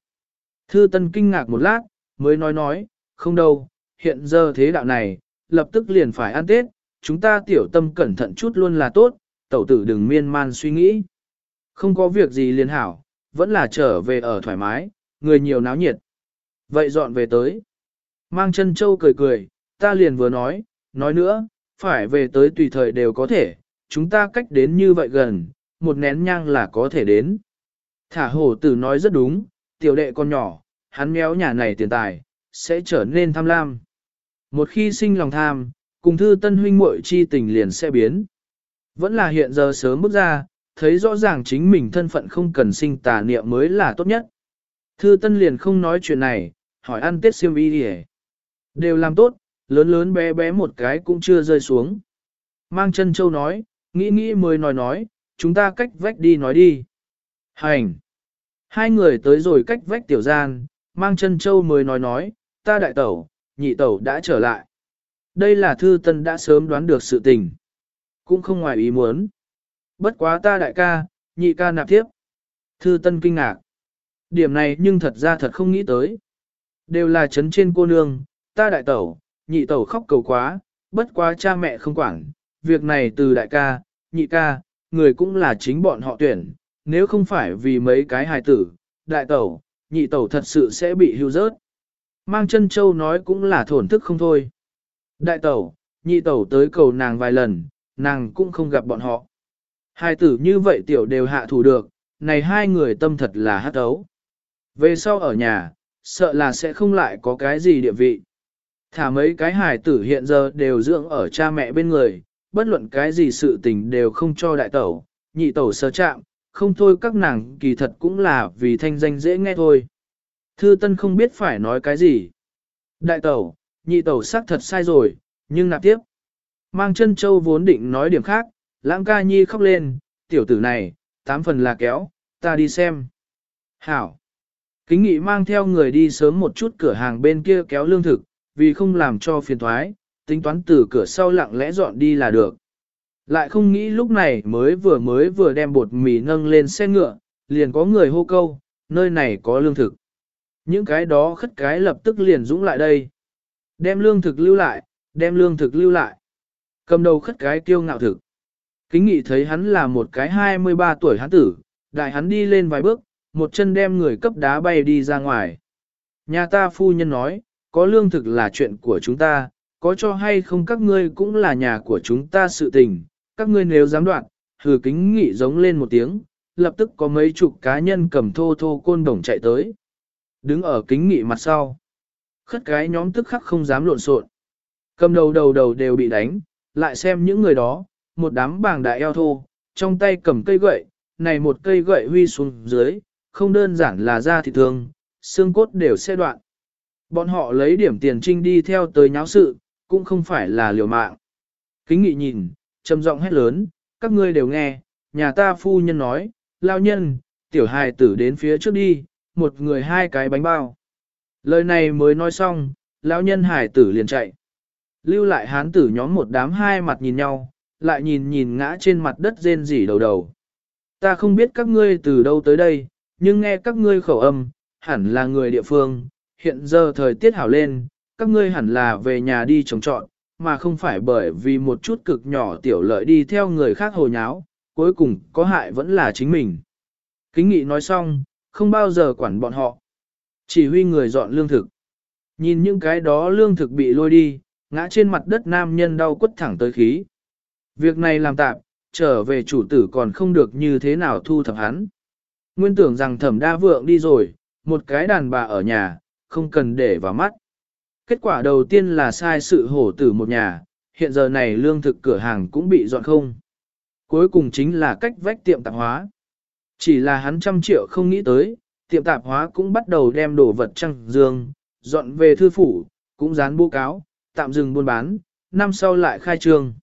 Thư tân kinh ngạc một lát, mới nói nói, không đâu, hiện giờ thế đạo này, lập tức liền phải ăn Tết, chúng ta tiểu tâm cẩn thận chút luôn là tốt, tẩu tử đừng miên man suy nghĩ. Không có việc gì liền hảo, vẫn là trở về ở thoải mái, người nhiều náo nhiệt. Vậy dọn về tới. Mang chân châu cười cười, ta liền vừa nói, nói nữa, phải về tới tùy thời đều có thể, chúng ta cách đến như vậy gần, một nén nhang là có thể đến. Thả hổ tử nói rất đúng, tiểu đệ con nhỏ, hắn méo nhà này tiền tài, sẽ trở nên tham lam. Một khi sinh lòng tham, cùng thư tân huynh muội chi tình liền sẽ biến. Vẫn là hiện giờ sớm bước ra, thấy rõ ràng chính mình thân phận không cần sinh tà niệm mới là tốt nhất. Thư Tân liền không nói chuyện này, hỏi ăn Tết siêu y đi Đều làm tốt, lớn lớn bé bé một cái cũng chưa rơi xuống. Mang chân châu nói, nghĩ nghĩ mới nói nói, chúng ta cách vách đi nói đi. Hành! Hai người tới rồi cách vách tiểu gian, mang chân châu mới nói nói, ta đại tẩu, nhị tẩu đã trở lại. Đây là thư tân đã sớm đoán được sự tình. Cũng không ngoài ý muốn. Bất quá ta đại ca, nhị ca nạp tiếp. Thư tân kinh ngạc. Điểm này nhưng thật ra thật không nghĩ tới. Đều là chấn trên cô nương, ta đại tẩu, nhị tẩu khóc cầu quá, bất quá cha mẹ không quản. Việc này từ đại ca, nhị ca, người cũng là chính bọn họ tuyển. Nếu không phải vì mấy cái hài tử, đại tẩu, nhị tẩu thật sự sẽ bị hưu rớt. Mang chân châu nói cũng là thổn thức không thôi. Đại tẩu, nhị tẩu tới cầu nàng vài lần, nàng cũng không gặp bọn họ. Hai tử như vậy tiểu đều hạ thủ được, này hai người tâm thật là hát ấu. Về sau ở nhà, sợ là sẽ không lại có cái gì địa vị. Thả mấy cái hài tử hiện giờ đều dưỡng ở cha mẹ bên người, bất luận cái gì sự tình đều không cho đại tẩu, nhị tẩu sơ chạm, không thôi các nàng kỳ thật cũng là vì thanh danh dễ nghe thôi. Thư Tân không biết phải nói cái gì. Đại tẩu, nhị tẩu xác thật sai rồi, nhưng nạp tiếp. Mang chân châu vốn định nói điểm khác, lãng ca nhi khóc lên, tiểu tử này, tám phần là kéo, ta đi xem. Hảo. Kính nghị mang theo người đi sớm một chút cửa hàng bên kia kéo lương thực, vì không làm cho phiền thoái, tính toán từ cửa sau lặng lẽ dọn đi là được. Lại không nghĩ lúc này mới vừa mới vừa đem bột mì nâng lên xe ngựa, liền có người hô câu, nơi này có lương thực. Những cái đó khất cái lập tức liền dũng lại đây. Đem lương thực lưu lại, đem lương thực lưu lại. Cầm đầu khất cái kiêu ngạo thực. Kính nghị thấy hắn là một cái 23 tuổi hắn tử, đại hắn đi lên vài bước, một chân đem người cấp đá bay đi ra ngoài. Nhà ta phu nhân nói, có lương thực là chuyện của chúng ta, có cho hay không các ngươi cũng là nhà của chúng ta sự tình, các ngươi nếu dám đoạn, hừ kính nghị giống lên một tiếng, lập tức có mấy chục cá nhân cầm thô thô côn đồng chạy tới. Đứng ở kính nghị mặt sau. Khất cái nhóm tức khắc không dám lộn xộn. Cầm đầu đầu đầu đều bị đánh, lại xem những người đó, một đám bàng đại eo thô, trong tay cầm cây gậy, này một cây gậy huy xuống dưới, không đơn giản là da thịt thương, xương cốt đều sẽ đoạn. Bọn họ lấy điểm tiền trinh đi theo tới nháo sự, cũng không phải là liều mạng. Kính nghị nhìn, trầm giọng hét lớn, các ngươi đều nghe, nhà ta phu nhân nói, lao nhân, tiểu hài tử đến phía trước đi, một người hai cái bánh bao. Lời này mới nói xong, lão nhân hải tử liền chạy. Lưu lại hán tử nhóm một đám hai mặt nhìn nhau, lại nhìn nhìn ngã trên mặt đất rên rỉ đầu đầu. Ta không biết các ngươi từ đâu tới đây, nhưng nghe các ngươi khẩu âm, hẳn là người địa phương, hiện giờ thời tiết hảo lên, các ngươi hẳn là về nhà đi trồng trọn, mà không phải bởi vì một chút cực nhỏ tiểu lợi đi theo người khác hồ nháo, cuối cùng có hại vẫn là chính mình. Kính nghị nói xong, không bao giờ quản bọn họ. Chỉ huy người dọn lương thực. Nhìn những cái đó lương thực bị lôi đi, ngã trên mặt đất nam nhân đau quất thẳng tới khí. Việc này làm tạm, trở về chủ tử còn không được như thế nào thu thập hắn. Nguyên tưởng rằng thẩm đa vượng đi rồi, một cái đàn bà ở nhà, không cần để vào mắt. Kết quả đầu tiên là sai sự hổ tử một nhà, hiện giờ này lương thực cửa hàng cũng bị dọn không. Cuối cùng chính là cách vách tiệm tạp hóa. Chỉ là hắn trăm triệu không nghĩ tới, tiệm tạp hóa cũng bắt đầu đem đồ vật trăng dương, dọn về thư phủ, cũng dán bố cáo, tạm dừng buôn bán, năm sau lại khai trương.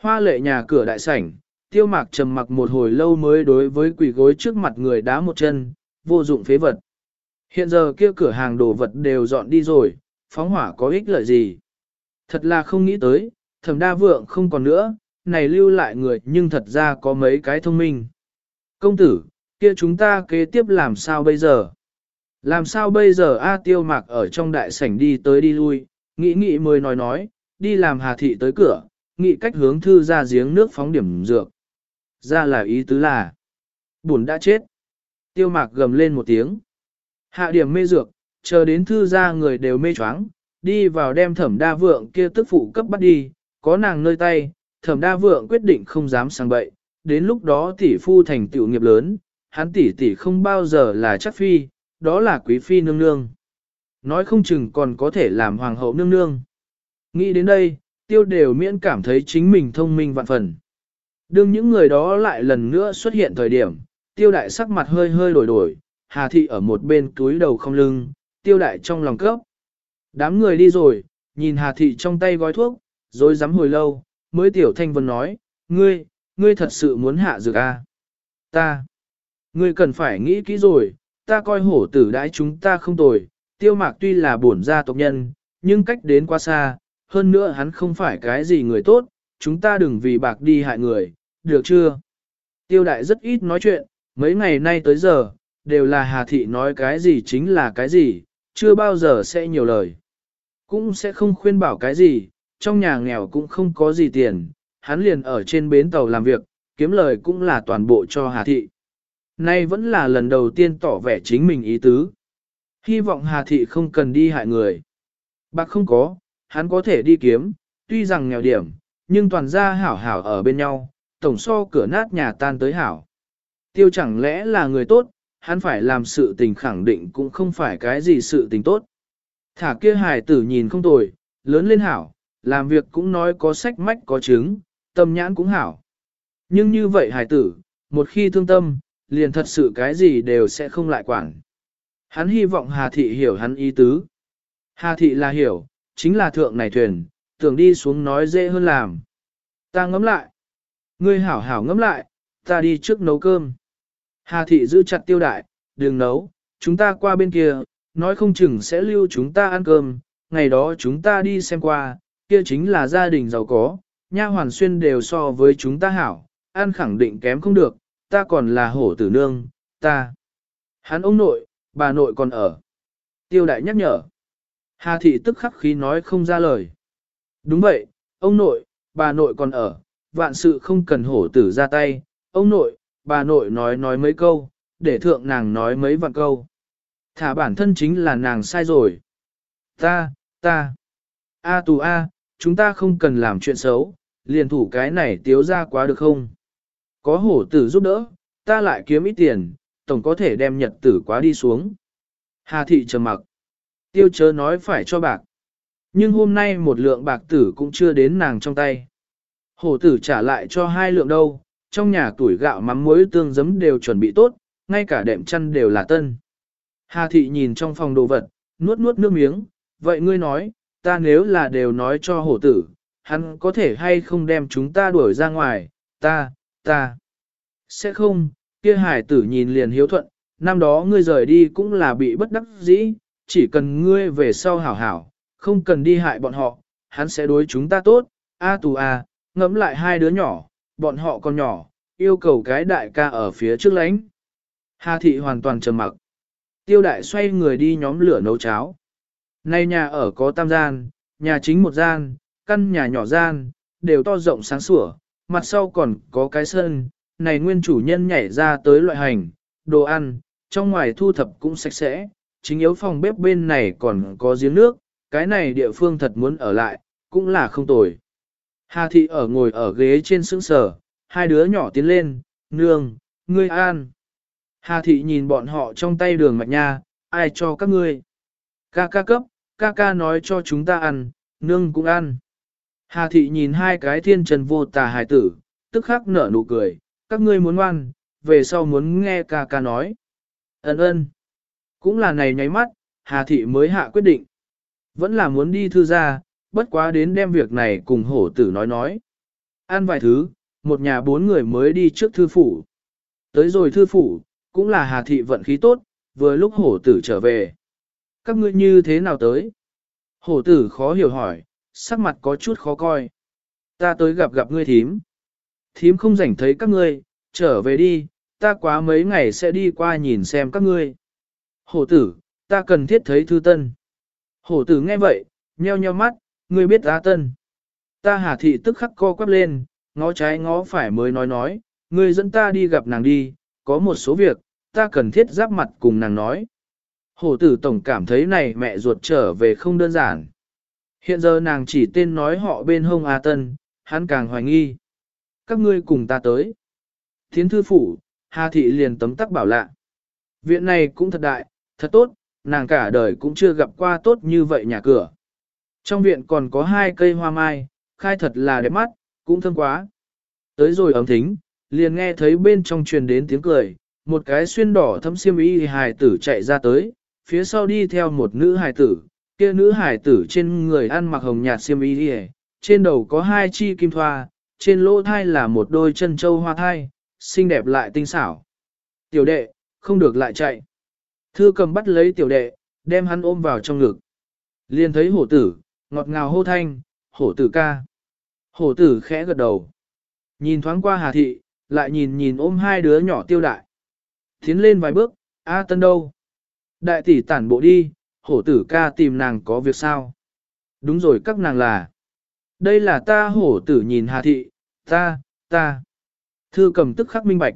Hoa lệ nhà cửa đại sảnh, tiêu mạc trầm mặc một hồi lâu mới đối với quỷ gối trước mặt người đá một chân, vô dụng phế vật. Hiện giờ kia cửa hàng đồ vật đều dọn đi rồi, phóng hỏa có ích lợi gì. Thật là không nghĩ tới, thẩm đa vượng không còn nữa, này lưu lại người nhưng thật ra có mấy cái thông minh. Công tử, kia chúng ta kế tiếp làm sao bây giờ? Làm sao bây giờ A tiêu mạc ở trong đại sảnh đi tới đi lui, nghĩ nghĩ mới nói nói, đi làm hà thị tới cửa, nghĩ cách hướng thư ra giếng nước phóng điểm dược. Ra là ý tứ là, buồn đã chết. Tiêu mạc gầm lên một tiếng. Hạ điểm mê dược, chờ đến thư ra người đều mê choáng, đi vào đem thẩm đa vượng kia tức phụ cấp bắt đi, có nàng nơi tay, thẩm đa vượng quyết định không dám sang bậy, đến lúc đó tỷ phu thành tựu nghiệp lớn, hắn tỷ tỷ không bao giờ là chắc phi, đó là quý phi nương nương. Nói không chừng còn có thể làm hoàng hậu nương nương. Nghĩ đến đây, tiêu đều miễn cảm thấy chính mình thông minh vạn phần. Đương những người đó lại lần nữa xuất hiện thời điểm, tiêu đại sắc mặt hơi hơi đổi đổi, Hà Thị ở một bên túi đầu không lưng, tiêu đại trong lòng cấp. Đám người đi rồi, nhìn Hà Thị trong tay gói thuốc, rồi dám hồi lâu, mới tiểu thanh vân nói, ngươi, ngươi thật sự muốn hạ dược à? Ta, ngươi cần phải nghĩ kỹ rồi, ta coi hổ tử đãi chúng ta không tồi, tiêu mạc tuy là bổn gia tộc nhân, nhưng cách đến quá xa, hơn nữa hắn không phải cái gì người tốt, chúng ta đừng vì bạc đi hại người, được chưa? Tiêu đại rất ít nói chuyện, mấy ngày nay tới giờ, đều là Hà Thị nói cái gì chính là cái gì, chưa bao giờ sẽ nhiều lời. Cũng sẽ không khuyên bảo cái gì, trong nhà nghèo cũng không có gì tiền, hắn liền ở trên bến tàu làm việc, kiếm lời cũng là toàn bộ cho Hà Thị. Nay vẫn là lần đầu tiên tỏ vẻ chính mình ý tứ. Hy vọng Hà Thị không cần đi hại người. Bạc không có, hắn có thể đi kiếm, tuy rằng nghèo điểm, nhưng toàn gia hảo hảo ở bên nhau, tổng so cửa nát nhà tan tới hảo. Tiêu chẳng lẽ là người tốt, hắn phải làm sự tình khẳng định cũng không phải cái gì sự tình tốt. Thả kia hài tử nhìn không tồi, lớn lên hảo, làm việc cũng nói có sách mách có chứng, tâm nhãn cũng hảo. Nhưng như vậy hài tử, một khi thương tâm, liền thật sự cái gì đều sẽ không lại quản. Hắn hy vọng Hà Thị hiểu hắn ý tứ. Hà Thị là hiểu, chính là thượng này thuyền, tưởng đi xuống nói dễ hơn làm. Ta ngấm lại. Ngươi hảo hảo ngấm lại, ta đi trước nấu cơm. Hà Thị giữ chặt tiêu đại, đừng nấu, chúng ta qua bên kia, nói không chừng sẽ lưu chúng ta ăn cơm, ngày đó chúng ta đi xem qua, kia chính là gia đình giàu có, nha hoàn xuyên đều so với chúng ta hảo, ăn khẳng định kém không được, ta còn là hổ tử nương, ta. Hắn ông nội, bà nội còn ở. Tiêu đại nhắc nhở. Hà thị tức khắc khí nói không ra lời. Đúng vậy, ông nội, bà nội còn ở, vạn sự không cần hổ tử ra tay, ông nội, bà nội nói nói mấy câu, để thượng nàng nói mấy vạn câu. Thả bản thân chính là nàng sai rồi. Ta, ta, a tù a, chúng ta không cần làm chuyện xấu, liền thủ cái này tiếu ra quá được không? Có hổ tử giúp đỡ, ta lại kiếm ít tiền, tổng có thể đem nhật tử quá đi xuống. Hà thị trầm mặc. Tiêu chớ nói phải cho bạc. Nhưng hôm nay một lượng bạc tử cũng chưa đến nàng trong tay. Hổ tử trả lại cho hai lượng đâu, trong nhà tuổi gạo mắm muối tương giấm đều chuẩn bị tốt, ngay cả đệm chăn đều là tân. Hà thị nhìn trong phòng đồ vật, nuốt nuốt nước miếng, vậy ngươi nói, ta nếu là đều nói cho hổ tử, hắn có thể hay không đem chúng ta đuổi ra ngoài, ta, ta. Sẽ không, kia hải tử nhìn liền hiếu thuận, năm đó ngươi rời đi cũng là bị bất đắc dĩ, chỉ cần ngươi về sau hảo hảo, không cần đi hại bọn họ, hắn sẽ đối chúng ta tốt, a tù a, ngẫm lại hai đứa nhỏ, bọn họ còn nhỏ, yêu cầu cái đại ca ở phía trước lãnh. Hà thị hoàn toàn trầm mặc. Tiêu đại xoay người đi nhóm lửa nấu cháo. Nay nhà ở có tam gian, nhà chính một gian, căn nhà nhỏ gian, đều to rộng sáng sủa, mặt sau còn có cái sân, này nguyên chủ nhân nhảy ra tới loại hành, đồ ăn, trong ngoài thu thập cũng sạch sẽ, chính yếu phòng bếp bên này còn có giếng nước, cái này địa phương thật muốn ở lại, cũng là không tồi. Hà thị ở ngồi ở ghế trên sững sờ, hai đứa nhỏ tiến lên, nương, ngươi an. Hà thị nhìn bọn họ trong tay đường mạch nha, ai cho các ngươi. Ca ca cấp, ca ca nói cho chúng ta ăn, nương cũng ăn. Hà thị nhìn hai cái thiên trần vô tà hài tử, tức khắc nở nụ cười, các ngươi muốn ngoan, về sau muốn nghe ca ca nói. Ấn ơn. Cũng là này nháy mắt, Hà thị mới hạ quyết định. Vẫn là muốn đi thư ra, bất quá đến đem việc này cùng hổ tử nói nói. Ăn vài thứ, một nhà bốn người mới đi trước thư phủ. Tới rồi thư phủ, cũng là Hà thị vận khí tốt, vừa lúc hổ tử trở về. Các ngươi như thế nào tới? Hổ tử khó hiểu hỏi, sắc mặt có chút khó coi. Ta tới gặp gặp ngươi thím. Thím không rảnh thấy các ngươi, trở về đi, ta quá mấy ngày sẽ đi qua nhìn xem các ngươi. Hổ tử, ta cần thiết thấy thư tân. Hổ tử nghe vậy, nheo nheo mắt, ngươi biết A tân. Ta hà thị tức khắc co quắp lên, ngó trái ngó phải mới nói nói, ngươi dẫn ta đi gặp nàng đi, có một số việc, ta cần thiết giáp mặt cùng nàng nói. Hổ tử tổng cảm thấy này mẹ ruột trở về không đơn giản. Hiện giờ nàng chỉ tên nói họ bên hông A Tân, hắn càng hoài nghi. Các ngươi cùng ta tới. Thiến thư phủ, Hà Thị liền tấm tắc bảo lạ. Viện này cũng thật đại, thật tốt, nàng cả đời cũng chưa gặp qua tốt như vậy nhà cửa. Trong viện còn có hai cây hoa mai, khai thật là đẹp mắt, cũng thơm quá. Tới rồi ấm thính, liền nghe thấy bên trong truyền đến tiếng cười, một cái xuyên đỏ thâm xiêm y hài tử chạy ra tới, phía sau đi theo một nữ hài tử, kia nữ hài tử trên người ăn mặc hồng nhạt xiêm y đi trên đầu có hai chi kim thoa, trên lỗ thai là một đôi chân châu hoa thai, xinh đẹp lại tinh xảo. Tiểu đệ, không được lại chạy. Thư cầm bắt lấy tiểu đệ, đem hắn ôm vào trong ngực. Liền thấy hổ tử, ngọt ngào hô thanh, hổ tử ca. Hổ tử khẽ gật đầu. Nhìn thoáng qua Hà Thị, lại nhìn nhìn ôm hai đứa nhỏ tiêu đại. Tiến lên vài bước, A Tân đâu? Đại tỷ tản bộ đi, hổ tử ca tìm nàng có việc sao? Đúng rồi các nàng là. Đây là ta hổ tử nhìn Hà Thị, ta, ta. Thư cầm tức khắc minh bạch.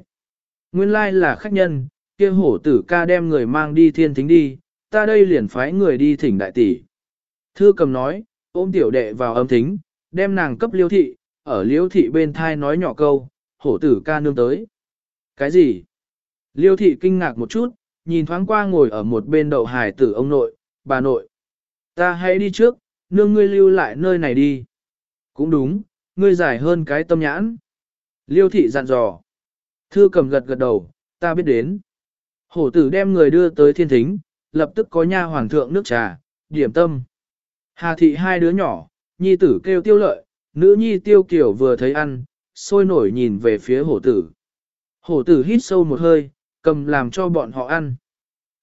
Nguyên lai là khách nhân, kia hổ tử ca đem người mang đi thiên thính đi, ta đây liền phái người đi thỉnh đại tỷ. Thư cầm nói, ôm tiểu đệ vào âm thính, đem nàng cấp liêu thị, ở liêu thị bên thai nói nhỏ câu, hổ tử ca nương tới. Cái gì? Liêu thị kinh ngạc một chút, nhìn thoáng qua ngồi ở một bên đậu hải tử ông nội, bà nội. Ta hãy đi trước, nương ngươi lưu lại nơi này đi. Cũng đúng, ngươi giải hơn cái tâm nhãn. Liêu thị dặn dò. Thư cầm gật gật đầu, ta biết đến. Hổ tử đem người đưa tới thiên thính, lập tức có nha hoàng thượng nước trà, điểm tâm. Hà thị hai đứa nhỏ, nhi tử kêu tiêu lợi, nữ nhi tiêu kiểu vừa thấy ăn, sôi nổi nhìn về phía hổ tử. Hổ tử hít sâu một hơi, cầm làm cho bọn họ ăn.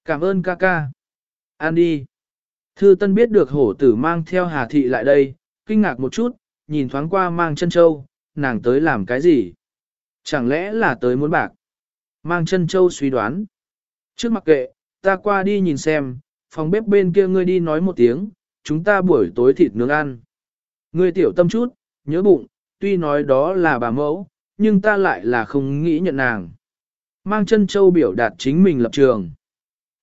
Cảm ơn ca ca. Ăn đi. Thư Tân biết được hổ tử mang theo Hà Thị lại đây, kinh ngạc một chút, nhìn thoáng qua mang chân châu, nàng tới làm cái gì? Chẳng lẽ là tới muốn bạc? Mang chân châu suy đoán. Trước mặc kệ, ta qua đi nhìn xem, phòng bếp bên kia ngươi đi nói một tiếng, chúng ta buổi tối thịt nướng ăn. Ngươi tiểu tâm chút, nhớ bụng, tuy nói đó là bà mẫu, nhưng ta lại là không nghĩ nhận nàng. Mang chân châu biểu đạt chính mình lập trường.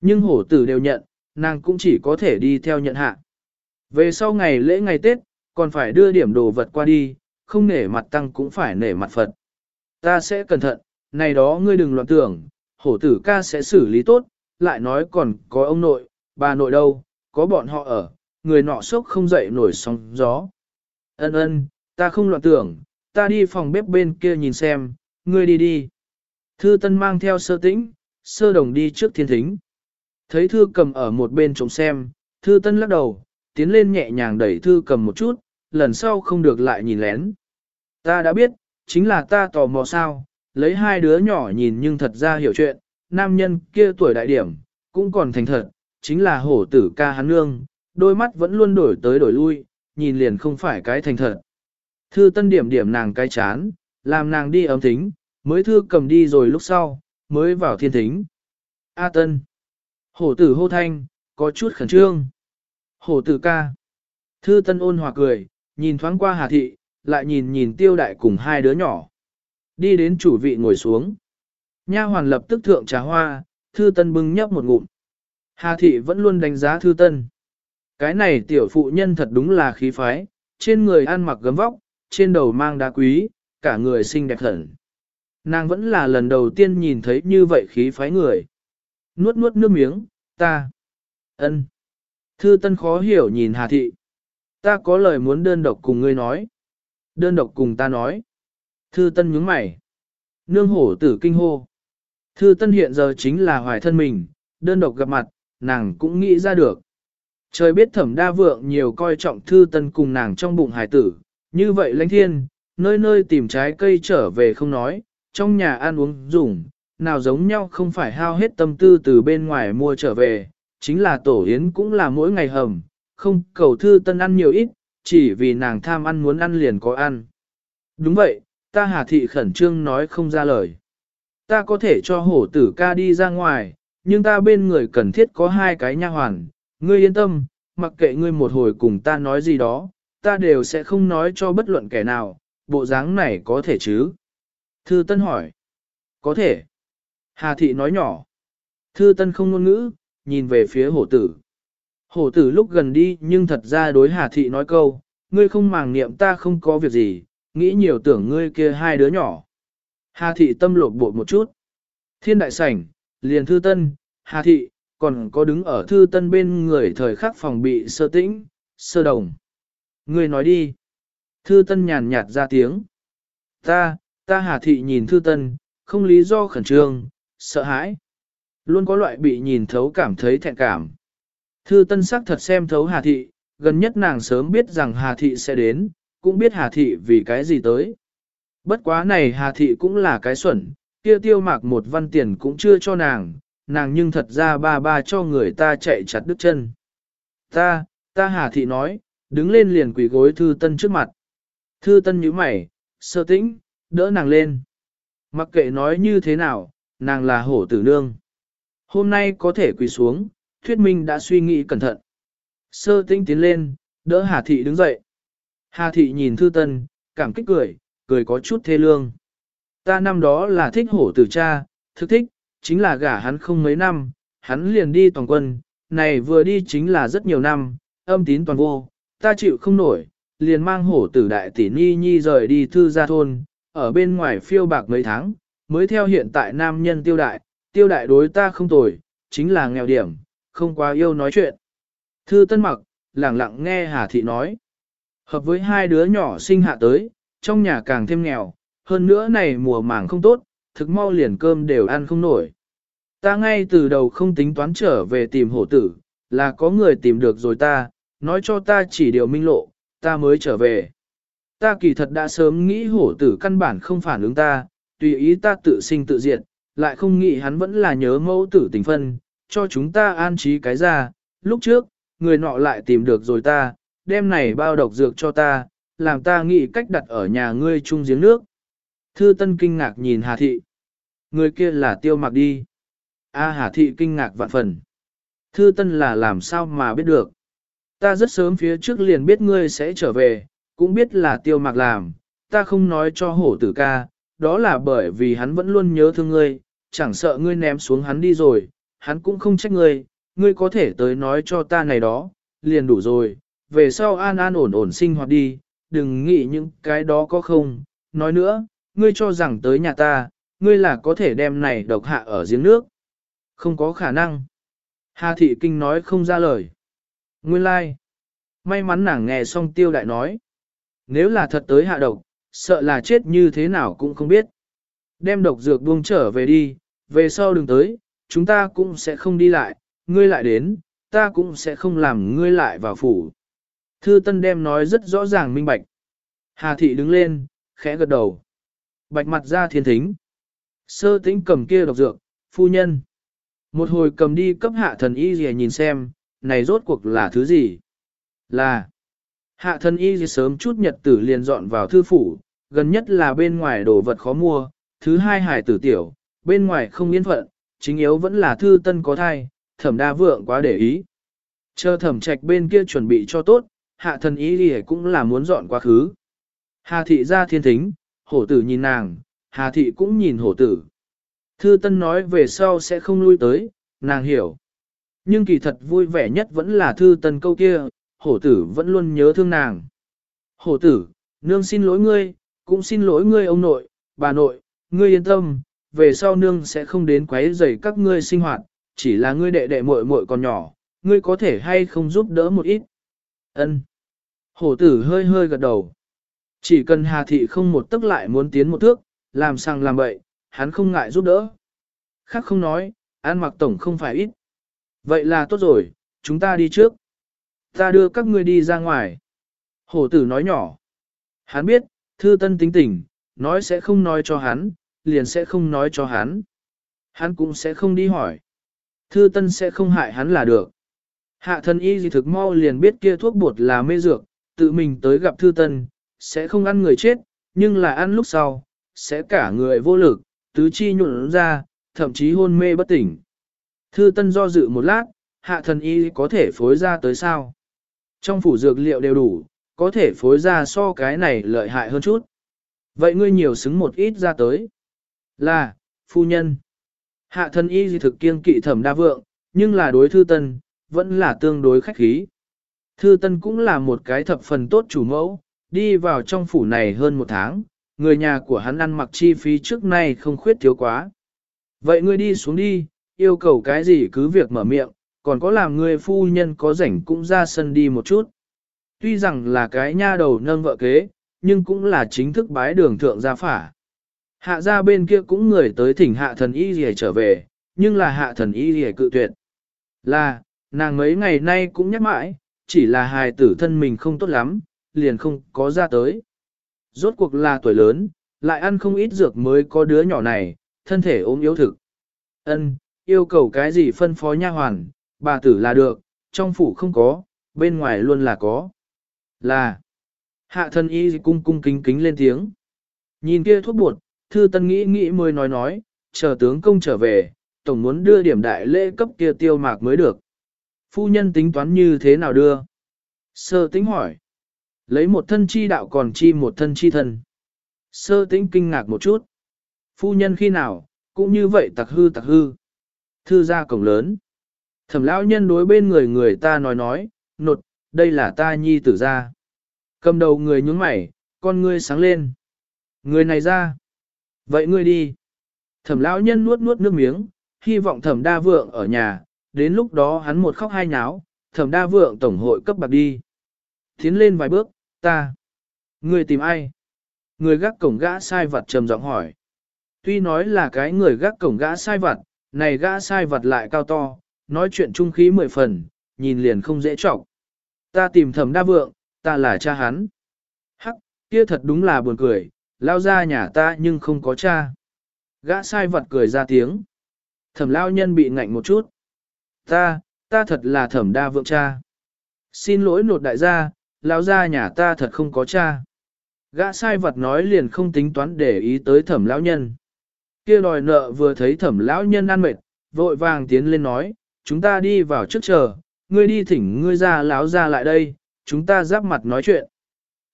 Nhưng hổ tử đều nhận, nàng cũng chỉ có thể đi theo nhận hạ. Về sau ngày lễ ngày Tết, còn phải đưa điểm đồ vật qua đi, không nể mặt tăng cũng phải nể mặt Phật. Ta sẽ cẩn thận, này đó ngươi đừng loạn tưởng, hổ tử ca sẽ xử lý tốt, lại nói còn có ông nội, bà nội đâu, có bọn họ ở, người nọ sốc không dậy nổi sóng gió. Ân ân, ta không loạn tưởng, ta đi phòng bếp bên kia nhìn xem, ngươi đi đi. Thư Tân mang theo sơ tĩnh, sơ đồng đi trước thiên thính. Thấy Thư cầm ở một bên trông xem, Thư Tân lắc đầu, tiến lên nhẹ nhàng đẩy Thư cầm một chút, lần sau không được lại nhìn lén. Ta đã biết, chính là ta tò mò sao, lấy hai đứa nhỏ nhìn nhưng thật ra hiểu chuyện, nam nhân kia tuổi đại điểm, cũng còn thành thật, chính là hổ tử ca hắn nương, đôi mắt vẫn luôn đổi tới đổi lui, nhìn liền không phải cái thành thật. Thư tân điểm điểm nàng cái chán, làm nàng đi ấm thính, mới thư cầm đi rồi lúc sau, mới vào thiên thính. A tân. Hổ tử hô thanh, có chút khẩn trương. Hổ tử ca. Thư tân ôn hòa cười, nhìn thoáng qua hà thị, lại nhìn nhìn tiêu đại cùng hai đứa nhỏ. Đi đến chủ vị ngồi xuống. Nha hoàn lập tức thượng trà hoa, thư tân bưng nhấp một ngụm. Hà thị vẫn luôn đánh giá thư tân. Cái này tiểu phụ nhân thật đúng là khí phái, trên người ăn mặc gấm vóc, trên đầu mang đá quý, cả người xinh đẹp hẳn. Nàng vẫn là lần đầu tiên nhìn thấy như vậy khí phái người. Nuốt nuốt nước miếng, ta. ân. Thư Tân khó hiểu nhìn Hà Thị. Ta có lời muốn đơn độc cùng ngươi nói. Đơn độc cùng ta nói. Thư Tân nhướng mày. Nương hổ tử kinh hô. Thư Tân hiện giờ chính là hoài thân mình, đơn độc gặp mặt, nàng cũng nghĩ ra được. Trời biết thẩm đa vượng nhiều coi trọng Thư Tân cùng nàng trong bụng hải tử, như vậy lãnh thiên, nơi nơi tìm trái cây trở về không nói, trong nhà ăn uống dùng, nào giống nhau không phải hao hết tâm tư từ bên ngoài mua trở về, chính là tổ yến cũng là mỗi ngày hầm, không cầu thư tân ăn nhiều ít, chỉ vì nàng tham ăn muốn ăn liền có ăn. Đúng vậy, ta hà thị khẩn trương nói không ra lời. Ta có thể cho hổ tử ca đi ra ngoài, nhưng ta bên người cần thiết có hai cái nha hoàn, ngươi yên tâm, mặc kệ ngươi một hồi cùng ta nói gì đó, ta đều sẽ không nói cho bất luận kẻ nào, bộ dáng này có thể chứ? Thư Tân hỏi. Có thể. Hà Thị nói nhỏ. Thư Tân không ngôn ngữ, nhìn về phía hổ tử. Hổ tử lúc gần đi nhưng thật ra đối Hà Thị nói câu, ngươi không màng niệm ta không có việc gì, nghĩ nhiều tưởng ngươi kia hai đứa nhỏ. Hà Thị tâm lột bộ một chút. Thiên đại sảnh, liền Thư Tân, Hà Thị, còn có đứng ở Thư Tân bên người thời khắc phòng bị sơ tĩnh, sơ đồng. người nói đi. Thư Tân nhàn nhạt ra tiếng. Ta, Ta hà thị nhìn thư tân, không lý do khẩn trương, sợ hãi. Luôn có loại bị nhìn thấu cảm thấy thẹn cảm. Thư tân sắc thật xem thấu hà thị, gần nhất nàng sớm biết rằng hà thị sẽ đến, cũng biết hà thị vì cái gì tới. Bất quá này hà thị cũng là cái xuẩn, kia tiêu mạc một văn tiền cũng chưa cho nàng, nàng nhưng thật ra ba ba cho người ta chạy chặt đứt chân. Ta, ta hà thị nói, đứng lên liền quỳ gối thư tân trước mặt. Thư tân nhíu mày, sơ tĩnh, đỡ nàng lên. Mặc kệ nói như thế nào, nàng là hổ tử nương. Hôm nay có thể quỳ xuống, thuyết minh đã suy nghĩ cẩn thận. Sơ tĩnh tiến lên, đỡ Hà Thị đứng dậy. Hà Thị nhìn thư tân, cảm kích cười, cười có chút thê lương. Ta năm đó là thích hổ tử cha, thực thích, chính là gả hắn không mấy năm, hắn liền đi toàn quân, này vừa đi chính là rất nhiều năm, âm tín toàn vô, ta chịu không nổi, liền mang hổ tử đại tỷ ni nhi rời đi thư gia thôn, ở bên ngoài phiêu bạc mấy tháng, mới theo hiện tại nam nhân tiêu đại, tiêu đại đối ta không tồi, chính là nghèo điểm, không quá yêu nói chuyện. Thư tân mặc, lặng lặng nghe Hà Thị nói. Hợp với hai đứa nhỏ sinh hạ tới, trong nhà càng thêm nghèo, hơn nữa này mùa màng không tốt, thực mau liền cơm đều ăn không nổi. Ta ngay từ đầu không tính toán trở về tìm hổ tử, là có người tìm được rồi ta, nói cho ta chỉ điều minh lộ, ta mới trở về. Ta kỳ thật đã sớm nghĩ hổ tử căn bản không phản ứng ta, tùy ý ta tự sinh tự diệt, lại không nghĩ hắn vẫn là nhớ mẫu tử tình phân, cho chúng ta an trí cái ra. Lúc trước, người nọ lại tìm được rồi ta, đem này bao độc dược cho ta, làm ta nghĩ cách đặt ở nhà ngươi chung giếng nước. Thư Tân kinh ngạc nhìn Hà Thị. Người kia là tiêu mặc đi. A Hà Thị kinh ngạc vạn phần. Thư Tân là làm sao mà biết được. Ta rất sớm phía trước liền biết ngươi sẽ trở về, cũng biết là tiêu mặc làm, ta không nói cho hổ tử ca, đó là bởi vì hắn vẫn luôn nhớ thương ngươi, chẳng sợ ngươi ném xuống hắn đi rồi, hắn cũng không trách ngươi, ngươi có thể tới nói cho ta này đó, liền đủ rồi, về sau an an ổn ổn sinh hoạt đi, đừng nghĩ những cái đó có không, nói nữa, ngươi cho rằng tới nhà ta, ngươi là có thể đem này độc hạ ở giếng nước. Không có khả năng. Hà thị kinh nói không ra lời. Nguyên lai. Like. May mắn nàng nghe xong tiêu đại nói. Nếu là thật tới hạ độc, sợ là chết như thế nào cũng không biết. Đem độc dược buông trở về đi, về sau đừng tới, chúng ta cũng sẽ không đi lại, ngươi lại đến, ta cũng sẽ không làm ngươi lại vào phủ. Thư Tân đem nói rất rõ ràng minh bạch. Hà thị đứng lên, khẽ gật đầu. Bạch mặt ra thiên thính. Sơ tĩnh cầm kia độc dược, phu nhân. Một hồi cầm đi cấp hạ thần y gì nhìn xem, này rốt cuộc là thứ gì? Là. Hạ thần y sớm chút nhật tử liền dọn vào thư phủ, gần nhất là bên ngoài đồ vật khó mua, thứ hai hải tử tiểu, bên ngoài không yên phận, chính yếu vẫn là thư tân có thai, thẩm đa vượng quá để ý. Chờ thẩm trạch bên kia chuẩn bị cho tốt, hạ thần y gì cũng là muốn dọn quá khứ. Hà thị ra thiên thính, hổ tử nhìn nàng, hà thị cũng nhìn hổ tử. Thư tân nói về sau sẽ không lui tới, nàng hiểu. Nhưng kỳ thật vui vẻ nhất vẫn là thư tân câu kia, hổ tử vẫn luôn nhớ thương nàng. Hổ tử, nương xin lỗi ngươi, cũng xin lỗi ngươi ông nội, bà nội, ngươi yên tâm, về sau nương sẽ không đến quấy rầy các ngươi sinh hoạt, chỉ là ngươi đệ đệ muội muội còn nhỏ, ngươi có thể hay không giúp đỡ một ít. Ân. Hổ tử hơi hơi gật đầu. Chỉ cần Hà Thị không một tức lại muốn tiến một thước, làm sang làm bậy, hắn không ngại giúp đỡ. Khác không nói, an mặc tổng không phải ít. Vậy là tốt rồi, chúng ta đi trước. Ta đưa các ngươi đi ra ngoài. Hổ tử nói nhỏ. Hắn biết, thư tân tính tình, nói sẽ không nói cho hắn, liền sẽ không nói cho hắn. Hắn cũng sẽ không đi hỏi. Thư tân sẽ không hại hắn là được. Hạ thân y gì thực mau liền biết kia thuốc bột là mê dược, tự mình tới gặp thư tân, sẽ không ăn người chết, nhưng là ăn lúc sau, sẽ cả người vô lực, tứ chi nhuận ra, thậm chí hôn mê bất tỉnh. Thư tân do dự một lát, hạ thần y có thể phối ra tới sao? Trong phủ dược liệu đều đủ, có thể phối ra so cái này lợi hại hơn chút. Vậy ngươi nhiều xứng một ít ra tới. Là, phu nhân. Hạ thần y gì thực kiêng kỵ thẩm đa vượng, nhưng là đối thư tân, vẫn là tương đối khách khí. Thư tân cũng là một cái thập phần tốt chủ mẫu, đi vào trong phủ này hơn một tháng, người nhà của hắn ăn mặc chi phí trước nay không khuyết thiếu quá. Vậy ngươi đi xuống đi, yêu cầu cái gì cứ việc mở miệng, còn có làm người phu nhân có rảnh cũng ra sân đi một chút. Tuy rằng là cái nha đầu nâng vợ kế, nhưng cũng là chính thức bái đường thượng gia phả. Hạ gia bên kia cũng người tới thỉnh hạ thần y rìa trở về, nhưng là hạ thần y rìa cự tuyệt. Là, nàng mấy ngày nay cũng nhắc mãi, chỉ là hài tử thân mình không tốt lắm, liền không có ra tới. Rốt cuộc là tuổi lớn, lại ăn không ít dược mới có đứa nhỏ này, thân thể ốm yếu thực. Ân, yêu cầu cái gì phân phó nha hoàn, bà tử là được, trong phủ không có, bên ngoài luôn là có. Là, hạ thân y cung cung kính kính lên tiếng. Nhìn kia thuốc bột, thư tân nghĩ nghĩ mới nói nói, chờ tướng công trở về, tổng muốn đưa điểm đại lễ cấp kia tiêu mạc mới được. Phu nhân tính toán như thế nào đưa? Sơ tính hỏi. Lấy một thân chi đạo còn chi một thân chi thân. Sơ tĩnh kinh ngạc một chút. Phu nhân khi nào, cũng như vậy tặc hư tặc hư. Thư ra cổng lớn. Thẩm lão nhân đối bên người người ta nói nói, nột, đây là ta nhi tử ra. Cầm đầu người nhúng mày, con ngươi sáng lên. Người này ra. Vậy ngươi đi. Thẩm lão nhân nuốt nuốt nước miếng, hy vọng thẩm đa vượng ở nhà, đến lúc đó hắn một khóc hai nháo, thẩm đa vượng tổng hội cấp bạc đi. Tiến lên vài bước, ta. Người tìm ai? Người gác cổng gã sai vật trầm giọng hỏi. Tuy nói là cái người gác cổng gã sai vật, này gã sai vật lại cao to, nói chuyện trung khí mười phần, nhìn liền không dễ trọng. Ta tìm thẩm đa vượng, ta là cha hắn. Hắc, kia thật đúng là buồn cười, lao ra nhà ta nhưng không có cha. Gã sai vật cười ra tiếng. Thẩm lao nhân bị ngạnh một chút. Ta, ta thật là thẩm đa vượng cha. Xin lỗi nột đại gia, Lão gia nhà ta thật không có cha. Gã sai vật nói liền không tính toán để ý tới thẩm lão nhân. kia đòi nợ vừa thấy thẩm lão nhân ăn mệt, vội vàng tiến lên nói, chúng ta đi vào trước chờ, ngươi đi thỉnh ngươi ra lão ra lại đây, chúng ta giáp mặt nói chuyện.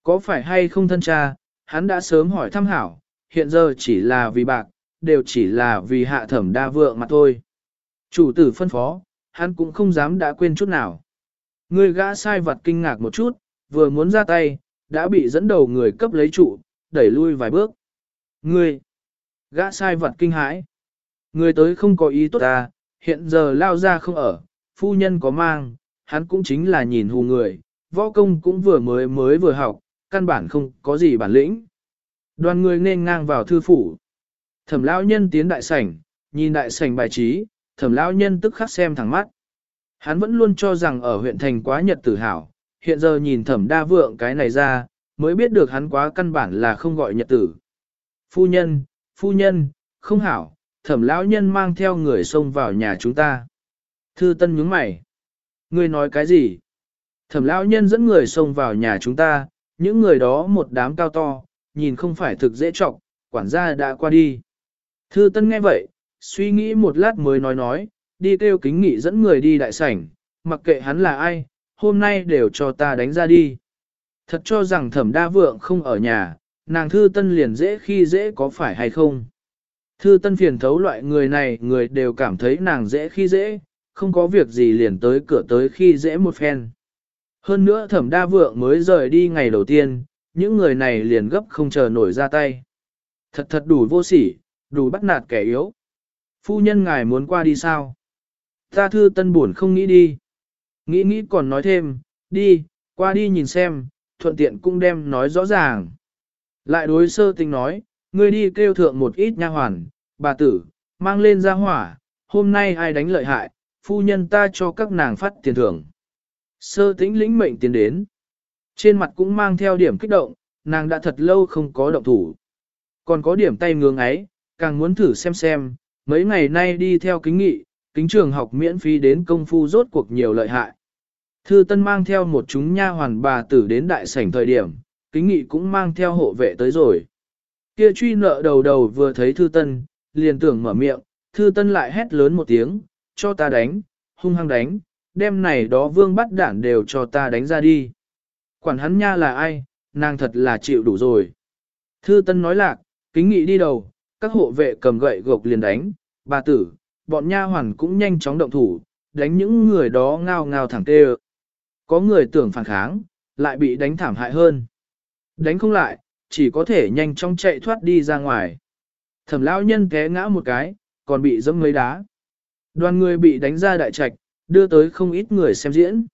Có phải hay không thân cha, hắn đã sớm hỏi thăm hảo, hiện giờ chỉ là vì bạc, đều chỉ là vì hạ thẩm đa vượng mà thôi. Chủ tử phân phó, hắn cũng không dám đã quên chút nào. Người gã sai vật kinh ngạc một chút, vừa muốn ra tay, đã bị dẫn đầu người cấp lấy trụ, đẩy lui vài bước. Người, gã sai vật kinh hãi. Người tới không có ý tốt ta, hiện giờ lao ra không ở, phu nhân có mang, hắn cũng chính là nhìn hù người, võ công cũng vừa mới mới vừa học, căn bản không có gì bản lĩnh. Đoàn người nên ngang vào thư phủ. Thẩm lão nhân tiến đại sảnh, nhìn đại sảnh bài trí, thẩm lão nhân tức khắc xem thẳng mắt. Hắn vẫn luôn cho rằng ở huyện thành quá nhật tử hảo, hiện giờ nhìn thẩm đa vượng cái này ra, mới biết được hắn quá căn bản là không gọi nhật tử. Phu nhân, phu nhân, không hảo, thẩm lão nhân mang theo người xông vào nhà chúng ta. Thư tân nhướng mày. Ngươi nói cái gì? Thẩm lão nhân dẫn người xông vào nhà chúng ta, những người đó một đám cao to, nhìn không phải thực dễ trọng, quản gia đã qua đi. Thư Tân nghe vậy, suy nghĩ một lát mới nói nói, đi kêu kính nghị dẫn người đi đại sảnh, mặc kệ hắn là ai, hôm nay đều cho ta đánh ra đi. Thật cho rằng thẩm đa vượng không ở nhà, nàng Thư Tân liền dễ khi dễ có phải hay không. Thư Tân phiền thấu loại người này người đều cảm thấy nàng dễ khi dễ, không có việc gì liền tới cửa tới khi dễ một phen. Hơn nữa thẩm đa vượng mới rời đi ngày đầu tiên, những người này liền gấp không chờ nổi ra tay. Thật thật đủ vô sỉ, đủ bắt nạt kẻ yếu. Phu nhân ngài muốn qua đi sao? Ta thư tân buồn không nghĩ đi. Nghĩ nghĩ còn nói thêm, đi, qua đi nhìn xem, thuận tiện cũng đem nói rõ ràng. Lại đối sơ tình nói, ngươi đi kêu thượng một ít nha hoàn, bà tử, mang lên ra hỏa, hôm nay ai đánh lợi hại, phu nhân ta cho các nàng phát tiền thưởng. Sơ tĩnh lĩnh mệnh tiến đến. Trên mặt cũng mang theo điểm kích động, nàng đã thật lâu không có động thủ. Còn có điểm tay ngưỡng ấy, càng muốn thử xem xem, mấy ngày nay đi theo kính nghị, kính trường học miễn phí đến công phu rốt cuộc nhiều lợi hại. Thư Tân mang theo một chúng nha hoàn bà tử đến đại sảnh thời điểm, kính nghị cũng mang theo hộ vệ tới rồi. Kia truy nợ đầu đầu vừa thấy Thư Tân, liền tưởng mở miệng, Thư Tân lại hét lớn một tiếng, cho ta đánh, hung hăng đánh, đem này đó vương bắt đản đều cho ta đánh ra đi. Quản hắn nha là ai, nàng thật là chịu đủ rồi. Thư Tân nói lạc, kính nghị đi đầu, các hộ vệ cầm gậy gộc liền đánh, bà tử, bọn nha hoàn cũng nhanh chóng động thủ, đánh những người đó ngao ngao thẳng tê có người tưởng phản kháng, lại bị đánh thảm hại hơn. Đánh không lại, chỉ có thể nhanh chóng chạy thoát đi ra ngoài. Thẩm lão nhân té ngã một cái, còn bị dẫm mấy đá. Đoàn người bị đánh ra đại trạch, đưa tới không ít người xem diễn.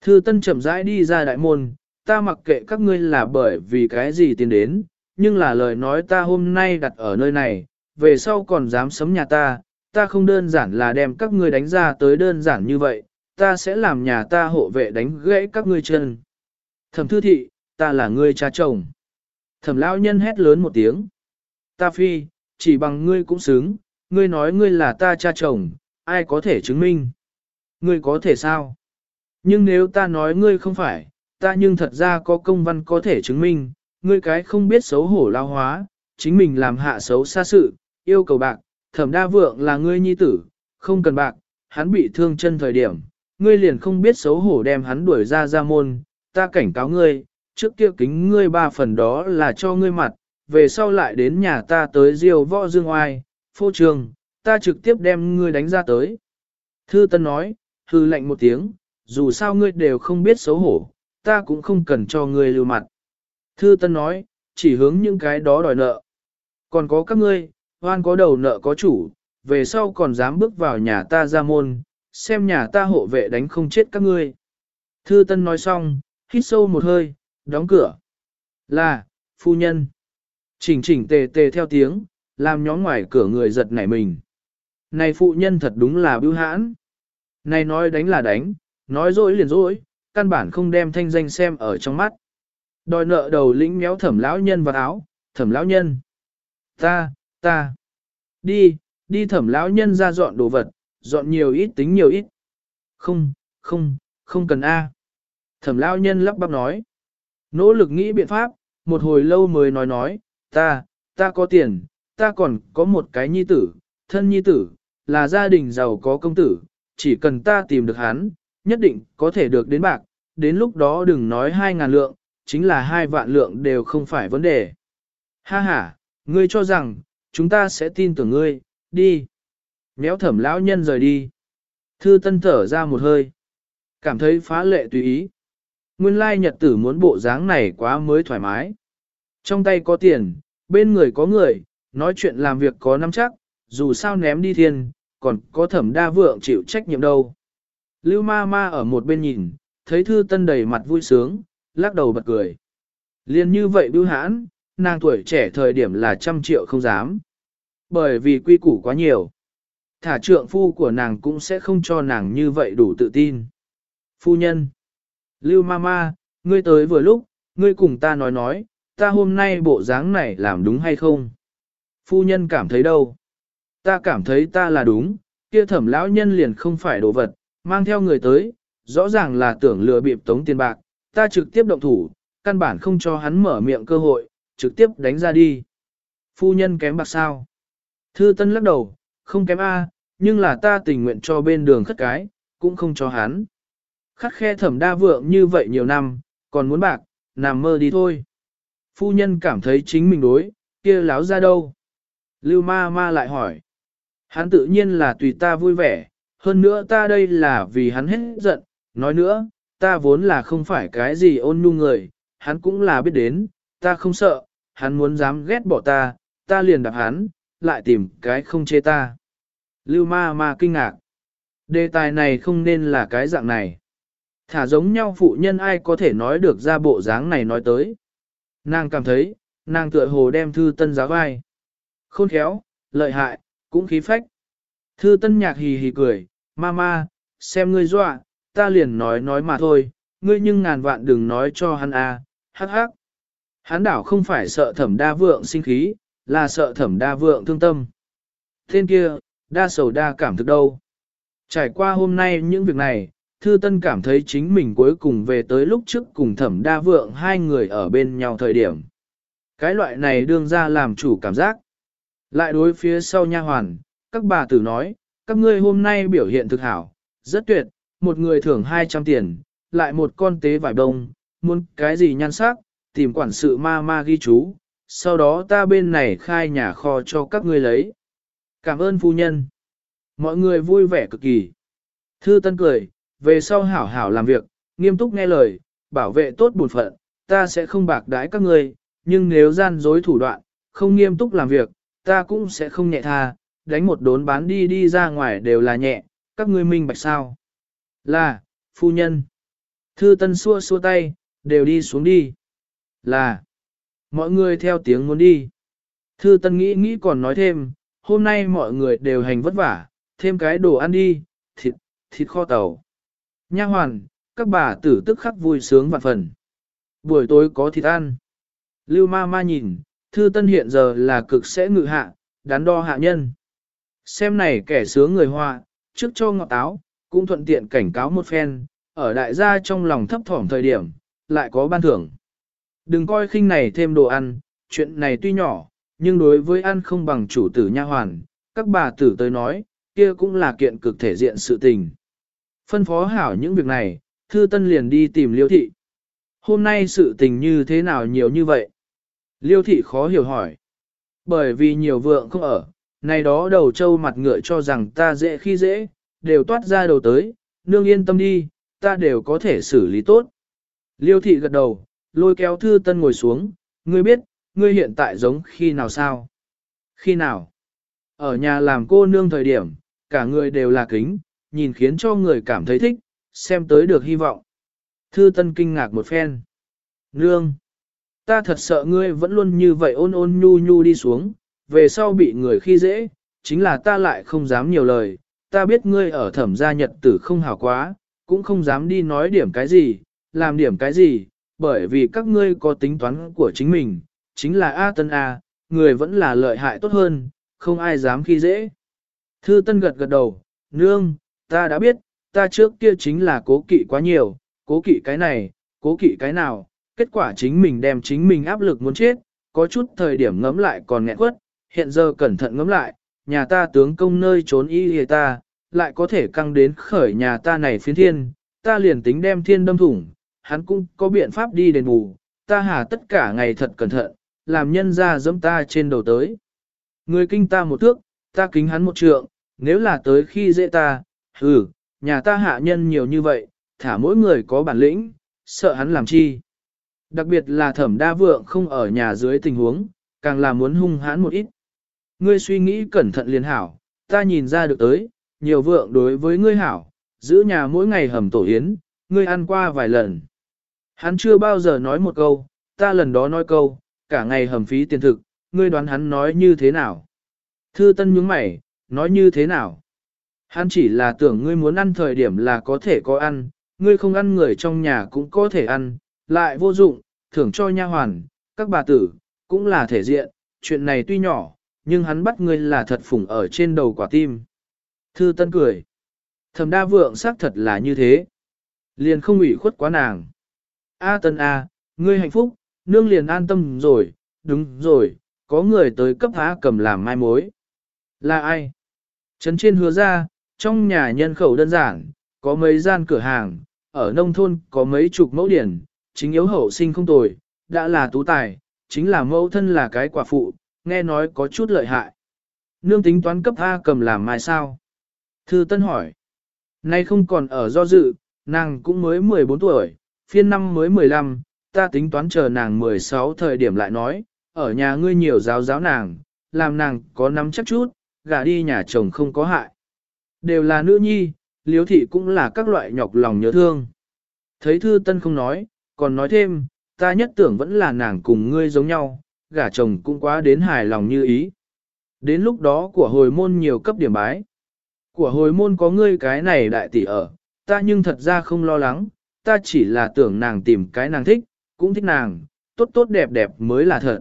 Thư Tân chậm rãi đi ra đại môn, ta mặc kệ các ngươi là bởi vì cái gì tiến đến, nhưng là lời nói ta hôm nay đặt ở nơi này, về sau còn dám sấm nhà ta, ta không đơn giản là đem các ngươi đánh ra tới đơn giản như vậy, ta sẽ làm nhà ta hộ vệ đánh gãy các ngươi chân. Thẩm thư thị, ta là ngươi cha chồng. Thẩm lão nhân hét lớn một tiếng. Ta phi, chỉ bằng ngươi cũng xứng, ngươi nói ngươi là ta cha chồng, ai có thể chứng minh? Ngươi có thể sao? Nhưng nếu ta nói ngươi không phải, ta nhưng thật ra có công văn có thể chứng minh, ngươi cái không biết xấu hổ lao hóa, chính mình làm hạ xấu xa sự, yêu cầu bạc, thẩm đa vượng là ngươi nhi tử, không cần bạc, hắn bị thương chân thời điểm, ngươi liền không biết xấu hổ đem hắn đuổi ra ra môn, ta cảnh cáo ngươi, trước kia kính ngươi ba phần đó là cho ngươi mặt, về sau lại đến nhà ta tới diêu võ dương oai, phô trường, ta trực tiếp đem ngươi đánh ra tới. Thư Tân nói, hư lạnh một tiếng, dù sao ngươi đều không biết xấu hổ, ta cũng không cần cho ngươi lưu mặt. Thư Tân nói, chỉ hướng những cái đó đòi nợ. Còn có các ngươi, oan có đầu nợ có chủ, về sau còn dám bước vào nhà ta ra môn, xem nhà ta hộ vệ đánh không chết các ngươi. Thư Tân nói xong, hít sâu một hơi, đóng cửa. Là, phu nhân. Chỉnh chỉnh tề tề theo tiếng, làm nhóm ngoài cửa người giật nảy mình. Này phụ nhân thật đúng là bưu hãn. Này nói đánh là đánh, nói dối liền dối, căn bản không đem thanh danh xem ở trong mắt. Đòi nợ đầu lĩnh méo thẩm lão nhân vào áo, thẩm lão nhân. Ta, ta. Đi, đi thẩm lão nhân ra dọn đồ vật, dọn nhiều ít tính nhiều ít. Không, không, không cần A. Thẩm lao nhân lắp bắp nói. Nỗ lực nghĩ biện pháp, một hồi lâu mới nói nói, ta, ta có tiền, ta còn có một cái nhi tử, thân nhi tử, là gia đình giàu có công tử, chỉ cần ta tìm được hắn, nhất định có thể được đến bạc, đến lúc đó đừng nói hai ngàn lượng, chính là hai vạn lượng đều không phải vấn đề. Ha ha, ngươi cho rằng, chúng ta sẽ tin tưởng ngươi, đi. Méo thẩm lão nhân rời đi. Thư tân thở ra một hơi. Cảm thấy phá lệ tùy ý. Nguyên lai nhật tử muốn bộ dáng này quá mới thoải mái. Trong tay có tiền, bên người có người, nói chuyện làm việc có nắm chắc, dù sao ném đi thiên, còn có thẩm đa vượng chịu trách nhiệm đâu. Lưu ma ma ở một bên nhìn, thấy thư tân đầy mặt vui sướng, lắc đầu bật cười. Liên như vậy bưu hãn, nàng tuổi trẻ thời điểm là trăm triệu không dám. Bởi vì quy củ quá nhiều. Thả trượng phu của nàng cũng sẽ không cho nàng như vậy đủ tự tin. Phu nhân. Lưu Mama, ngươi tới vừa lúc, ngươi cùng ta nói nói, ta hôm nay bộ dáng này làm đúng hay không? Phu nhân cảm thấy đâu? Ta cảm thấy ta là đúng, kia thẩm lão nhân liền không phải đồ vật, mang theo người tới, rõ ràng là tưởng lừa bịp tống tiền bạc, ta trực tiếp động thủ, căn bản không cho hắn mở miệng cơ hội, trực tiếp đánh ra đi. Phu nhân kém bạc sao? Thư Tân lắc đầu, không kém A, nhưng là ta tình nguyện cho bên đường khất cái, cũng không cho hắn. Khắc khe thẩm đa vượng như vậy nhiều năm, còn muốn bạc, nằm mơ đi thôi. Phu nhân cảm thấy chính mình đối, kia láo ra đâu? Lưu ma ma lại hỏi. Hắn tự nhiên là tùy ta vui vẻ, hơn nữa ta đây là vì hắn hết giận, nói nữa, ta vốn là không phải cái gì ôn nhu người, hắn cũng là biết đến, ta không sợ, hắn muốn dám ghét bỏ ta, ta liền đạp hắn, lại tìm cái không chê ta. Lưu ma ma kinh ngạc. Đề tài này không nên là cái dạng này. Thả giống nhau phụ nhân ai có thể nói được ra bộ dáng này nói tới. Nàng cảm thấy, nàng tựa hồ đem thư tân giáo vai. Khôn khéo, lợi hại, cũng khí phách. Thư tân nhạc hì hì cười, ma ma, xem ngươi dọa, ta liền nói nói mà thôi, ngươi nhưng ngàn vạn đừng nói cho hắn à, hắc hắc. Hắn đảo không phải sợ thẩm đa vượng sinh khí, là sợ thẩm đa vượng thương tâm. Tên kia, đa sầu đa cảm thực đâu. Trải qua hôm nay những việc này, Thư Tân cảm thấy chính mình cuối cùng về tới lúc trước cùng thẩm đa vượng hai người ở bên nhau thời điểm. Cái loại này đương ra làm chủ cảm giác. Lại đối phía sau nha hoàn, các bà tử nói, các ngươi hôm nay biểu hiện thực hảo, rất tuyệt, một người thưởng 200 tiền, lại một con tế vải đông, muốn cái gì nhan sắc, tìm quản sự ma ma ghi chú, sau đó ta bên này khai nhà kho cho các ngươi lấy. Cảm ơn phu nhân. Mọi người vui vẻ cực kỳ. Thư Tân cười, về sau hảo hảo làm việc, nghiêm túc nghe lời, bảo vệ tốt bổn phận, ta sẽ không bạc đãi các ngươi, nhưng nếu gian dối thủ đoạn, không nghiêm túc làm việc, ta cũng sẽ không nhẹ tha, đánh một đốn bán đi đi ra ngoài đều là nhẹ, các ngươi minh bạch sao? Là, phu nhân. Thư Tân xua xua tay, đều đi xuống đi. Là. Mọi người theo tiếng muốn đi. Thư Tân nghĩ nghĩ còn nói thêm, hôm nay mọi người đều hành vất vả, thêm cái đồ ăn đi, thịt, thịt kho tàu. Nha hoàn, các bà tử tức khắc vui sướng vạn phần. Buổi tối có thịt ăn. Lưu ma ma nhìn, Thư Tân hiện giờ là cực sẽ ngự hạ, đắn đo hạ nhân. Xem này kẻ sướng người hoa, trước cho ngọt táo, cũng thuận tiện cảnh cáo một phen, ở đại gia trong lòng thấp thỏm thời điểm, lại có ban thưởng. Đừng coi khinh này thêm đồ ăn, chuyện này tuy nhỏ, nhưng đối với ăn không bằng chủ tử nha hoàn, các bà tử tới nói, kia cũng là kiện cực thể diện sự tình. Phân phó hảo những việc này, thư tân liền đi tìm liêu thị. Hôm nay sự tình như thế nào nhiều như vậy? Liêu thị khó hiểu hỏi. Bởi vì nhiều vượng không ở, này đó đầu trâu mặt ngựa cho rằng ta dễ khi dễ, đều toát ra đầu tới, nương yên tâm đi, ta đều có thể xử lý tốt. Liêu thị gật đầu, lôi kéo thư tân ngồi xuống, ngươi biết, ngươi hiện tại giống khi nào sao? Khi nào? Ở nhà làm cô nương thời điểm, cả người đều là kính, nhìn khiến cho người cảm thấy thích, xem tới được hy vọng. Thư tân kinh ngạc một phen. Nương! Ta thật sợ ngươi vẫn luôn như vậy ôn ôn nhu nhu đi xuống, về sau bị người khi dễ, chính là ta lại không dám nhiều lời, ta biết ngươi ở thẩm gia nhật tử không hảo quá, cũng không dám đi nói điểm cái gì, làm điểm cái gì, bởi vì các ngươi có tính toán của chính mình, chính là A Tân A, người vẫn là lợi hại tốt hơn, không ai dám khi dễ. Thư Tân gật gật đầu, nương, ta đã biết, ta trước kia chính là cố kỵ quá nhiều, cố kỵ cái này, cố kỵ cái nào, kết quả chính mình đem chính mình áp lực muốn chết, có chút thời điểm ngấm lại còn nghẹn quất, hiện giờ cẩn thận ngấm lại, nhà ta tướng công nơi trốn y hề ta, lại có thể căng đến khởi nhà ta này phiến thiên, ta liền tính đem thiên đâm thủng, hắn cũng có biện pháp đi đền bù, ta hà tất cả ngày thật cẩn thận, làm nhân ra dẫm ta trên đầu tới. Người kinh ta một thước, ta kính hắn một trượng, nếu là tới khi dễ ta, hừ, nhà ta hạ nhân nhiều như vậy, thả mỗi người có bản lĩnh, sợ hắn làm chi. Đặc biệt là thẩm đa vượng không ở nhà dưới tình huống, càng là muốn hung hãn một ít. Ngươi suy nghĩ cẩn thận liền hảo, ta nhìn ra được tới, nhiều vượng đối với ngươi hảo, giữ nhà mỗi ngày hầm tổ yến, ngươi ăn qua vài lần. Hắn chưa bao giờ nói một câu, ta lần đó nói câu, cả ngày hầm phí tiền thực, ngươi đoán hắn nói như thế nào? Thư Tân nhướng mày, nói như thế nào? Hắn chỉ là tưởng ngươi muốn ăn thời điểm là có thể có ăn, ngươi không ăn người trong nhà cũng có thể ăn, lại vô dụng, thưởng cho nha hoàn, các bà tử, cũng là thể diện, chuyện này tuy nhỏ, nhưng hắn bắt ngươi là thật phủng ở trên đầu quả tim. Thư Tân cười. Thẩm đa vượng xác thật là như thế. Liền không ủy khuất quá nàng. A Tân A, ngươi hạnh phúc, nương liền an tâm rồi, đúng rồi, có người tới cấp há cầm làm mai mối. Là ai? Trấn trên hứa ra, trong nhà nhân khẩu đơn giản, có mấy gian cửa hàng, ở nông thôn có mấy chục mẫu điển, chính yếu hậu sinh không tồi, đã là tú tài, chính là mẫu thân là cái quả phụ, nghe nói có chút lợi hại. Nương tính toán cấp A cầm làm mai sao? Thư Tân hỏi. Nay không còn ở do dự, nàng cũng mới 14 tuổi, phiên năm mới 15, ta tính toán chờ nàng 16 thời điểm lại nói, ở nhà ngươi nhiều giáo giáo nàng, làm nàng có nắm chắc chút, gả đi nhà chồng không có hại. Đều là nữ nhi, liếu thị cũng là các loại nhọc lòng nhớ thương. Thấy thư tân không nói, còn nói thêm, ta nhất tưởng vẫn là nàng cùng ngươi giống nhau, gả chồng cũng quá đến hài lòng như ý. Đến lúc đó của hồi môn nhiều cấp điểm bái. Của hồi môn có ngươi cái này đại tỷ ở, ta nhưng thật ra không lo lắng, ta chỉ là tưởng nàng tìm cái nàng thích, cũng thích nàng, tốt tốt đẹp đẹp mới là thật.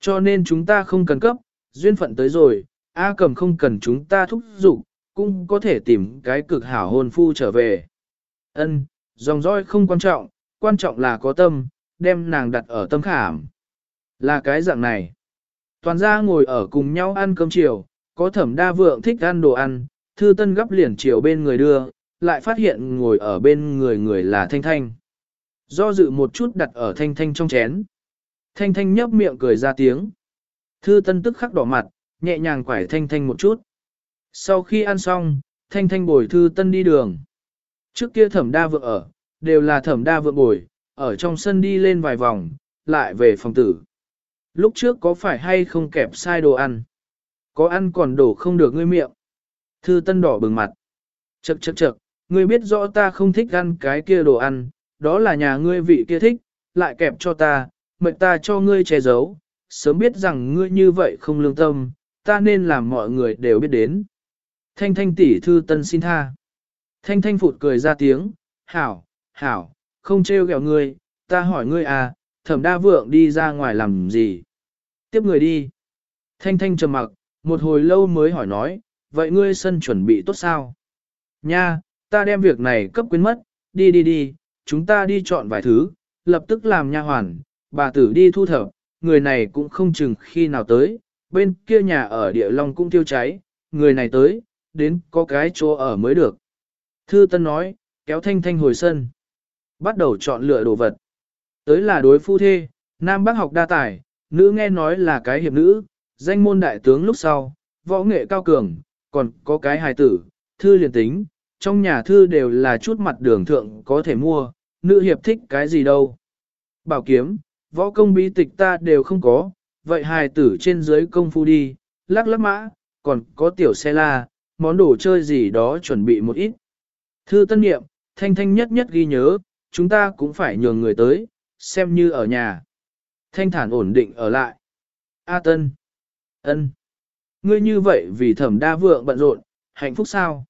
Cho nên chúng ta không cần cấp, duyên phận tới rồi, A cầm không cần chúng ta thúc giục, cũng có thể tìm cái cực hảo hôn phu trở về. Ân, dòng dõi không quan trọng, quan trọng là có tâm, đem nàng đặt ở tâm khảm. Là cái dạng này. Toàn gia ngồi ở cùng nhau ăn cơm chiều, có thẩm đa vượng thích ăn đồ ăn, thư tân gấp liền chiều bên người đưa, lại phát hiện ngồi ở bên người người là Thanh Thanh. Do dự một chút đặt ở Thanh Thanh trong chén. Thanh Thanh nhấp miệng cười ra tiếng. Thư tân tức khắc đỏ mặt, nhẹ nhàng quải Thanh Thanh một chút. Sau khi ăn xong, Thanh Thanh bồi Thư tân đi đường. Trước kia thẩm đa vượng ở, đều là thẩm đa vượng bồi, ở trong sân đi lên vài vòng, lại về phòng tử. Lúc trước có phải hay không kẹp sai đồ ăn? Có ăn còn đổ không được ngươi miệng. Thư tân đỏ bừng mặt. Chậc chậc chậc, ngươi biết rõ ta không thích ăn cái kia đồ ăn, đó là nhà ngươi vị kia thích, lại kẹp cho ta, mệnh ta cho ngươi che giấu, sớm biết rằng ngươi như vậy không lương tâm, ta nên làm mọi người đều biết đến. Thanh thanh tỷ thư tân xin tha. Thanh thanh phụt cười ra tiếng, hảo, hảo, không trêu ghẹo ngươi, ta hỏi ngươi à, thẩm đa vượng đi ra ngoài làm gì? Tiếp người đi. Thanh thanh trầm mặc, một hồi lâu mới hỏi nói, vậy ngươi sân chuẩn bị tốt sao? Nha, ta đem việc này cấp quyến mất, đi đi đi, chúng ta đi chọn vài thứ, lập tức làm nha hoàn, bà tử đi thu thập, người này cũng không chừng khi nào tới, bên kia nhà ở địa long cũng tiêu cháy, người này tới, đến có cái chỗ ở mới được. Thư Tân nói, kéo Thanh Thanh hồi sân. Bắt đầu chọn lựa đồ vật. Tới là đối phu thê, nam bác học đa tài, nữ nghe nói là cái hiệp nữ, danh môn đại tướng lúc sau, võ nghệ cao cường, còn có cái hài tử, thư liền tính, trong nhà thư đều là chút mặt đường thượng có thể mua, nữ hiệp thích cái gì đâu. Bảo kiếm, võ công bí tịch ta đều không có, vậy hài tử trên dưới công phu đi, lắc lắc mã, còn có tiểu xe la, món đồ chơi gì đó chuẩn bị một ít. Thư tân niệm, thanh thanh nhất nhất ghi nhớ, chúng ta cũng phải nhường người tới, xem như ở nhà. Thanh thản ổn định ở lại. A tân. ân, Ngươi như vậy vì thẩm đa vượng bận rộn, hạnh phúc sao?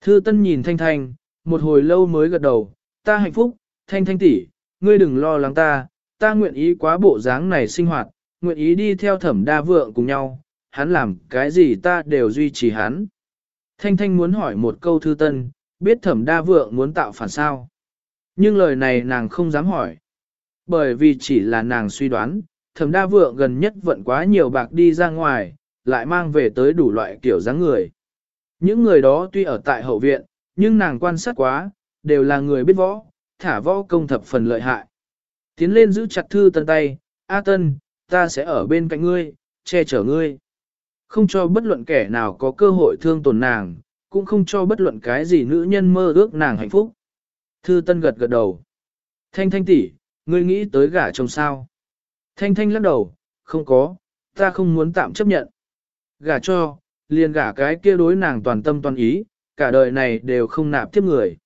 Thư tân nhìn thanh thanh, một hồi lâu mới gật đầu, ta hạnh phúc, thanh thanh tỷ, ngươi đừng lo lắng ta, ta nguyện ý quá bộ dáng này sinh hoạt, nguyện ý đi theo thẩm đa vượng cùng nhau, hắn làm cái gì ta đều duy trì hắn. Thanh Thanh muốn hỏi một câu thư tân, biết thẩm đa vượng muốn tạo phản sao. Nhưng lời này nàng không dám hỏi. Bởi vì chỉ là nàng suy đoán, thẩm đa vượng gần nhất vận quá nhiều bạc đi ra ngoài, lại mang về tới đủ loại kiểu dáng người. Những người đó tuy ở tại hậu viện, nhưng nàng quan sát quá, đều là người biết võ, thả võ công thập phần lợi hại. Tiến lên giữ chặt thư tân tay, A tân, ta sẽ ở bên cạnh ngươi, che chở ngươi. Không cho bất luận kẻ nào có cơ hội thương tổn nàng, cũng không cho bất luận cái gì nữ nhân mơ ước nàng hạnh phúc. Thư Tân gật gật đầu. Thanh Thanh tỷ, ngươi nghĩ tới gả chồng sao? Thanh Thanh lắc đầu, không có, ta không muốn tạm chấp nhận. Gả cho, liền gả cái kia đối nàng toàn tâm toàn ý, cả đời này đều không nạp tiếp người.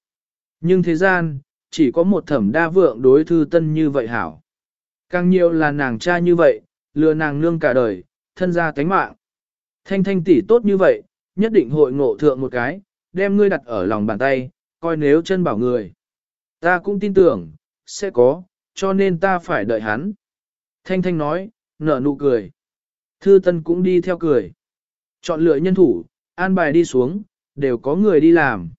Nhưng thế gian, chỉ có một thẩm đa vượng đối thư tân như vậy hảo. Càng nhiều là nàng cha như vậy, lừa nàng nương cả đời, thân ra tánh mạng. Thanh thanh tỷ tốt như vậy, nhất định hội ngộ thượng một cái, đem ngươi đặt ở lòng bàn tay, coi nếu chân bảo người. Ta cũng tin tưởng, sẽ có, cho nên ta phải đợi hắn. Thanh thanh nói, nở nụ cười. Thư tân cũng đi theo cười. Chọn lựa nhân thủ, an bài đi xuống, đều có người đi làm.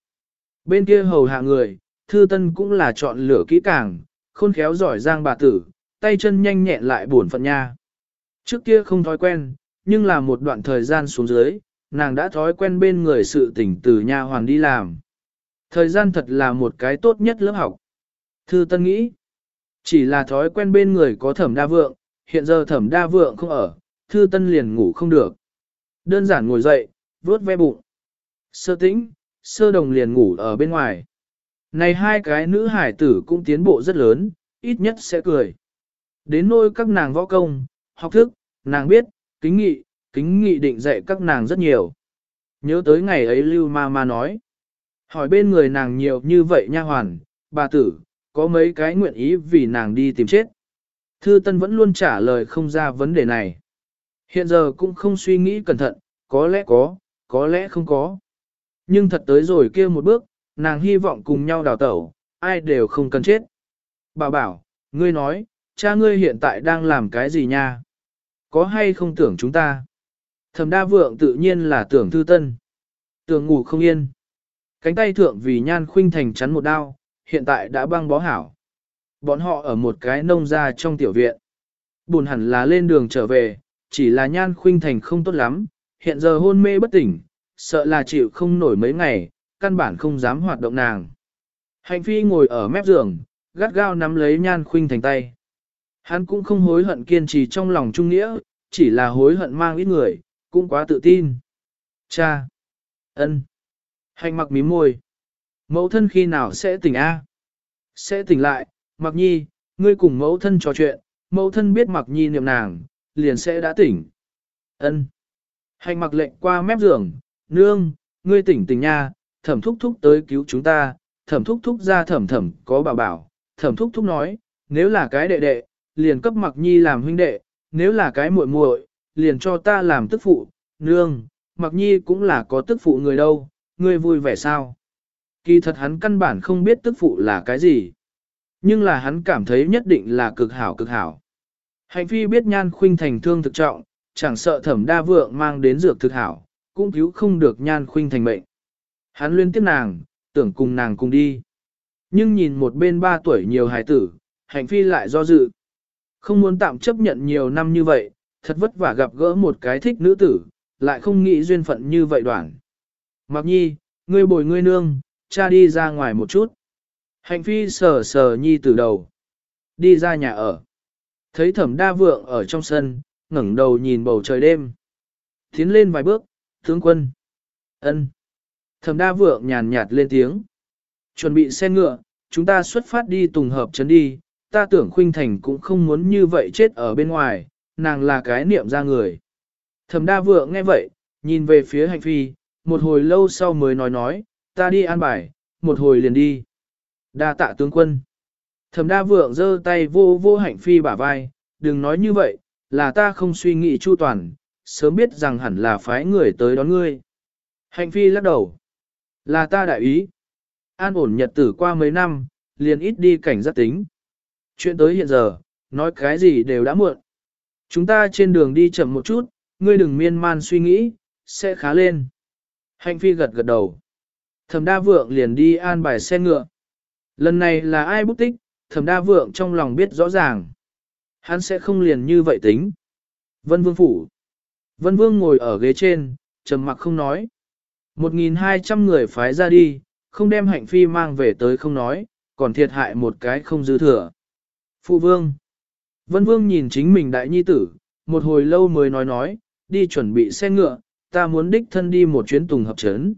Bên kia hầu hạ người, thư tân cũng là chọn lựa kỹ càng, khôn khéo giỏi giang bà tử, tay chân nhanh nhẹn lại buồn phận nha. Trước kia không thói quen, nhưng là một đoạn thời gian xuống dưới, nàng đã thói quen bên người sự tỉnh từ nha hoàn đi làm. Thời gian thật là một cái tốt nhất lớp học. Thư Tân nghĩ, chỉ là thói quen bên người có thẩm đa vượng, hiện giờ thẩm đa vượng không ở, Thư Tân liền ngủ không được. Đơn giản ngồi dậy, vuốt ve bụng. Sơ tĩnh, sơ đồng liền ngủ ở bên ngoài. Này hai cái nữ hải tử cũng tiến bộ rất lớn, ít nhất sẽ cười. Đến nôi các nàng võ công, học thức, nàng biết, kính nghị, kính nghị định dạy các nàng rất nhiều. Nhớ tới ngày ấy Lưu Ma Ma nói. Hỏi bên người nàng nhiều như vậy nha hoàn, bà tử, có mấy cái nguyện ý vì nàng đi tìm chết. Thư Tân vẫn luôn trả lời không ra vấn đề này. Hiện giờ cũng không suy nghĩ cẩn thận, có lẽ có, có lẽ không có. Nhưng thật tới rồi kia một bước, nàng hy vọng cùng nhau đào tẩu, ai đều không cần chết. Bảo bảo, ngươi nói, cha ngươi hiện tại đang làm cái gì nha? Có hay không tưởng chúng ta? Thẩm đa vượng tự nhiên là tưởng thư tân. Tưởng ngủ không yên. Cánh tay thượng vì nhan khuynh thành chắn một đao, hiện tại đã băng bó hảo. Bọn họ ở một cái nông gia trong tiểu viện. Buồn hẳn là lên đường trở về, chỉ là nhan khuynh thành không tốt lắm, hiện giờ hôn mê bất tỉnh, sợ là chịu không nổi mấy ngày, căn bản không dám hoạt động nàng. Hành phi ngồi ở mép giường, gắt gao nắm lấy nhan khuynh thành tay. Hắn cũng không hối hận kiên trì trong lòng trung nghĩa, chỉ là hối hận mang ít người, cũng quá tự tin. Cha! ân, Hành mặc mím môi. Mẫu thân khi nào sẽ tỉnh A? Sẽ tỉnh lại, mặc nhi, ngươi cùng mẫu thân trò chuyện, mẫu thân biết mặc nhi niệm nàng, liền sẽ đã tỉnh. ân. Hành mặc lệnh qua mép giường, nương, ngươi tỉnh tỉnh nha, thẩm thúc thúc tới cứu chúng ta, thẩm thúc thúc ra thẩm thẩm có bảo bảo, thẩm thúc thúc nói, nếu là cái đệ đệ, liền cấp mặc nhi làm huynh đệ, nếu là cái muội muội, liền cho ta làm tức phụ, nương, mặc nhi cũng là có tức phụ người đâu, ngươi vui vẻ sao? Kỳ thật hắn căn bản không biết tức phụ là cái gì. Nhưng là hắn cảm thấy nhất định là cực hảo cực hảo. Hạnh phi biết nhan khuynh thành thương thực trọng, chẳng sợ thẩm đa vượng mang đến dược thực hảo, cũng cứu không được nhan khuynh thành mệnh. Hắn liên tiếp nàng, tưởng cùng nàng cùng đi. Nhưng nhìn một bên ba tuổi nhiều hài tử, hạnh phi lại do dự. Không muốn tạm chấp nhận nhiều năm như vậy, thật vất vả gặp gỡ một cái thích nữ tử, lại không nghĩ duyên phận như vậy đoạn. Mặc nhi, ngươi bồi ngươi nương, cha đi ra ngoài một chút. Hạnh phi sờ sờ nhi từ đầu. Đi ra nhà ở. Thấy thẩm đa vượng ở trong sân, ngẩng đầu nhìn bầu trời đêm. Tiến lên vài bước, tướng quân. ân. Thẩm đa vượng nhàn nhạt lên tiếng. Chuẩn bị xe ngựa, chúng ta xuất phát đi tùng hợp chấn đi, ta tưởng khuynh thành cũng không muốn như vậy chết ở bên ngoài, nàng là cái niệm ra người. Thẩm đa vượng nghe vậy, nhìn về phía hành phi, một hồi lâu sau mới nói nói, ta đi an bài, một hồi liền đi. Đa tạ tướng quân. Thẩm đa vượng giơ tay vô vô hạnh phi bả vai, đừng nói như vậy, là ta không suy nghĩ chu toàn, sớm biết rằng hẳn là phái người tới đón ngươi. Hạnh phi lắc đầu. Là ta đại ý. An ổn nhật tử qua mấy năm, liền ít đi cảnh giác tính. Chuyện tới hiện giờ, nói cái gì đều đã muộn. Chúng ta trên đường đi chậm một chút, ngươi đừng miên man suy nghĩ, sẽ khá lên. Hạnh phi gật gật đầu. Thẩm đa vượng liền đi an bài xe ngựa. Lần này là ai bút tích, thẩm đa vượng trong lòng biết rõ ràng. Hắn sẽ không liền như vậy tính. Vân vương phủ. Vân vương ngồi ở ghế trên, trầm mặc không nói. 1.200 người phái ra đi, không đem hạnh phi mang về tới không nói, còn thiệt hại một cái không dư thừa. Phụ vương. Vân vương nhìn chính mình đại nhi tử, một hồi lâu mới nói nói, đi chuẩn bị xe ngựa, ta muốn đích thân đi một chuyến tùng hợp trấn.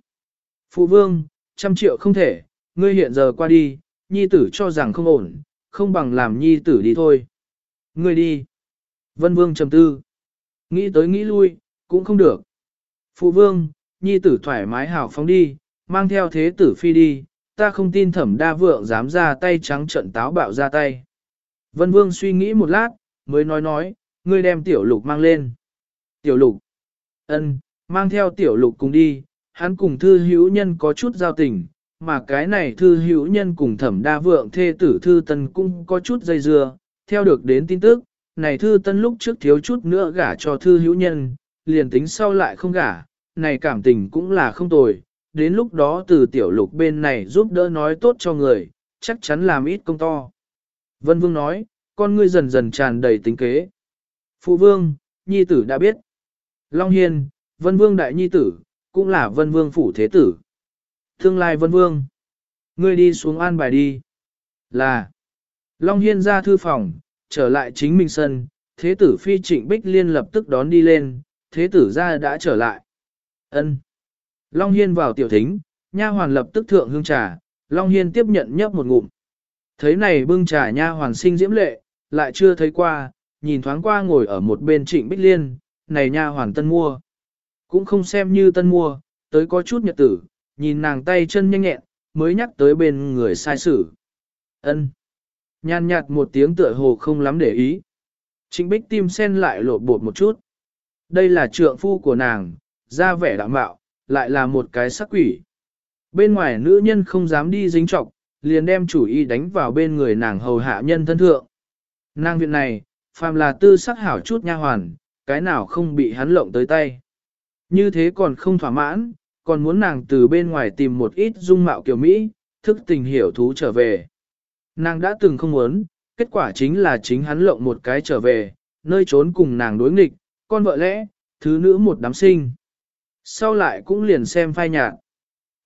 Phụ vương, trăm triệu không thể, ngươi hiện giờ qua đi, nhi tử cho rằng không ổn, không bằng làm nhi tử đi thôi. Ngươi đi. Vân vương trầm tư. Nghĩ tới nghĩ lui, cũng không được. Phụ vương, nhi tử thoải mái hào phóng đi, mang theo thế tử phi đi, ta không tin thẩm đa vượng dám ra tay trắng trận táo bạo ra tay. Vân vương suy nghĩ một lát, mới nói nói, ngươi đem tiểu lục mang lên. Tiểu lục. ân, mang theo tiểu lục cùng đi, hắn cùng thư hữu nhân có chút giao tình, mà cái này thư hữu nhân cùng thẩm đa vượng thê tử thư tân cũng có chút dây dưa, theo được đến tin tức, này thư tân lúc trước thiếu chút nữa gả cho thư hữu nhân, liền tính sau lại không gả, này cảm tình cũng là không tồi, đến lúc đó từ tiểu lục bên này giúp đỡ nói tốt cho người, chắc chắn làm ít công to. Vân Vương nói, con ngươi dần dần tràn đầy tính kế. Phụ Vương, Nhi tử đã biết. Long Hiên, Vân Vương đại Nhi tử, cũng là Vân Vương phủ thế tử. Tương lai Vân Vương. Ngươi đi xuống an bài đi. Là. Long Hiên ra thư phòng, trở lại chính mình sân, thế tử phi trịnh Bích Liên lập tức đón đi lên, thế tử ra đã trở lại ân Long Hiên vào tiểu thính, nha hoàn lập tức thượng hương trà, Long Hiên tiếp nhận nhấp một ngụm. Thấy này bưng trà nha hoàn sinh diễm lệ, lại chưa thấy qua, nhìn thoáng qua ngồi ở một bên trịnh Bích Liên, này nha hoàn tân mua. Cũng không xem như tân mua, tới có chút nhật tử, nhìn nàng tay chân nhanh nhẹn, mới nhắc tới bên người sai sử. ân Nhàn nhạt một tiếng tựa hồ không lắm để ý. Trịnh Bích tim sen lại lộ bột một chút. Đây là trượng phu của nàng, ra vẻ đạm mạo, lại là một cái sắc quỷ. Bên ngoài nữ nhân không dám đi dính trọc, liền đem chủ ý đánh vào bên người nàng hầu hạ nhân thân thượng. Nàng viện này, phàm là tư sắc hảo chút nha hoàn, cái nào không bị hắn lộng tới tay. Như thế còn không thỏa mãn, còn muốn nàng từ bên ngoài tìm một ít dung mạo kiểu Mỹ, thức tình hiểu thú trở về. Nàng đã từng không muốn, kết quả chính là chính hắn lộng một cái trở về, nơi trốn cùng nàng đối nghịch, con vợ lẽ, thứ nữ một đám sinh. Sau lại cũng liền xem phai nhạt.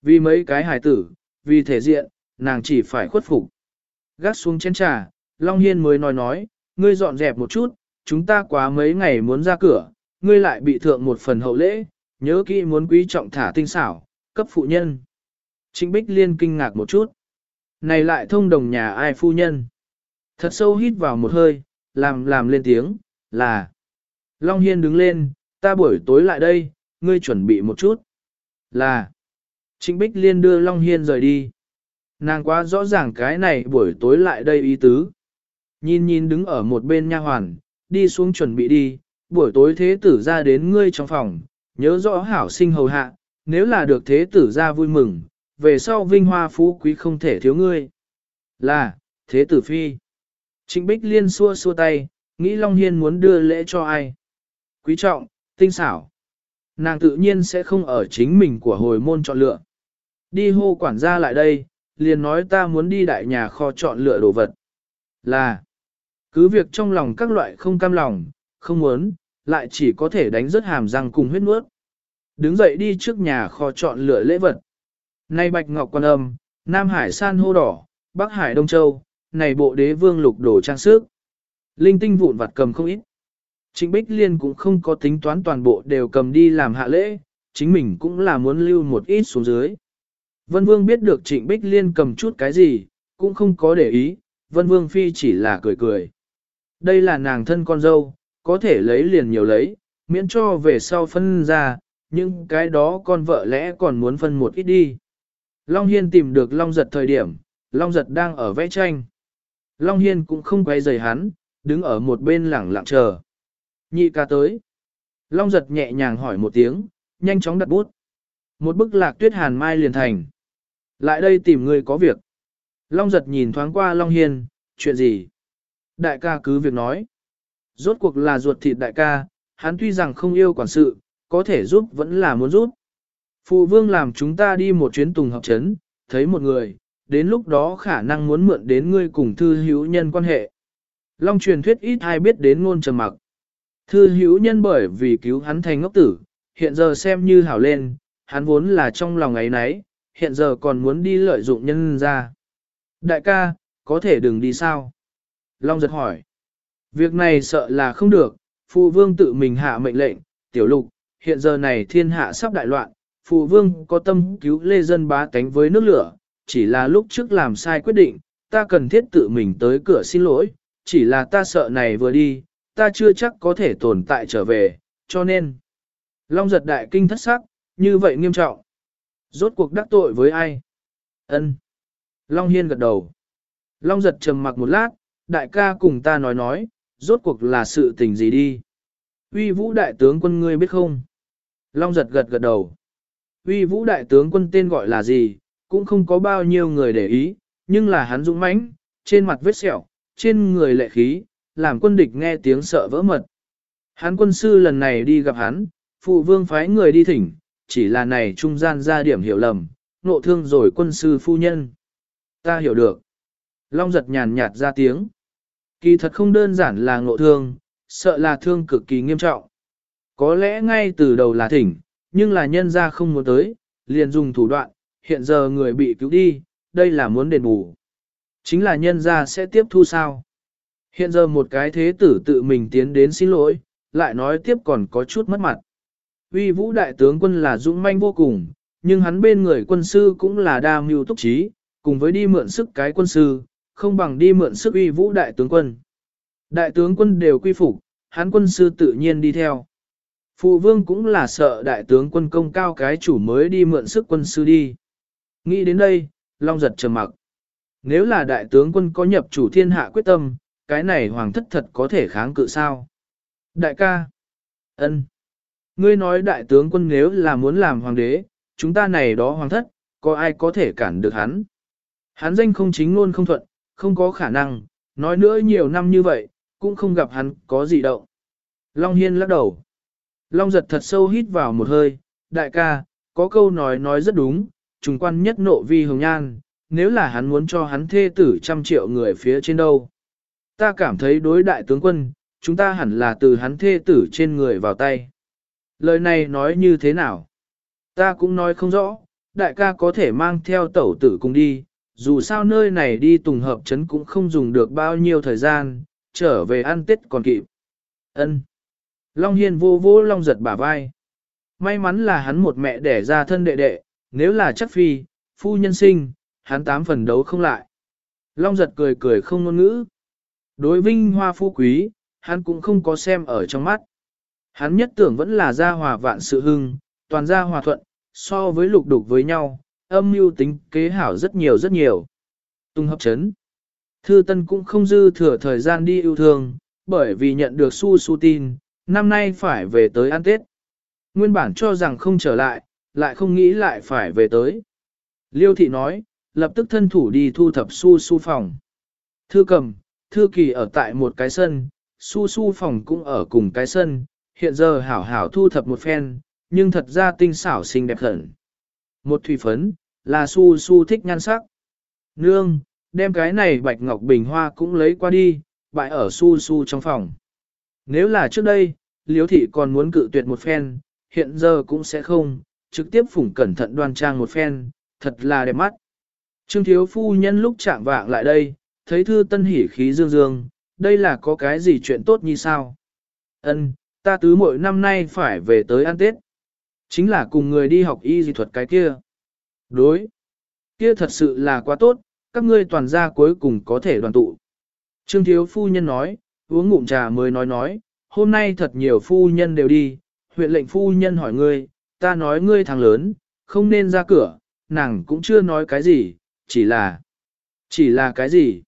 Vì mấy cái hài tử, vì thể diện, nàng chỉ phải khuất phục. Gác xuống chén trà, Long Hiên mới nói nói, ngươi dọn dẹp một chút, chúng ta quá mấy ngày muốn ra cửa, ngươi lại bị thượng một phần hậu lễ, nhớ kỹ muốn quý trọng thả tinh xảo, cấp phụ nhân. Trịnh Bích Liên kinh ngạc một chút. Này lại thông đồng nhà ai phu nhân. Thật sâu hít vào một hơi, làm làm lên tiếng, là. Long Hiên đứng lên, ta buổi tối lại đây, ngươi chuẩn bị một chút. Là. Trịnh Bích Liên đưa Long Hiên rời đi. Nàng quá rõ ràng cái này buổi tối lại đây ý tứ. Nhìn nhìn đứng ở một bên nha hoàn, đi xuống chuẩn bị đi, buổi tối thế tử ra đến ngươi trong phòng, nhớ rõ hảo sinh hầu hạ, nếu là được thế tử ra vui mừng, về sau vinh hoa phú quý không thể thiếu ngươi. Là, thế tử phi. Trịnh Bích Liên xua xua tay, nghĩ Long Hiên muốn đưa lễ cho ai. Quý trọng, tinh xảo. Nàng tự nhiên sẽ không ở chính mình của hồi môn chọn lựa. Đi hô quản gia lại đây, liền nói ta muốn đi đại nhà kho chọn lựa đồ vật. Là, cứ việc trong lòng các loại không cam lòng, không muốn, lại chỉ có thể đánh rớt hàm răng cùng huyết nuốt. Đứng dậy đi trước nhà kho chọn lựa lễ vật. Nay bạch ngọc quan âm, Nam Hải san hô đỏ, Bắc Hải Đông Châu, này bộ đế vương lục đồ trang sức. Linh tinh vụn vặt cầm không ít. Trịnh Bích Liên cũng không có tính toán toàn bộ đều cầm đi làm hạ lễ, chính mình cũng là muốn lưu một ít xuống dưới. Vân Vương biết được Trịnh Bích Liên cầm chút cái gì, cũng không có để ý, Vân Vương Phi chỉ là cười cười. Đây là nàng thân con dâu, có thể lấy liền nhiều lấy, miễn cho về sau phân ra, nhưng cái đó con vợ lẽ còn muốn phân một ít đi. Long Hiên tìm được Long Giật thời điểm, Long Giật đang ở vẽ tranh. Long Hiên cũng không quay rời hắn, đứng ở một bên lẳng lặng chờ. Nhị ca tới. Long Giật nhẹ nhàng hỏi một tiếng, nhanh chóng đặt bút. Một bức lạc tuyết hàn mai liền thành. Lại đây tìm người có việc. Long Giật nhìn thoáng qua Long Hiên, chuyện gì? Đại ca cứ việc nói. Rốt cuộc là ruột thịt đại ca, hắn tuy rằng không yêu quản sự, có thể giúp vẫn là muốn giúp. Phụ vương làm chúng ta đi một chuyến tùng học trấn, thấy một người, đến lúc đó khả năng muốn mượn đến ngươi cùng thư hữu nhân quan hệ. Long truyền thuyết ít ai biết đến ngôn trầm mặc. Thư hữu nhân bởi vì cứu hắn thành ngốc tử, hiện giờ xem như hảo lên, hắn vốn là trong lòng ấy nấy, hiện giờ còn muốn đi lợi dụng nhân ra. Đại ca, có thể đừng đi sao? Long giật hỏi. Việc này sợ là không được, phụ vương tự mình hạ mệnh lệnh, tiểu lục, hiện giờ này thiên hạ sắp đại loạn, phụ vương có tâm cứu lê dân bá tánh với nước lửa, chỉ là lúc trước làm sai quyết định, ta cần thiết tự mình tới cửa xin lỗi, chỉ là ta sợ này vừa đi, ta chưa chắc có thể tồn tại trở về, cho nên. Long giật đại kinh thất sắc, như vậy nghiêm trọng. Rốt cuộc đắc tội với ai? Ân. Long Hiên gật đầu. Long giật trầm mặc một lát, đại ca cùng ta nói nói, rốt cuộc là sự tình gì đi. Uy vũ đại tướng quân ngươi biết không? Long giật gật gật đầu. Uy vũ đại tướng quân tên gọi là gì, cũng không có bao nhiêu người để ý, nhưng là hắn dũng mãnh, trên mặt vết sẹo, trên người lệ khí, làm quân địch nghe tiếng sợ vỡ mật. Hán quân sư lần này đi gặp hắn, phụ vương phái người đi thỉnh, chỉ là này trung gian ra điểm hiểu lầm, nộ thương rồi quân sư phu nhân. Ta hiểu được. Long giật nhàn nhạt ra tiếng. Kỳ thật không đơn giản là ngộ thương, sợ là thương cực kỳ nghiêm trọng. Có lẽ ngay từ đầu là thỉnh, nhưng là nhân ra không muốn tới, liền dùng thủ đoạn, hiện giờ người bị cứu đi, đây là muốn đền bù. Chính là nhân ra sẽ tiếp thu sao. Hiện giờ một cái thế tử tự mình tiến đến xin lỗi, lại nói tiếp còn có chút mất mặt. Uy vũ đại tướng quân là dũng manh vô cùng, nhưng hắn bên người quân sư cũng là đa mưu túc trí, cùng với đi mượn sức cái quân sư, không bằng đi mượn sức uy vũ đại tướng quân. Đại tướng quân đều quy phục, hắn quân sư tự nhiên đi theo. Phụ vương cũng là sợ đại tướng quân công cao cái chủ mới đi mượn sức quân sư đi. Nghĩ đến đây, Long giật trầm mặc. Nếu là đại tướng quân có nhập chủ thiên hạ quyết tâm, cái này hoàng thất thật có thể kháng cự sao? Đại ca. ân, Ngươi nói đại tướng quân nếu là muốn làm hoàng đế, chúng ta này đó hoàng thất, có ai có thể cản được hắn? Hắn danh không chính luôn không thuận, không có khả năng, nói nữa nhiều năm như vậy, cũng không gặp hắn có gì đâu. Long Hiên lắc đầu. Long giật thật sâu hít vào một hơi, đại ca, có câu nói nói rất đúng, trùng quan nhất nộ vi hồng nhan, nếu là hắn muốn cho hắn thê tử trăm triệu người phía trên đâu. Ta cảm thấy đối đại tướng quân, chúng ta hẳn là từ hắn thê tử trên người vào tay. Lời này nói như thế nào? Ta cũng nói không rõ, đại ca có thể mang theo tẩu tử cùng đi, dù sao nơi này đi tùng hợp chấn cũng không dùng được bao nhiêu thời gian, trở về ăn tết còn kịp. Ân. Long Hiên vô vô Long giật bả vai. May mắn là hắn một mẹ đẻ ra thân đệ đệ, nếu là chắc phi, phu nhân sinh, hắn tám phần đấu không lại. Long giật cười cười không ngôn ngữ. Đối vinh hoa phú quý, hắn cũng không có xem ở trong mắt. Hắn nhất tưởng vẫn là gia hòa vạn sự hưng, toàn gia hòa thuận, so với lục đục với nhau, âm mưu tính kế hảo rất nhiều rất nhiều. Tung hấp chấn. Thư Tân cũng không dư thừa thời gian đi yêu thương, bởi vì nhận được su su tin, năm nay phải về tới ăn Tết. Nguyên bản cho rằng không trở lại, lại không nghĩ lại phải về tới. Liêu thị nói, lập tức thân thủ đi thu thập su su phòng. Thư cầm, thư kỳ ở tại một cái sân, su su phòng cũng ở cùng cái sân, hiện giờ hảo hảo thu thập một phen, nhưng thật ra tinh xảo xinh đẹp hẳn. Một thủy phấn, là su su thích nhan sắc. Nương, đem cái này bạch ngọc bình hoa cũng lấy qua đi, bại ở su su trong phòng. Nếu là trước đây, liếu thị còn muốn cự tuyệt một phen, hiện giờ cũng sẽ không, trực tiếp phủng cẩn thận đoan trang một phen, thật là đẹp mắt. Trương thiếu phu nhân lúc chạm vạng lại đây, thấy thư tân hỉ khí dương dương, đây là có cái gì chuyện tốt như sao? Ân, ta tứ mỗi năm nay phải về tới ăn Tết. Chính là cùng người đi học y dị thuật cái kia. Đối. Kia thật sự là quá tốt, các ngươi toàn gia cuối cùng có thể đoàn tụ. Trương thiếu phu nhân nói, uống ngụm trà mới nói nói, hôm nay thật nhiều phu nhân đều đi, huyện lệnh phu nhân hỏi ngươi, ta nói ngươi thằng lớn, không nên ra cửa, nàng cũng chưa nói cái gì, chỉ là, chỉ là cái gì?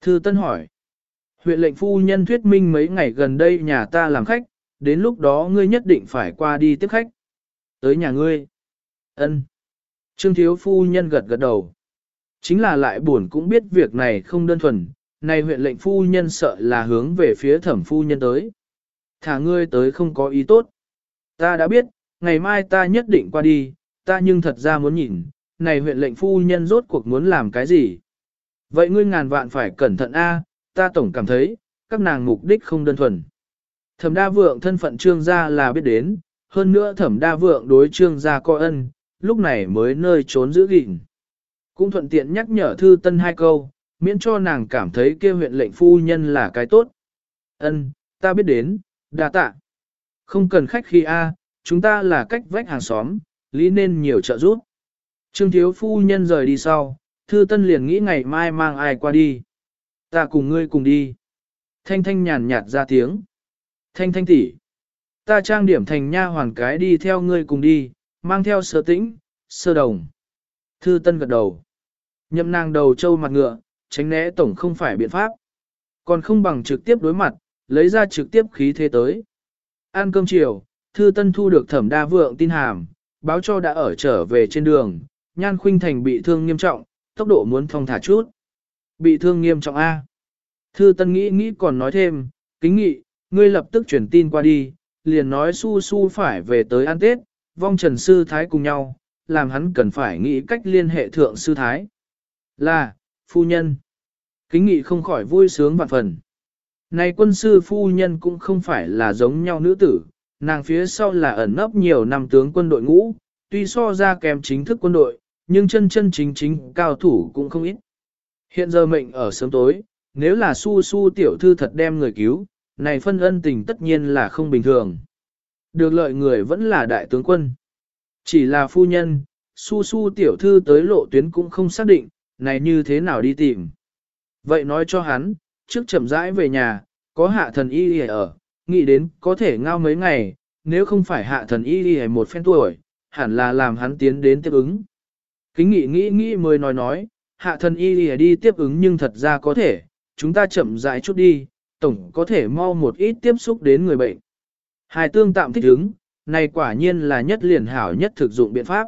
Thư Tân hỏi. Huyện lệnh phu nhân thuyết minh mấy ngày gần đây nhà ta làm khách, đến lúc đó ngươi nhất định phải qua đi tiếp khách. Tới nhà ngươi. Ân. Trương thiếu phu nhân gật gật đầu. Chính là lại buồn cũng biết việc này không đơn thuần, này huyện lệnh phu nhân sợ là hướng về phía thẩm phu nhân tới. Thả ngươi tới không có ý tốt. Ta đã biết, ngày mai ta nhất định qua đi, ta nhưng thật ra muốn nhìn, này huyện lệnh phu nhân rốt cuộc muốn làm cái gì. Vậy ngươi ngàn vạn phải cẩn thận a, ta tổng cảm thấy, các nàng mục đích không đơn thuần. Thẩm đa vượng thân phận trương gia là biết đến, hơn nữa thẩm đa vượng đối trương gia coi ân, lúc này mới nơi trốn giữ gìn. Cũng thuận tiện nhắc nhở thư tân hai câu, miễn cho nàng cảm thấy kia huyện lệnh phu nhân là cái tốt. Ân, ta biết đến, đa tạ. Không cần khách khi A, chúng ta là cách vách hàng xóm, lý nên nhiều trợ giúp. Trương thiếu phu nhân rời đi sau, thư tân liền nghĩ ngày mai mang ai qua đi. Ta cùng ngươi cùng đi. Thanh thanh nhàn nhạt ra tiếng. Thanh thanh tỷ, Ta trang điểm thành nha hoàn cái đi theo ngươi cùng đi, mang theo sơ tĩnh, sơ đồng. Thư tân gật đầu. Nhậm nàng đầu trâu mặt ngựa, tránh né tổng không phải biện pháp. Còn không bằng trực tiếp đối mặt, lấy ra trực tiếp khí thế tới. Ăn cơm chiều, Thư Tân thu được thẩm đa vượng tin hàm, báo cho đã ở trở về trên đường, Nhan Khuynh Thành bị thương nghiêm trọng, tốc độ muốn thông thả chút. Bị thương nghiêm trọng A. Thư Tân nghĩ nghĩ còn nói thêm, kính nghị, ngươi lập tức truyền tin qua đi, liền nói su su phải về tới ăn Tết, vong trần sư thái cùng nhau, làm hắn cần phải nghĩ cách liên hệ thượng sư thái. Là, phu nhân. Kính nghị không khỏi vui sướng vạn phần. Này quân sư phu nhân cũng không phải là giống nhau nữ tử, nàng phía sau là ẩn nấp nhiều năm tướng quân đội ngũ, tuy so ra kèm chính thức quân đội, nhưng chân chân chính chính cao thủ cũng không ít. Hiện giờ mệnh ở sớm tối, nếu là su su tiểu thư thật đem người cứu, này phân ân tình tất nhiên là không bình thường. Được lợi người vẫn là đại tướng quân. Chỉ là phu nhân, su su tiểu thư tới lộ tuyến cũng không xác định, này như thế nào đi tìm. Vậy nói cho hắn, trước chậm rãi về nhà, có hạ thần y ở, nghĩ đến có thể ngao mấy ngày, nếu không phải hạ thần y y một phen tuổi, hẳn là làm hắn tiến đến tiếp ứng. Kính nghị nghĩ nghĩ mới nói nói, hạ thần y đi tiếp ứng nhưng thật ra có thể, chúng ta chậm rãi chút đi, tổng có thể mau một ít tiếp xúc đến người bệnh. Hai tương tạm thích ứng, này quả nhiên là nhất liền hảo nhất thực dụng biện pháp.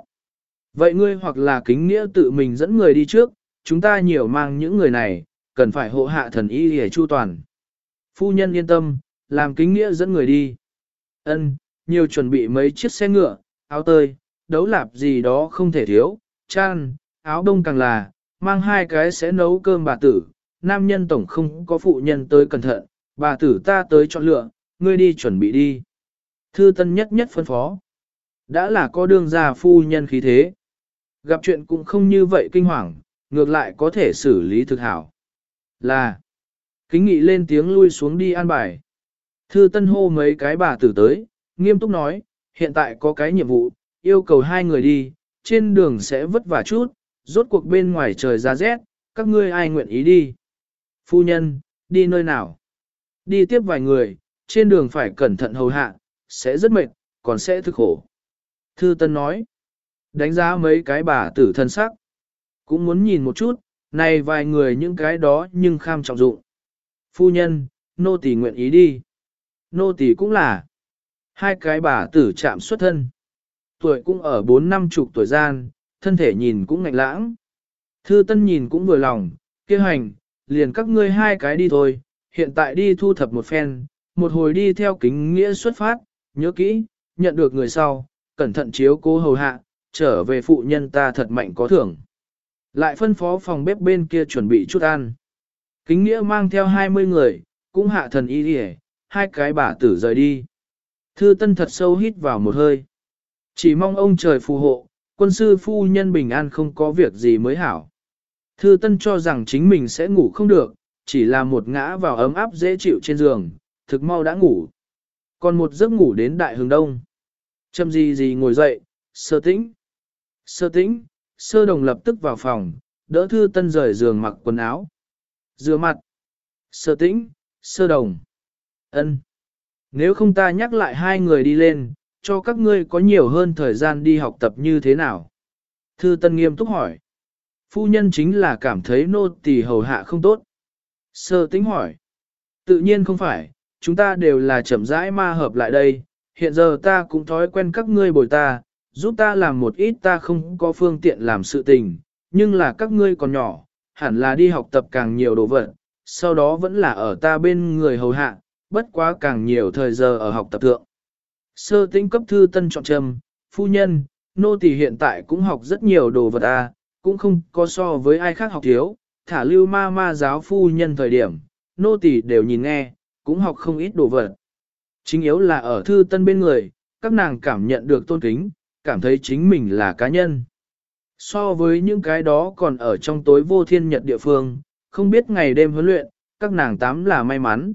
Vậy ngươi hoặc là kính nghĩa tự mình dẫn người đi trước, chúng ta nhiều mang những người này, cần phải hộ hạ thần y để chu toàn. Phu nhân yên tâm, làm kính nghĩa dẫn người đi. Ân, nhiều chuẩn bị mấy chiếc xe ngựa, áo tơi, đấu lạp gì đó không thể thiếu, chan, áo đông càng là, mang hai cái sẽ nấu cơm bà tử, nam nhân tổng không có phụ nhân tới cẩn thận, bà tử ta tới chọn lựa, ngươi đi chuẩn bị đi. Thư tân nhất nhất phân phó. Đã là có đương gia phu nhân khí thế. Gặp chuyện cũng không như vậy kinh hoàng, ngược lại có thể xử lý thực hảo. Là, kính nghị lên tiếng lui xuống đi an bài. Thư tân hô mấy cái bà tử tới, nghiêm túc nói, hiện tại có cái nhiệm vụ, yêu cầu hai người đi, trên đường sẽ vất vả chút, rốt cuộc bên ngoài trời ra rét, các ngươi ai nguyện ý đi. Phu nhân, đi nơi nào? Đi tiếp vài người, trên đường phải cẩn thận hầu hạ, sẽ rất mệt, còn sẽ thức khổ. Thư Tân nói, đánh giá mấy cái bà tử thân sắc, cũng muốn nhìn một chút, này vài người những cái đó nhưng kham trọng dụng. Phu nhân, nô tỳ nguyện ý đi. Nô tỳ cũng là. Hai cái bà tử chạm xuất thân. Tuổi cũng ở bốn năm chục tuổi gian, thân thể nhìn cũng ngạnh lãng. Thư tân nhìn cũng vừa lòng, kêu hành, liền các ngươi hai cái đi thôi, hiện tại đi thu thập một phen, một hồi đi theo kính nghĩa xuất phát, nhớ kỹ, nhận được người sau, cẩn thận chiếu cố hầu hạ, trở về phụ nhân ta thật mạnh có thưởng. Lại phân phó phòng bếp bên kia chuẩn bị chút ăn. Kính nghĩa mang theo 20 người, cũng hạ thần y đi hai cái bà tử rời đi. Thư tân thật sâu hít vào một hơi. Chỉ mong ông trời phù hộ, quân sư phu nhân bình an không có việc gì mới hảo. Thư tân cho rằng chính mình sẽ ngủ không được, chỉ là một ngã vào ấm áp dễ chịu trên giường, thực mau đã ngủ. Còn một giấc ngủ đến đại hướng đông. Châm gì gì ngồi dậy, sơ tĩnh. Sơ tĩnh, sơ đồng lập tức vào phòng, đỡ thư tân rời giường mặc quần áo. Rửa mặt. Sơ tĩnh, sơ đồng. ân Nếu không ta nhắc lại hai người đi lên, cho các ngươi có nhiều hơn thời gian đi học tập như thế nào? Thư Tân nghiêm túc hỏi. Phu nhân chính là cảm thấy nô tỳ hầu hạ không tốt. Sơ tính hỏi. Tự nhiên không phải, chúng ta đều là chậm rãi ma hợp lại đây, hiện giờ ta cũng thói quen các ngươi bồi ta, giúp ta làm một ít ta không có phương tiện làm sự tình, nhưng là các ngươi còn nhỏ, hẳn là đi học tập càng nhiều đồ vật, sau đó vẫn là ở ta bên người hầu hạ, bất quá càng nhiều thời giờ ở học tập thượng. Sơ tinh cấp thư tân chọn trầm, phu nhân, nô tỳ hiện tại cũng học rất nhiều đồ vật à, cũng không có so với ai khác học thiếu, thả lưu ma ma giáo phu nhân thời điểm, nô tỳ đều nhìn nghe, cũng học không ít đồ vật. Chính yếu là ở thư tân bên người, các nàng cảm nhận được tôn kính, cảm thấy chính mình là cá nhân. So với những cái đó còn ở trong tối vô thiên nhật địa phương, không biết ngày đêm huấn luyện, các nàng tám là may mắn.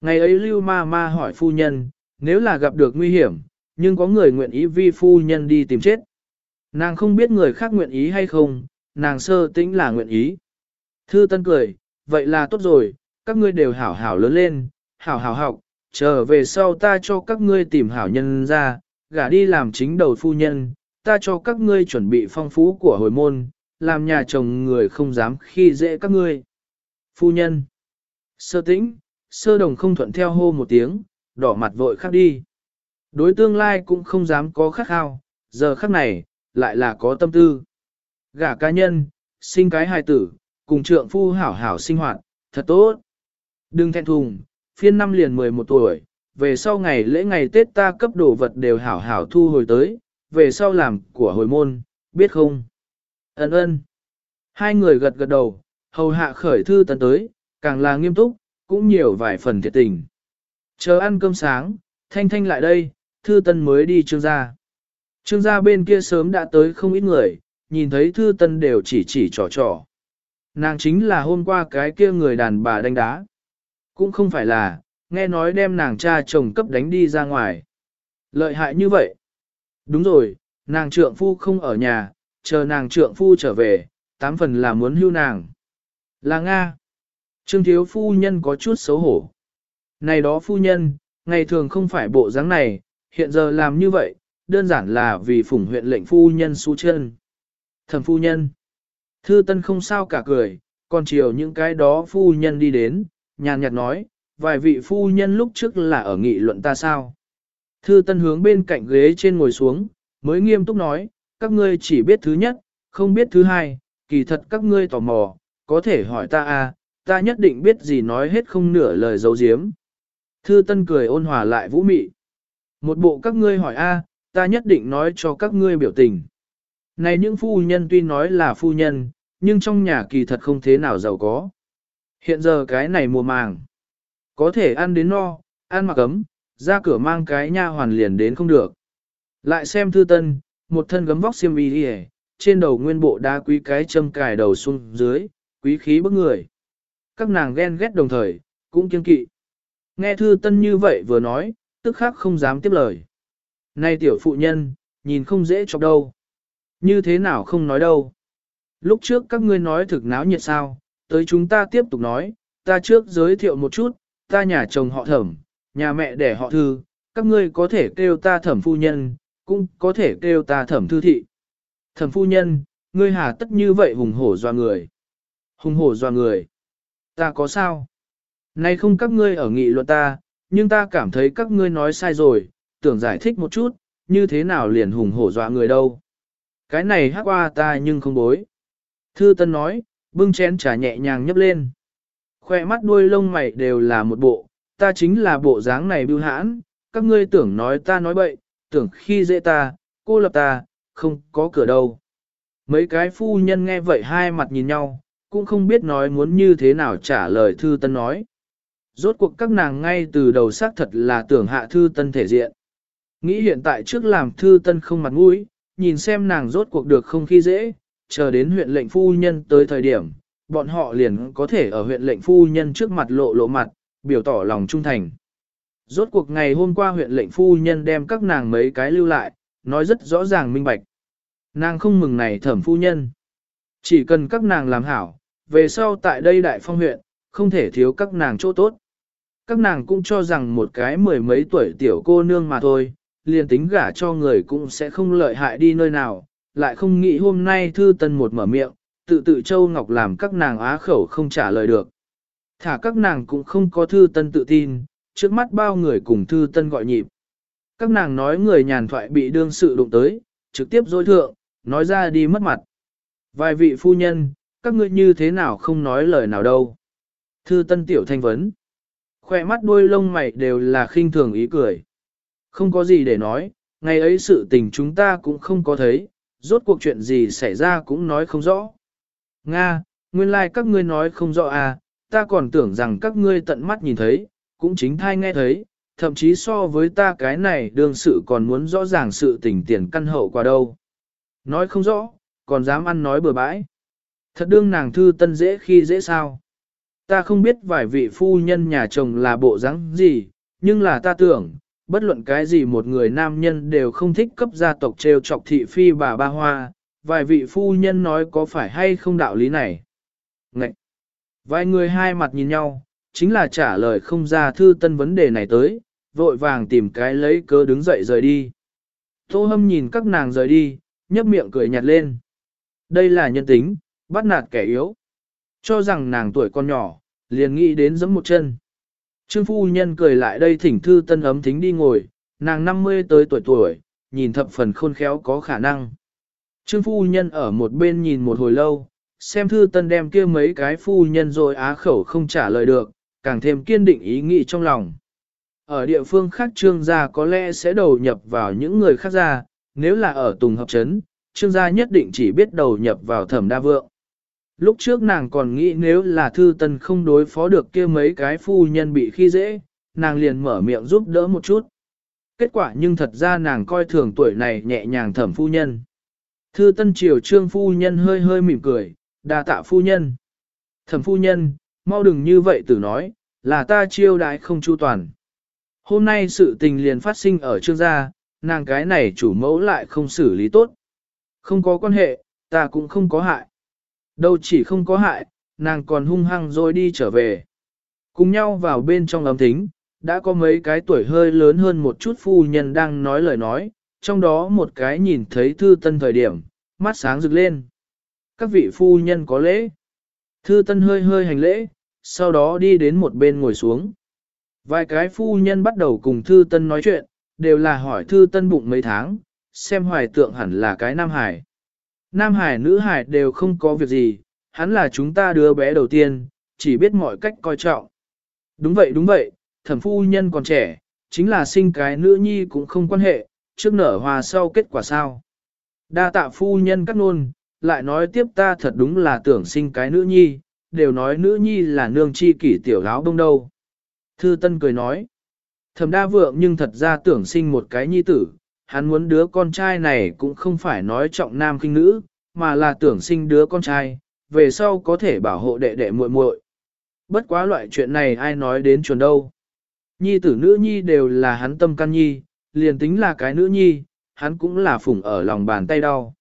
Ngày ấy lưu ma ma hỏi phu nhân, nếu là gặp được nguy hiểm, nhưng có người nguyện ý vi phu nhân đi tìm chết. Nàng không biết người khác nguyện ý hay không, nàng sơ tĩnh là nguyện ý. Thư Tân cười, vậy là tốt rồi, các ngươi đều hảo hảo lớn lên, hảo hảo học, trở về sau ta cho các ngươi tìm hảo nhân ra, gả đi làm chính đầu phu nhân, ta cho các ngươi chuẩn bị phong phú của hồi môn, làm nhà chồng người không dám khi dễ các ngươi. Phu nhân, sơ tĩnh, sơ đồng không thuận theo hô một tiếng, đỏ mặt vội khắc đi. Đối tương lai cũng không dám có khắc khao, giờ khắc này, lại là có tâm tư. Gả cá nhân, sinh cái hài tử, cùng trượng phu hảo hảo sinh hoạt, thật tốt. Đừng thẹn thùng, phiên năm liền 11 tuổi, về sau ngày lễ ngày Tết ta cấp đồ vật đều hảo hảo thu hồi tới, về sau làm của hồi môn, biết không? Ấn ơn. Hai người gật gật đầu, hầu hạ khởi thư tấn tới, càng là nghiêm túc, cũng nhiều vài phần thiệt tình. Chờ ăn cơm sáng, thanh thanh lại đây, thư tân mới đi trương gia. Trương gia bên kia sớm đã tới không ít người, nhìn thấy thư tân đều chỉ chỉ trò trò. Nàng chính là hôm qua cái kia người đàn bà đánh đá. Cũng không phải là, nghe nói đem nàng cha chồng cấp đánh đi ra ngoài. Lợi hại như vậy. Đúng rồi, nàng trượng phu không ở nhà, chờ nàng trượng phu trở về, tám phần là muốn hưu nàng. Là Nga. Trương thiếu phu nhân có chút xấu hổ. Này đó phu nhân, ngày thường không phải bộ dáng này, hiện giờ làm như vậy, đơn giản là vì phủng huyện lệnh phu nhân su chân. Thẩm phu nhân. Thư tân không sao cả cười, còn chiều những cái đó phu nhân đi đến, nhàn nhạt nói, vài vị phu nhân lúc trước là ở nghị luận ta sao. Thư tân hướng bên cạnh ghế trên ngồi xuống, mới nghiêm túc nói, các ngươi chỉ biết thứ nhất, không biết thứ hai, kỳ thật các ngươi tò mò, có thể hỏi ta à, ta nhất định biết gì nói hết không nửa lời dấu giếm. Thư Tân cười ôn hòa lại vũ mị. Một bộ các ngươi hỏi a, ta nhất định nói cho các ngươi biểu tình. Này những phu nhân tuy nói là phu nhân, nhưng trong nhà kỳ thật không thế nào giàu có. Hiện giờ cái này mùa màng, có thể ăn đến no, ăn mặc ấm, ra cửa mang cái nha hoàn liền đến không được. Lại xem thư tân, một thân gấm vóc xiêm y trên đầu nguyên bộ đá quý cái châm cài đầu xuống dưới, quý khí bức người. Các nàng ghen ghét đồng thời, cũng kiên kỵ. Nghe thư tân như vậy vừa nói, tức khác không dám tiếp lời. Này tiểu phụ nhân, nhìn không dễ chọc đâu. Như thế nào không nói đâu. Lúc trước các ngươi nói thực náo nhiệt sao, tới chúng ta tiếp tục nói, ta trước giới thiệu một chút, ta nhà chồng họ thẩm, nhà mẹ đẻ họ thư, các ngươi có thể kêu ta thẩm phu nhân, cũng có thể kêu ta thẩm thư thị. Thẩm phu nhân, ngươi hà tất như vậy hùng hổ doa người. Hùng hổ doa người. Ta có sao? Nay không các ngươi ở nghị luận ta, nhưng ta cảm thấy các ngươi nói sai rồi, tưởng giải thích một chút, như thế nào liền hùng hổ dọa người đâu. Cái này hát qua ta nhưng không bối. Thư Tân nói, bưng chén trà nhẹ nhàng nhấp lên. Khoe mắt đuôi lông mày đều là một bộ, ta chính là bộ dáng này bưu hãn, các ngươi tưởng nói ta nói bậy, tưởng khi dễ ta, cô lập ta, không có cửa đâu. Mấy cái phu nhân nghe vậy hai mặt nhìn nhau, cũng không biết nói muốn như thế nào trả lời Thư Tân nói. Rốt cuộc các nàng ngay từ đầu xác thật là tưởng hạ Thư Tân thể diện. Nghĩ hiện tại trước làm Thư Tân không mặt mũi, nhìn xem nàng rốt cuộc được không khi dễ, chờ đến huyện lệnh phu nhân tới thời điểm, bọn họ liền có thể ở huyện lệnh phu nhân trước mặt lộ lộ mặt, biểu tỏ lòng trung thành. Rốt cuộc ngày hôm qua huyện lệnh phu nhân đem các nàng mấy cái lưu lại, nói rất rõ ràng minh bạch. Nàng không mừng này thẩm phu nhân. Chỉ cần các nàng làm hảo, về sau tại đây đại phong huyện, không thể thiếu các nàng chỗ tốt. Các nàng cũng cho rằng một cái mười mấy tuổi tiểu cô nương mà thôi, liền tính gả cho người cũng sẽ không lợi hại đi nơi nào, lại không nghĩ hôm nay thư tân một mở miệng, tự tự châu ngọc làm các nàng á khẩu không trả lời được. Thả các nàng cũng không có thư tân tự tin, trước mắt bao người cùng thư tân gọi nhịp. Các nàng nói người nhàn thoại bị đương sự đụng tới, trực tiếp dối thượng, nói ra đi mất mặt. Vài vị phu nhân, các ngươi như thế nào không nói lời nào đâu. Thư tân tiểu thanh vấn. Khoe mắt đuôi lông mày đều là khinh thường ý cười. Không có gì để nói, ngày ấy sự tình chúng ta cũng không có thấy, rốt cuộc chuyện gì xảy ra cũng nói không rõ. Nga, nguyên lai like các ngươi nói không rõ à, ta còn tưởng rằng các ngươi tận mắt nhìn thấy, cũng chính thai nghe thấy, thậm chí so với ta cái này đương sự còn muốn rõ ràng sự tình tiền căn hậu qua đâu. Nói không rõ, còn dám ăn nói bừa bãi. Thật đương nàng thư tân dễ khi dễ sao. Ta không biết vài vị phu nhân nhà chồng là bộ dáng gì, nhưng là ta tưởng, bất luận cái gì một người nam nhân đều không thích cấp gia tộc trêu chọc thị phi bà ba hoa, vài vị phu nhân nói có phải hay không đạo lý này. Ngậy! Vài người hai mặt nhìn nhau, chính là trả lời không ra thư tân vấn đề này tới, vội vàng tìm cái lấy cớ đứng dậy rời đi. Tô hâm nhìn các nàng rời đi, nhấp miệng cười nhạt lên. Đây là nhân tính, bắt nạt kẻ yếu. Cho rằng nàng tuổi con nhỏ, liền nghĩ đến giẫm một chân. Trương phu nhân cười lại đây thỉnh thư tân ấm thính đi ngồi, nàng 50 tới tuổi tuổi, nhìn thập phần khôn khéo có khả năng. Trương phu nhân ở một bên nhìn một hồi lâu, xem thư tân đem kia mấy cái phu nhân rồi á khẩu không trả lời được, càng thêm kiên định ý nghĩ trong lòng. Ở địa phương khác trương gia có lẽ sẽ đầu nhập vào những người khác gia, nếu là ở Tùng Hợp Trấn, trương gia nhất định chỉ biết đầu nhập vào thẩm đa vượng. Lúc trước nàng còn nghĩ nếu là thư tân không đối phó được kia mấy cái phu nhân bị khi dễ, nàng liền mở miệng giúp đỡ một chút. Kết quả nhưng thật ra nàng coi thường tuổi này nhẹ nhàng thẩm phu nhân. Thư tân triều trương phu nhân hơi hơi mỉm cười, đa tạ phu nhân. Thẩm phu nhân, mau đừng như vậy tử nói, là ta chiêu đãi không chu toàn. Hôm nay sự tình liền phát sinh ở trương gia, nàng cái này chủ mẫu lại không xử lý tốt. Không có quan hệ, ta cũng không có hại. Đâu chỉ không có hại, nàng còn hung hăng rồi đi trở về. Cùng nhau vào bên trong ấm thính, đã có mấy cái tuổi hơi lớn hơn một chút phu nhân đang nói lời nói, trong đó một cái nhìn thấy thư tân thời điểm, mắt sáng rực lên. Các vị phu nhân có lễ. Thư tân hơi hơi hành lễ, sau đó đi đến một bên ngồi xuống. Vài cái phu nhân bắt đầu cùng thư tân nói chuyện, đều là hỏi thư tân bụng mấy tháng, xem hoài tượng hẳn là cái nam hải. Nam hải nữ hải đều không có việc gì, hắn là chúng ta đứa bé đầu tiên, chỉ biết mọi cách coi trọng. Đúng vậy đúng vậy, thẩm phu nhân còn trẻ, chính là sinh cái nữ nhi cũng không quan hệ, trước nở hòa sau kết quả sao. Đa tạ phu nhân cắt nôn, lại nói tiếp ta thật đúng là tưởng sinh cái nữ nhi, đều nói nữ nhi là nương chi kỷ tiểu áo đông đâu. Thư Tân cười nói, thẩm đa vượng nhưng thật ra tưởng sinh một cái nhi tử, hắn muốn đứa con trai này cũng không phải nói trọng nam khinh nữ, mà là tưởng sinh đứa con trai, về sau có thể bảo hộ đệ đệ muội muội. Bất quá loại chuyện này ai nói đến chuẩn đâu. Nhi tử nữ nhi đều là hắn tâm căn nhi, liền tính là cái nữ nhi, hắn cũng là phủng ở lòng bàn tay đau.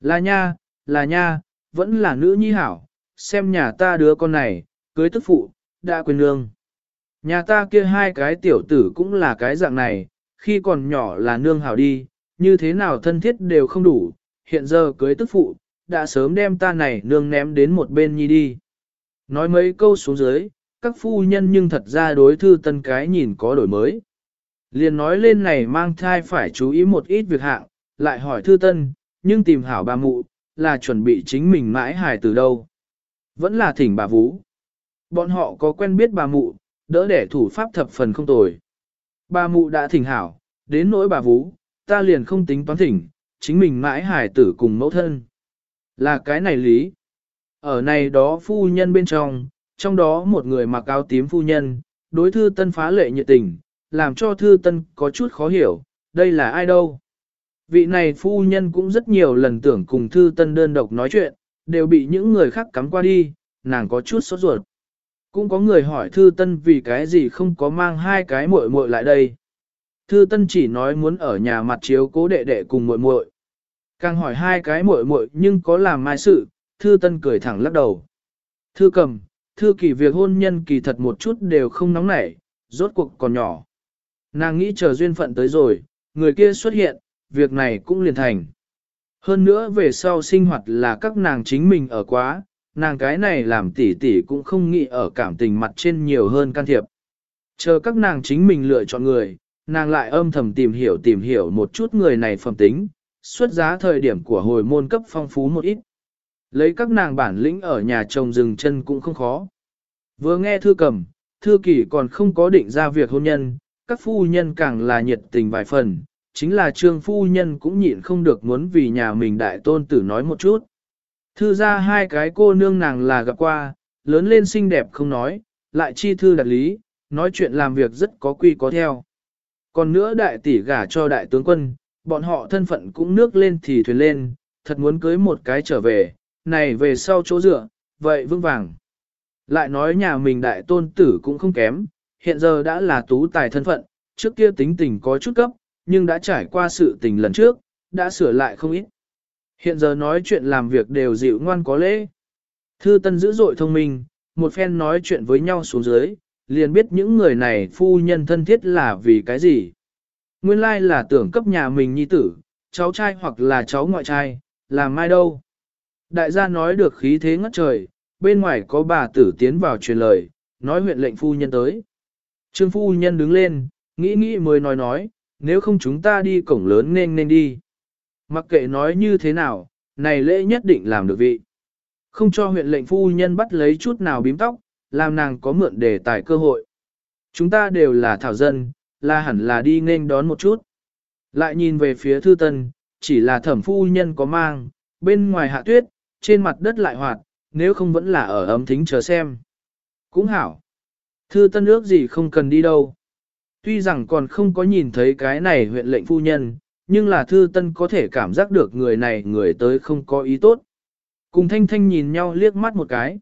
Là nha, là nha, vẫn là nữ nhi hảo, xem nhà ta đứa con này, cưới tức phụ, đã quên nương. Nhà ta kia hai cái tiểu tử cũng là cái dạng này, khi còn nhỏ là nương hảo đi, như thế nào thân thiết đều không đủ, hiện giờ cưới tức phụ, đã sớm đem ta này nương ném đến một bên nhi đi. Nói mấy câu xuống dưới, các phu nhân nhưng thật ra đối thư tân cái nhìn có đổi mới. Liền nói lên này mang thai phải chú ý một ít việc hạng, lại hỏi thư tân, nhưng tìm hảo bà mụ, là chuẩn bị chính mình mãi hài từ đâu. Vẫn là thỉnh bà Vũ. Bọn họ có quen biết bà mụ, đỡ để thủ pháp thập phần không tồi. Bà mụ đã thỉnh hảo, đến nỗi bà Vũ, ta liền không tính toán thỉnh, chính mình mãi hài tử cùng mẫu thân. Là cái này lý. Ở này đó phu nhân bên trong, trong đó một người mặc áo tím phu nhân, đối thư tân phá lệ nhiệt tình, làm cho thư tân có chút khó hiểu, đây là ai đâu. Vị này phu nhân cũng rất nhiều lần tưởng cùng thư tân đơn độc nói chuyện, đều bị những người khác cắm qua đi, nàng có chút sốt ruột. Cũng có người hỏi thư tân vì cái gì không có mang hai cái muội muội lại đây. Thư tân chỉ nói muốn ở nhà mặt chiếu cố đệ đệ cùng muội muội. Càng hỏi hai cái muội muội nhưng có làm mai sự, thư tân cười thẳng lắc đầu. Thư cầm, thư kỳ việc hôn nhân kỳ thật một chút đều không nóng nảy, rốt cuộc còn nhỏ. Nàng nghĩ chờ duyên phận tới rồi, người kia xuất hiện, việc này cũng liền thành. Hơn nữa về sau sinh hoạt là các nàng chính mình ở quá, nàng cái này làm tỉ tỉ cũng không nghĩ ở cảm tình mặt trên nhiều hơn can thiệp. Chờ các nàng chính mình lựa chọn người, nàng lại âm thầm tìm hiểu tìm hiểu một chút người này phẩm tính, xuất giá thời điểm của hồi môn cấp phong phú một ít. Lấy các nàng bản lĩnh ở nhà chồng rừng chân cũng không khó. Vừa nghe thư cầm, thư kỷ còn không có định ra việc hôn nhân, các phu nhân càng là nhiệt tình vài phần, chính là trương phu nhân cũng nhịn không được muốn vì nhà mình đại tôn tử nói một chút. Thư ra hai cái cô nương nàng là gặp qua, lớn lên xinh đẹp không nói, lại chi thư đặt lý, nói chuyện làm việc rất có quy có theo. Còn nữa đại tỷ gả cho đại tướng quân, bọn họ thân phận cũng nước lên thì thuyền lên, thật muốn cưới một cái trở về, này về sau chỗ dựa, vậy vững vàng. Lại nói nhà mình đại tôn tử cũng không kém, hiện giờ đã là tú tài thân phận, trước kia tính tình có chút cấp, nhưng đã trải qua sự tình lần trước, đã sửa lại không ít. Hiện giờ nói chuyện làm việc đều dịu ngoan có lễ. Thư Tân dữ dội thông minh, một phen nói chuyện với nhau xuống dưới, liền biết những người này phu nhân thân thiết là vì cái gì. Nguyên lai là tưởng cấp nhà mình nhi tử, cháu trai hoặc là cháu ngoại trai, làm mai đâu. Đại gia nói được khí thế ngất trời, bên ngoài có bà tử tiến vào truyền lời, nói huyện lệnh phu nhân tới. Trương phu nhân đứng lên, nghĩ nghĩ mới nói nói, nếu không chúng ta đi cổng lớn nên nên đi. Mặc kệ nói như thế nào, này lễ nhất định làm được vị. Không cho huyện lệnh phu nhân bắt lấy chút nào bím tóc, làm nàng có mượn đề tài cơ hội. Chúng ta đều là thảo dân, là hẳn là đi nên đón một chút. Lại nhìn về phía thư tân, chỉ là thẩm phu nhân có mang, bên ngoài hạ tuyết, trên mặt đất lại hoạt, nếu không vẫn là ở ấm thính chờ xem. Cũng hảo. Thư tân ước gì không cần đi đâu. Tuy rằng còn không có nhìn thấy cái này huyện lệnh phu nhân, nhưng là thư tân có thể cảm giác được người này người tới không có ý tốt. Cùng thanh thanh nhìn nhau liếc mắt một cái.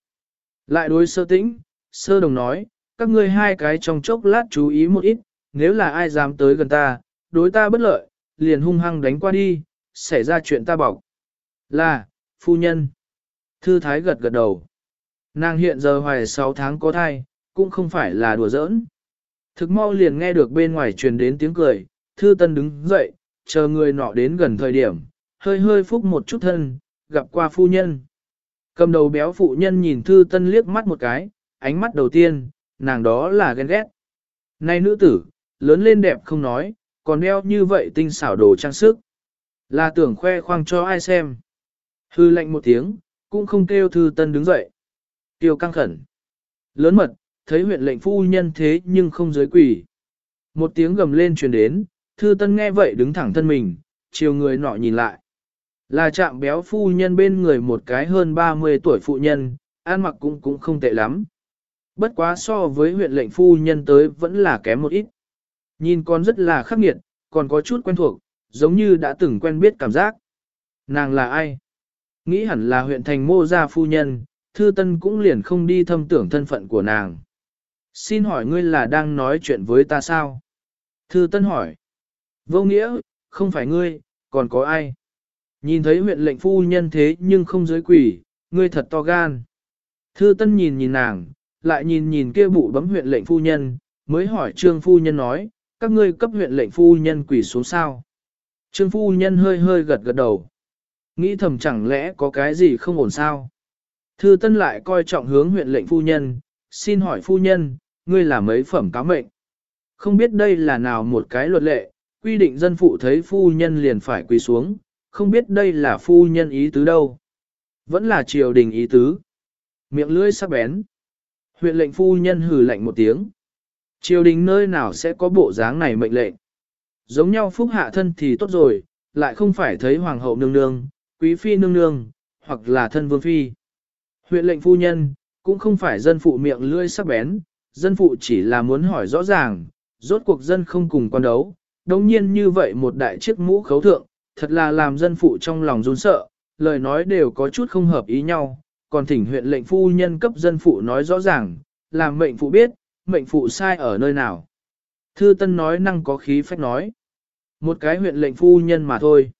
Lại đối sơ tĩnh, sơ đồng nói, các ngươi hai cái trong chốc lát chú ý một ít, nếu là ai dám tới gần ta, đối ta bất lợi, liền hung hăng đánh qua đi, xảy ra chuyện ta bảo. Là, phu nhân. Thư thái gật gật đầu. Nàng hiện giờ hoài 6 tháng có thai, cũng không phải là đùa giỡn. Thực mau liền nghe được bên ngoài truyền đến tiếng cười, thư tân đứng dậy, chờ người nọ đến gần thời điểm, hơi hơi phúc một chút thân, gặp qua phu nhân. Cầm đầu béo phụ nhân nhìn thư tân liếc mắt một cái, ánh mắt đầu tiên, nàng đó là ghen ghét. Này nữ tử, lớn lên đẹp không nói, còn đeo như vậy tinh xảo đồ trang sức. Là tưởng khoe khoang cho ai xem. Hư lệnh một tiếng, cũng không kêu thư tân đứng dậy. Tiêu căng khẩn. Lớn mật, thấy huyện lệnh phu nhân thế nhưng không giới quỷ. Một tiếng gầm lên truyền đến, thư tân nghe vậy đứng thẳng thân mình, chiều người nọ nhìn lại. Là chạm béo phu nhân bên người một cái hơn 30 tuổi phụ nhân, ăn mặc cũng cũng không tệ lắm. Bất quá so với huyện lệnh phu nhân tới vẫn là kém một ít. Nhìn con rất là khắc nghiệt, còn có chút quen thuộc, giống như đã từng quen biết cảm giác. Nàng là ai? Nghĩ hẳn là huyện thành mô gia phu nhân, thư tân cũng liền không đi thâm tưởng thân phận của nàng. Xin hỏi ngươi là đang nói chuyện với ta sao? Thư tân hỏi. Vô nghĩa, không phải ngươi, còn có ai? Nhìn thấy huyện lệnh phu nhân thế nhưng không giới quỷ, ngươi thật to gan. Thư tân nhìn nhìn nàng, lại nhìn nhìn kia bụ bấm huyện lệnh phu nhân, mới hỏi trương phu nhân nói, các ngươi cấp huyện lệnh phu nhân quỷ xuống sao. Trương phu nhân hơi hơi gật gật đầu. Nghĩ thầm chẳng lẽ có cái gì không ổn sao. Thư Tân lại coi trọng hướng huyện lệnh phu nhân, xin hỏi phu nhân, ngươi là mấy phẩm cá mệnh? Không biết đây là nào một cái luật lệ, quy định dân phụ thấy phu nhân liền phải quỳ xuống, không biết đây là phu nhân ý tứ đâu. Vẫn là triều đình ý tứ. Miệng lưỡi sắc bén. Huyện lệnh phu nhân hừ lạnh một tiếng. Triều đình nơi nào sẽ có bộ dáng này mệnh lệnh. Giống nhau phúc hạ thân thì tốt rồi, lại không phải thấy hoàng hậu nương nương, quý phi nương nương, hoặc là thân vương phi. Huyện lệnh phu nhân, cũng không phải dân phụ miệng lưỡi sắc bén, dân phụ chỉ là muốn hỏi rõ ràng, rốt cuộc dân không cùng quan đấu, đồng nhiên như vậy một đại chiếc mũ khấu thượng, thật là làm dân phụ trong lòng run sợ, lời nói đều có chút không hợp ý nhau, còn thỉnh huyện lệnh phu nhân cấp dân phụ nói rõ ràng, làm mệnh phụ biết, mệnh phụ sai ở nơi nào. Thư Tân nói năng có khí phách nói, một cái huyện lệnh phu nhân mà thôi.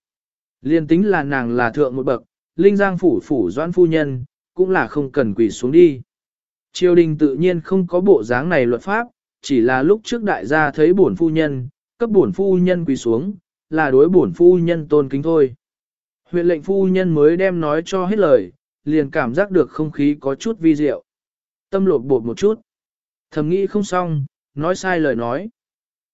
Liên tính là nàng là thượng một bậc, linh giang phủ phủ doãn phu nhân, cũng là không cần quỳ xuống đi. Triều đình tự nhiên không có bộ dáng này luật pháp, chỉ là lúc trước đại gia thấy bổn phu nhân, cấp bổn phu nhân quỳ xuống, là đối bổn phu nhân tôn kính thôi. Huyện lệnh phu nhân mới đem nói cho hết lời, liền cảm giác được không khí có chút vi diệu. Tâm lột bột một chút. Thầm nghĩ không xong, nói sai lời nói.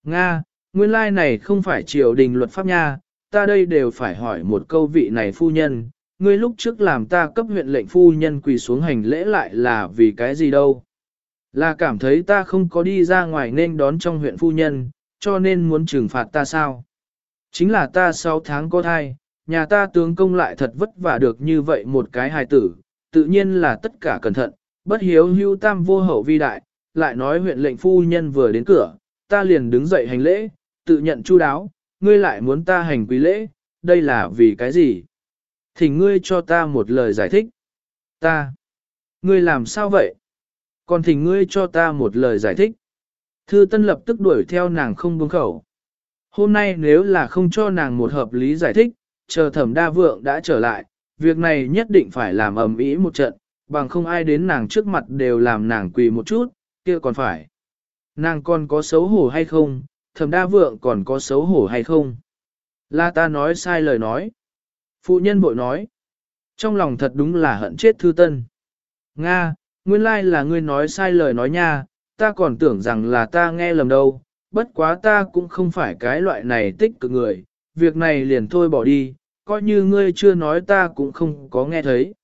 Nga, nguyên lai này không phải triều đình luật pháp nha, ta đây đều phải hỏi một câu vị này phu nhân, ngươi lúc trước làm ta cấp huyện lệnh phu nhân quỳ xuống hành lễ lại là vì cái gì đâu. Là cảm thấy ta không có đi ra ngoài nên đón trong huyện phu nhân, cho nên muốn trừng phạt ta sao? Chính là ta 6 tháng có thai, nhà ta tướng công lại thật vất vả được như vậy một cái hài tử, tự nhiên là tất cả cẩn thận, bất hiếu hưu tam vô hậu vi đại, lại nói huyện lệnh phu nhân vừa đến cửa, ta liền đứng dậy hành lễ, tự nhận chu đáo, ngươi lại muốn ta hành quý lễ, đây là vì cái gì? Thỉnh ngươi cho ta một lời giải thích. Ta. Ngươi làm sao vậy? Còn thỉnh ngươi cho ta một lời giải thích. Thư Tân lập tức đuổi theo nàng không buông khẩu. Hôm nay nếu là không cho nàng một hợp lý giải thích, chờ thẩm đa vượng đã trở lại, việc này nhất định phải làm ầm ĩ một trận, bằng không ai đến nàng trước mặt đều làm nàng quỳ một chút, kia còn phải. Nàng còn có xấu hổ hay không, thẩm đa vượng còn có xấu hổ hay không. La ta nói sai lời nói. Phụ nhân bội nói. Trong lòng thật đúng là hận chết thư tân. Nga, nguyên lai là ngươi nói sai lời nói nha, ta còn tưởng rằng là ta nghe lầm đâu, bất quá ta cũng không phải cái loại này tích cực người, việc này liền thôi bỏ đi, coi như ngươi chưa nói ta cũng không có nghe thấy.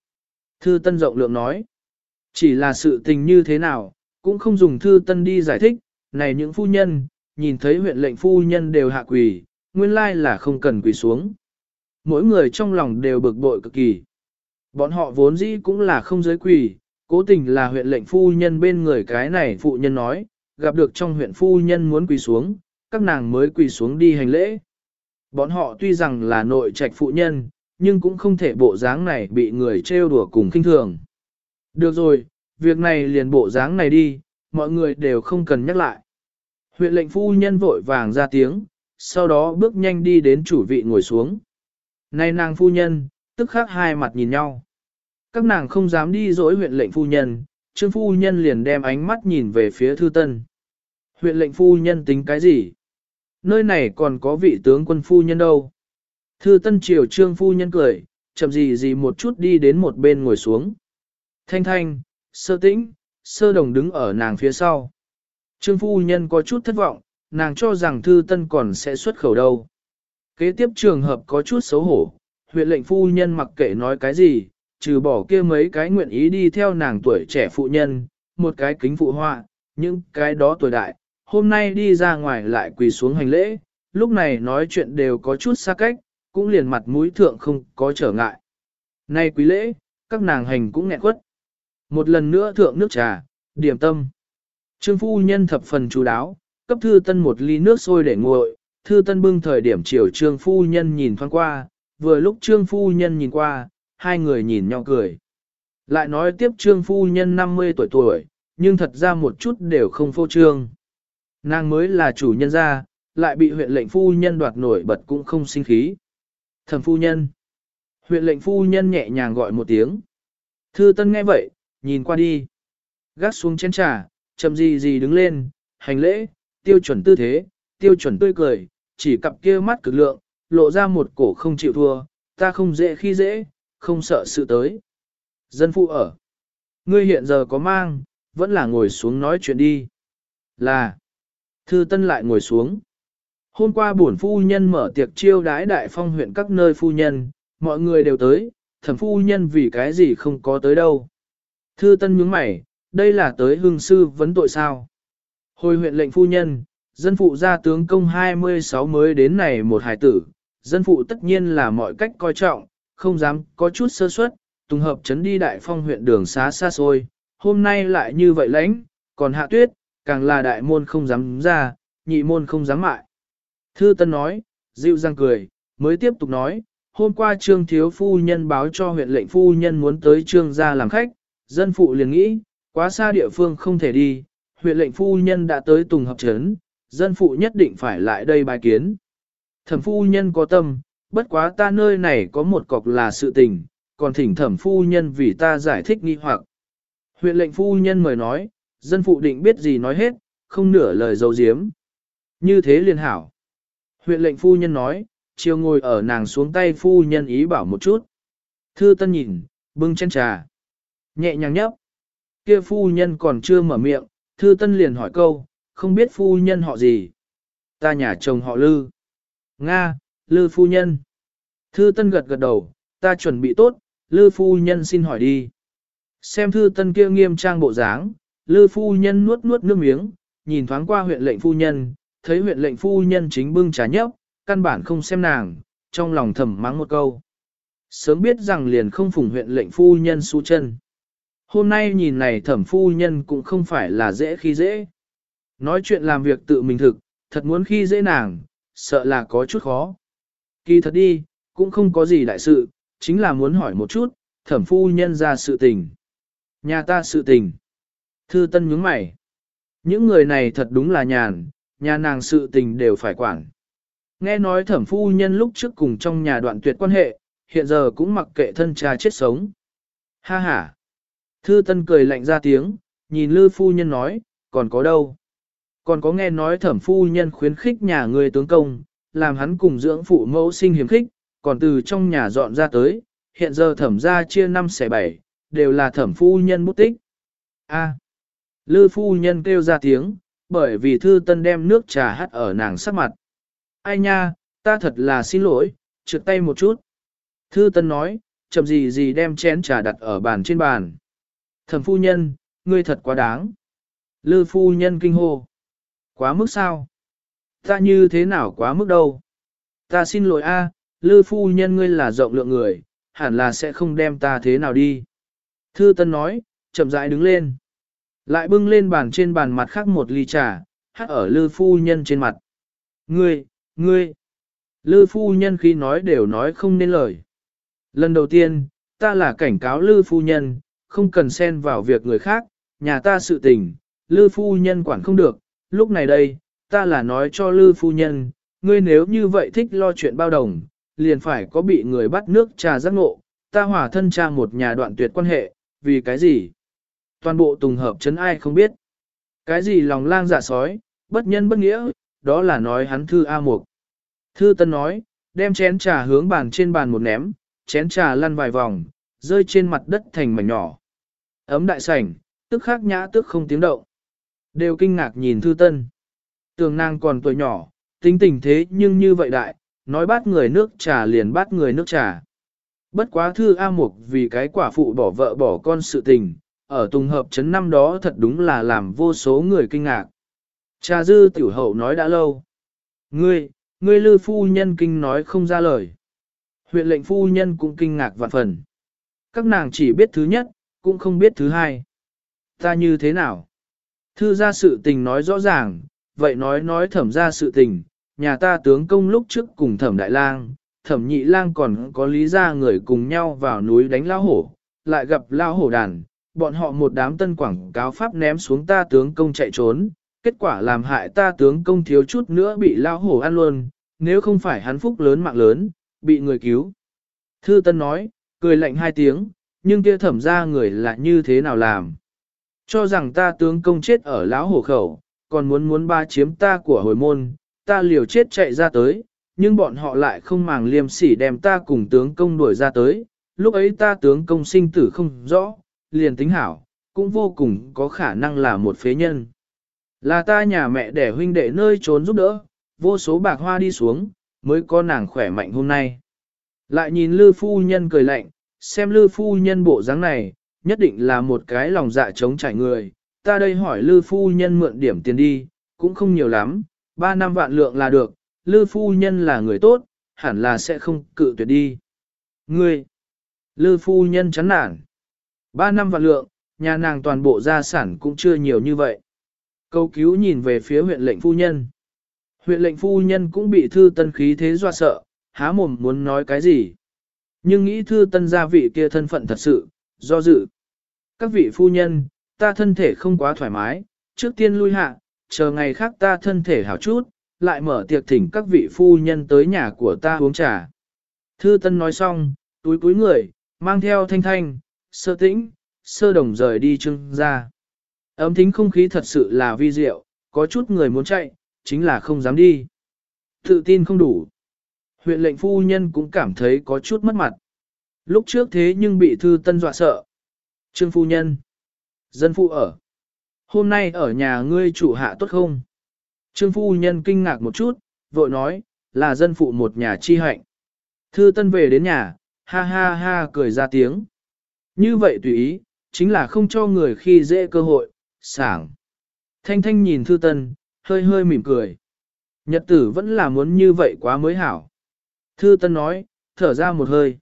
Thư Tân rộng lượng nói, chỉ là sự tình như thế nào, cũng không dùng Thư Tân đi giải thích, này những phu nhân, nhìn thấy huyện lệnh phu nhân đều hạ quỳ, nguyên lai là không cần quỳ xuống. Mỗi người trong lòng đều bực bội cực kỳ. Bọn họ vốn dĩ cũng là không giới quỳ, cố tình là huyện lệnh phu nhân bên người cái này phụ nhân nói, gặp được trong huyện phu nhân muốn quỳ xuống, các nàng mới quỳ xuống đi hành lễ. Bọn họ tuy rằng là nội trạch phụ nhân, nhưng cũng không thể bộ dáng này bị người trêu đùa cùng kinh thường. Được rồi, việc này liền bộ dáng này đi, mọi người đều không cần nhắc lại. Huyện lệnh phu nhân vội vàng ra tiếng, sau đó bước nhanh đi đến chủ vị ngồi xuống. Này nàng phu nhân, tức khắc hai mặt nhìn nhau. Các nàng không dám đi dối huyện lệnh phu nhân, trương phu nhân liền đem ánh mắt nhìn về phía thư tân. Huyện lệnh phu nhân tính cái gì? Nơi này còn có vị tướng quân phu nhân đâu? Thư tân triều trương phu nhân cười, chậm gì gì một chút đi đến một bên ngồi xuống. Thanh thanh, sơ tĩnh, sơ đồng đứng ở nàng phía sau. Trương phu nhân có chút thất vọng, nàng cho rằng thư tân còn sẽ xuất khẩu đâu. Kế tiếp trường hợp có chút xấu hổ, huyện lệnh phu nhân mặc kệ nói cái gì, trừ bỏ kia mấy cái nguyện ý đi theo nàng tuổi trẻ phụ nhân, một cái kính phụ họa, những cái đó tuổi đại, hôm nay đi ra ngoài lại quỳ xuống hành lễ, lúc này nói chuyện đều có chút xa cách, cũng liền mặt mũi thượng không có trở ngại. Nay quý lễ, các nàng hành cũng nghẹn quất. Một lần nữa thượng nước trà, điểm tâm. Trương phu nhân thập phần chú đáo, cấp thư tân một ly nước sôi để nguội, thư tân bưng thời điểm chiều trương phu nhân nhìn thoáng qua, vừa lúc trương phu nhân nhìn qua, hai người nhìn nhau cười. Lại nói tiếp trương phu nhân 50 tuổi tuổi, nhưng thật ra một chút đều không phô trương. Nàng mới là chủ nhân gia, lại bị huyện lệnh phu nhân đoạt nổi bật cũng không sinh khí. Thẩm phu nhân. Huyện lệnh phu nhân nhẹ nhàng gọi một tiếng. Thư tân nghe vậy, nhìn qua đi. Gác xuống chén trà, chậm gì gì đứng lên, hành lễ, tiêu chuẩn tư thế, tiêu chuẩn tươi cười, chỉ cặp kia mắt cực lượng, lộ ra một cổ không chịu thua, ta không dễ khi dễ, không sợ sự tới. Dân phụ ở, Ngươi hiện giờ có mang, vẫn là ngồi xuống nói chuyện đi. Là, thư tân lại ngồi xuống. Hôm qua bổn phu nhân mở tiệc chiêu đái đại phong huyện các nơi phu nhân, mọi người đều tới, thẩm phu nhân vì cái gì không có tới đâu. Thư tân nhướng mày, đây là tới hương sư vấn tội sao. Hồi huyện lệnh phu nhân, dân phụ gia tướng công 26 mới đến này một hải tử, dân phụ tất nhiên là mọi cách coi trọng, không dám có chút sơ suất, tùng hợp chấn đi đại phong huyện đường xá xa xôi, hôm nay lại như vậy lãnh, còn hạ tuyết, càng là đại môn không dám ra, nhị môn không dám mại. Thư Tân nói, dịu dàng cười, mới tiếp tục nói, hôm qua trương thiếu phu nhân báo cho huyện lệnh phu nhân muốn tới trương gia làm khách, dân phụ liền nghĩ, quá xa địa phương không thể đi, huyện lệnh phu nhân đã tới tùng hợp trấn, dân phụ nhất định phải lại đây bài kiến. Thẩm phu nhân có tâm, bất quá ta nơi này có một cọc là sự tình, còn thỉnh thẩm phu nhân vì ta giải thích nghi hoặc. Huyện lệnh phu nhân mời nói, dân phụ định biết gì nói hết, không nửa lời dấu diếm. Như thế liền hảo. Huyện lệnh phu nhân nói, chiều ngồi ở nàng xuống tay phu nhân ý bảo một chút. Thư tân nhìn, bưng chén trà. Nhẹ nhàng nhấp. Kia phu nhân còn chưa mở miệng, thư tân liền hỏi câu, không biết phu nhân họ gì. Ta nhà chồng họ Lư. Nga, Lư phu nhân. Thư tân gật gật đầu, ta chuẩn bị tốt, Lư phu nhân xin hỏi đi. Xem thư tân kia nghiêm trang bộ dáng, Lư phu nhân nuốt nuốt nước miếng, nhìn thoáng qua huyện lệnh phu nhân, thấy huyện lệnh phu nhân chính bưng trà nhấp, căn bản không xem nàng, trong lòng thầm mắng một câu. Sớm biết rằng liền không phụng huyện lệnh phu nhân su chân. Hôm nay nhìn này thẩm phu nhân cũng không phải là dễ khi dễ. Nói chuyện làm việc tự mình thực, thật muốn khi dễ nàng, sợ là có chút khó. Kỳ thật đi, cũng không có gì đại sự, chính là muốn hỏi một chút, thẩm phu nhân ra sự tình. Nhà ta sự tình. Thư Tân nhướng mày. Những người này thật đúng là nhàn, nhà nàng sự tình đều phải quản. Nghe nói thẩm phu nhân lúc trước cùng trong nhà đoạn tuyệt quan hệ, hiện giờ cũng mặc kệ thân cha chết sống. Ha ha. Thư Tân cười lạnh ra tiếng, nhìn Lư phu nhân nói, còn có đâu? Còn có nghe nói thẩm phu nhân khuyến khích nhà người tướng công, làm hắn cùng dưỡng phụ mẫu sinh hiếm khích, còn từ trong nhà dọn ra tới, hiện giờ thẩm ra chia năm xẻ bảy, đều là thẩm phu nhân bút tích. A. Lư phu nhân kêu ra tiếng, bởi vì thư tân đem nước trà hắt ở nàng sắc mặt. Ai nha, ta thật là xin lỗi, trượt tay một chút. Thư tân nói, chậm gì gì đem chén trà đặt ở bàn trên bàn. Thẩm phu nhân, ngươi thật quá đáng. Lư phu nhân kinh hô. Quá mức sao? Ta như thế nào quá mức đâu? Ta xin lỗi a, Lư phu nhân ngươi là rộng lượng người, hẳn là sẽ không đem ta thế nào đi. Thư Tân nói, chậm rãi đứng lên. Lại bưng lên bàn trên bàn mặt khác một ly trà, hát ở Lư phu nhân trên mặt. Ngươi, ngươi. Lư phu nhân khi nói đều nói không nên lời. Lần đầu tiên, ta là cảnh cáo Lư phu nhân, không cần xen vào việc người khác, nhà ta sự tình, Lư phu nhân quản không được, lúc này đây, ta là nói cho Lư phu nhân, ngươi nếu như vậy thích lo chuyện bao đồng, liền phải có bị người bắt nước trà giác ngộ, ta hỏa thân cha một nhà đoạn tuyệt quan hệ, vì cái gì? Toàn bộ tùng hợp chấn ai không biết. Cái gì lòng lang dạ sói, bất nhân bất nghĩa, đó là nói hắn thư A Mục. Thư Tân nói, đem chén trà hướng bàn trên bàn một ném, chén trà lăn vài vòng, rơi trên mặt đất thành mảnh nhỏ. Ấm đại sảnh, tức khắc nhã tức không tiếng động. Đều kinh ngạc nhìn Thư Tân. Tường nàng còn tuổi nhỏ, tính tình thế nhưng như vậy đại, nói bắt người nước trà liền bắt người nước trà. Bất quá thư A Mục vì cái quả phụ bỏ vợ bỏ con sự tình, ở Tùng Hợp chấn năm đó thật đúng là làm vô số người kinh ngạc. Cha dư tiểu hậu nói đã lâu. Ngươi, ngươi lư phu nhân kinh nói không ra lời. Huyện lệnh phu nhân cũng kinh ngạc vạn phần. Các nàng chỉ biết thứ nhất, cũng không biết thứ hai. Ta như thế nào? Thư ra sự tình nói rõ ràng, vậy nói nói thẩm ra sự tình, nhà ta tướng công lúc trước cùng thẩm đại lang, thẩm nhị lang còn có lý ra người cùng nhau vào núi đánh lao hổ, lại gặp lao hổ đàn, bọn họ một đám tân quảng cáo pháp ném xuống ta tướng công chạy trốn, kết quả làm hại ta tướng công thiếu chút nữa bị lao hổ ăn luôn, nếu không phải hắn phúc lớn mạng lớn, bị người cứu. Thư Tân nói, cười lạnh hai tiếng, nhưng kia thẩm ra người là như thế nào làm? Cho rằng ta tướng công chết ở lão hổ khẩu, còn muốn muốn ba chiếm ta của hồi môn, ta liều chết chạy ra tới, nhưng bọn họ lại không màng liêm sỉ đem ta cùng tướng công đuổi ra tới, lúc ấy ta tướng công sinh tử không rõ, liền tính hảo, cũng vô cùng có khả năng là một phế nhân. Là ta nhà mẹ để huynh đệ nơi trốn giúp đỡ, vô số bạc hoa đi xuống, mới có nàng khỏe mạnh hôm nay. Lại nhìn Lư Phu Nhân cười lạnh, xem Lư Phu Nhân bộ dáng này, nhất định là một cái lòng dạ trống trải người. Ta đây hỏi Lư Phu Nhân mượn điểm tiền đi, cũng không nhiều lắm, ba năm vạn lượng là được, Lư Phu Nhân là người tốt, hẳn là sẽ không cự tuyệt đi. Ngươi, Lư Phu Nhân chán nản. Ba năm vạn lượng, nhà nàng toàn bộ gia sản cũng chưa nhiều như vậy. Câu cứu nhìn về phía huyện lệnh phu nhân. Huyện lệnh phu nhân cũng bị thư tân khí thế doa sợ, há mồm muốn nói cái gì. Nhưng nghĩ thư tân gia vị kia thân phận thật sự, do dự. Các vị phu nhân, ta thân thể không quá thoải mái, trước tiên lui hạ, chờ ngày khác ta thân thể hảo chút, lại mở tiệc thỉnh các vị phu nhân tới nhà của ta uống trà. Thư tân nói xong, túi túi người, mang theo thanh thanh, sơ tĩnh, sơ đồng rời đi trưng ra. Ấm thính không khí thật sự là vi diệu, có chút người muốn chạy, chính là không dám đi. Tự tin không đủ. Huyện lệnh phu nhân cũng cảm thấy có chút mất mặt. Lúc trước thế nhưng bị thư tân dọa sợ. Trương phu nhân. Dân phụ ở. Hôm nay ở nhà ngươi chủ hạ tốt không? Trương phu nhân kinh ngạc một chút, vội nói, là dân phụ một nhà chi hạnh. Thư tân về đến nhà, ha ha ha cười ra tiếng. Như vậy tùy ý, chính là không cho người khi dễ cơ hội, sảng. Thanh thanh nhìn thư tân, hơi hơi mỉm cười. Nhật tử vẫn là muốn như vậy quá mới hảo. Thư tân nói, thở ra một hơi.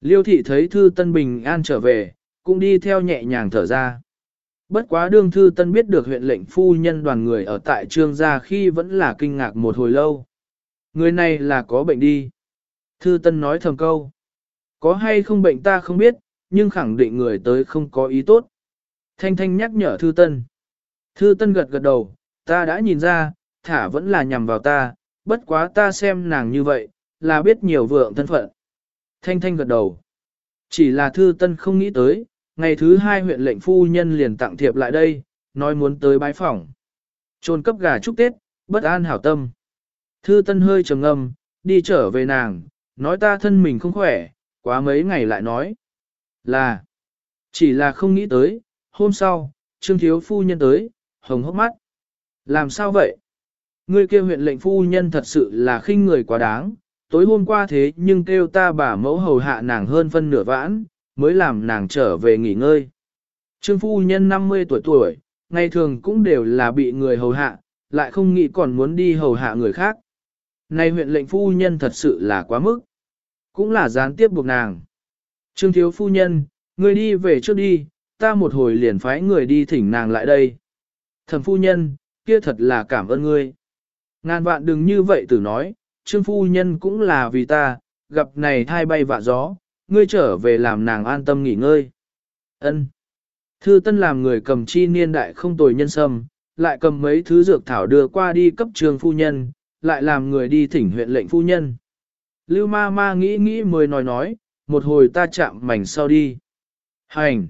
Liêu thị thấy thư tân bình an trở về, cũng đi theo nhẹ nhàng thở ra. Bất quá đương thư tân biết được huyện lệnh phu nhân đoàn người ở tại trương gia khi vẫn là kinh ngạc một hồi lâu. Người này là có bệnh đi. Thư tân nói thầm câu. Có hay không bệnh ta không biết, nhưng khẳng định người tới không có ý tốt. Thanh thanh nhắc nhở thư tân. Thư tân gật gật đầu, ta đã nhìn ra, thả vẫn là nhằm vào ta, bất quá ta xem nàng như vậy, là biết nhiều vượng thân phận. Thanh thanh gật đầu. Chỉ là thư tân không nghĩ tới, ngày thứ hai huyện lệnh phu nhân liền tặng thiệp lại đây, nói muốn tới bái phỏng. Trôn cấp gà chúc Tết, bất an hảo tâm. Thư tân hơi trầm ngâm, đi trở về nàng, nói ta thân mình không khỏe, quá mấy ngày lại nói. Là, chỉ là không nghĩ tới, hôm sau, trương thiếu phu nhân tới, hồng hốc mắt. Làm sao vậy? Ngươi kia huyện lệnh phu nhân thật sự là khinh người quá đáng, tối hôm qua thế nhưng kêu ta bà mẫu hầu hạ nàng hơn phân nửa vãn, mới làm nàng trở về nghỉ ngơi. Trương phu nhân 50 tuổi tuổi, ngày thường cũng đều là bị người hầu hạ, lại không nghĩ còn muốn đi hầu hạ người khác. Này huyện lệnh phu nhân thật sự là quá mức, cũng là gián tiếp buộc nàng. Trương thiếu phu nhân, người đi về trước đi, ta một hồi liền phái người đi thỉnh nàng lại đây. Thẩm phu nhân, kia thật là cảm ơn ngươi. Ngàn vạn đừng như vậy tử nói, trương phu nhân cũng là vì ta, gặp này thai bay vạ gió, ngươi trở về làm nàng an tâm nghỉ ngơi. Ân. Thư tân làm người cầm chi niên đại không tồi nhân sâm, lại cầm mấy thứ dược thảo đưa qua đi cấp trường phu nhân, lại làm người đi thỉnh huyện lệnh phu nhân. Lưu ma ma nghĩ nghĩ mới nói nói, một hồi ta chạm mảnh sau đi. Hành!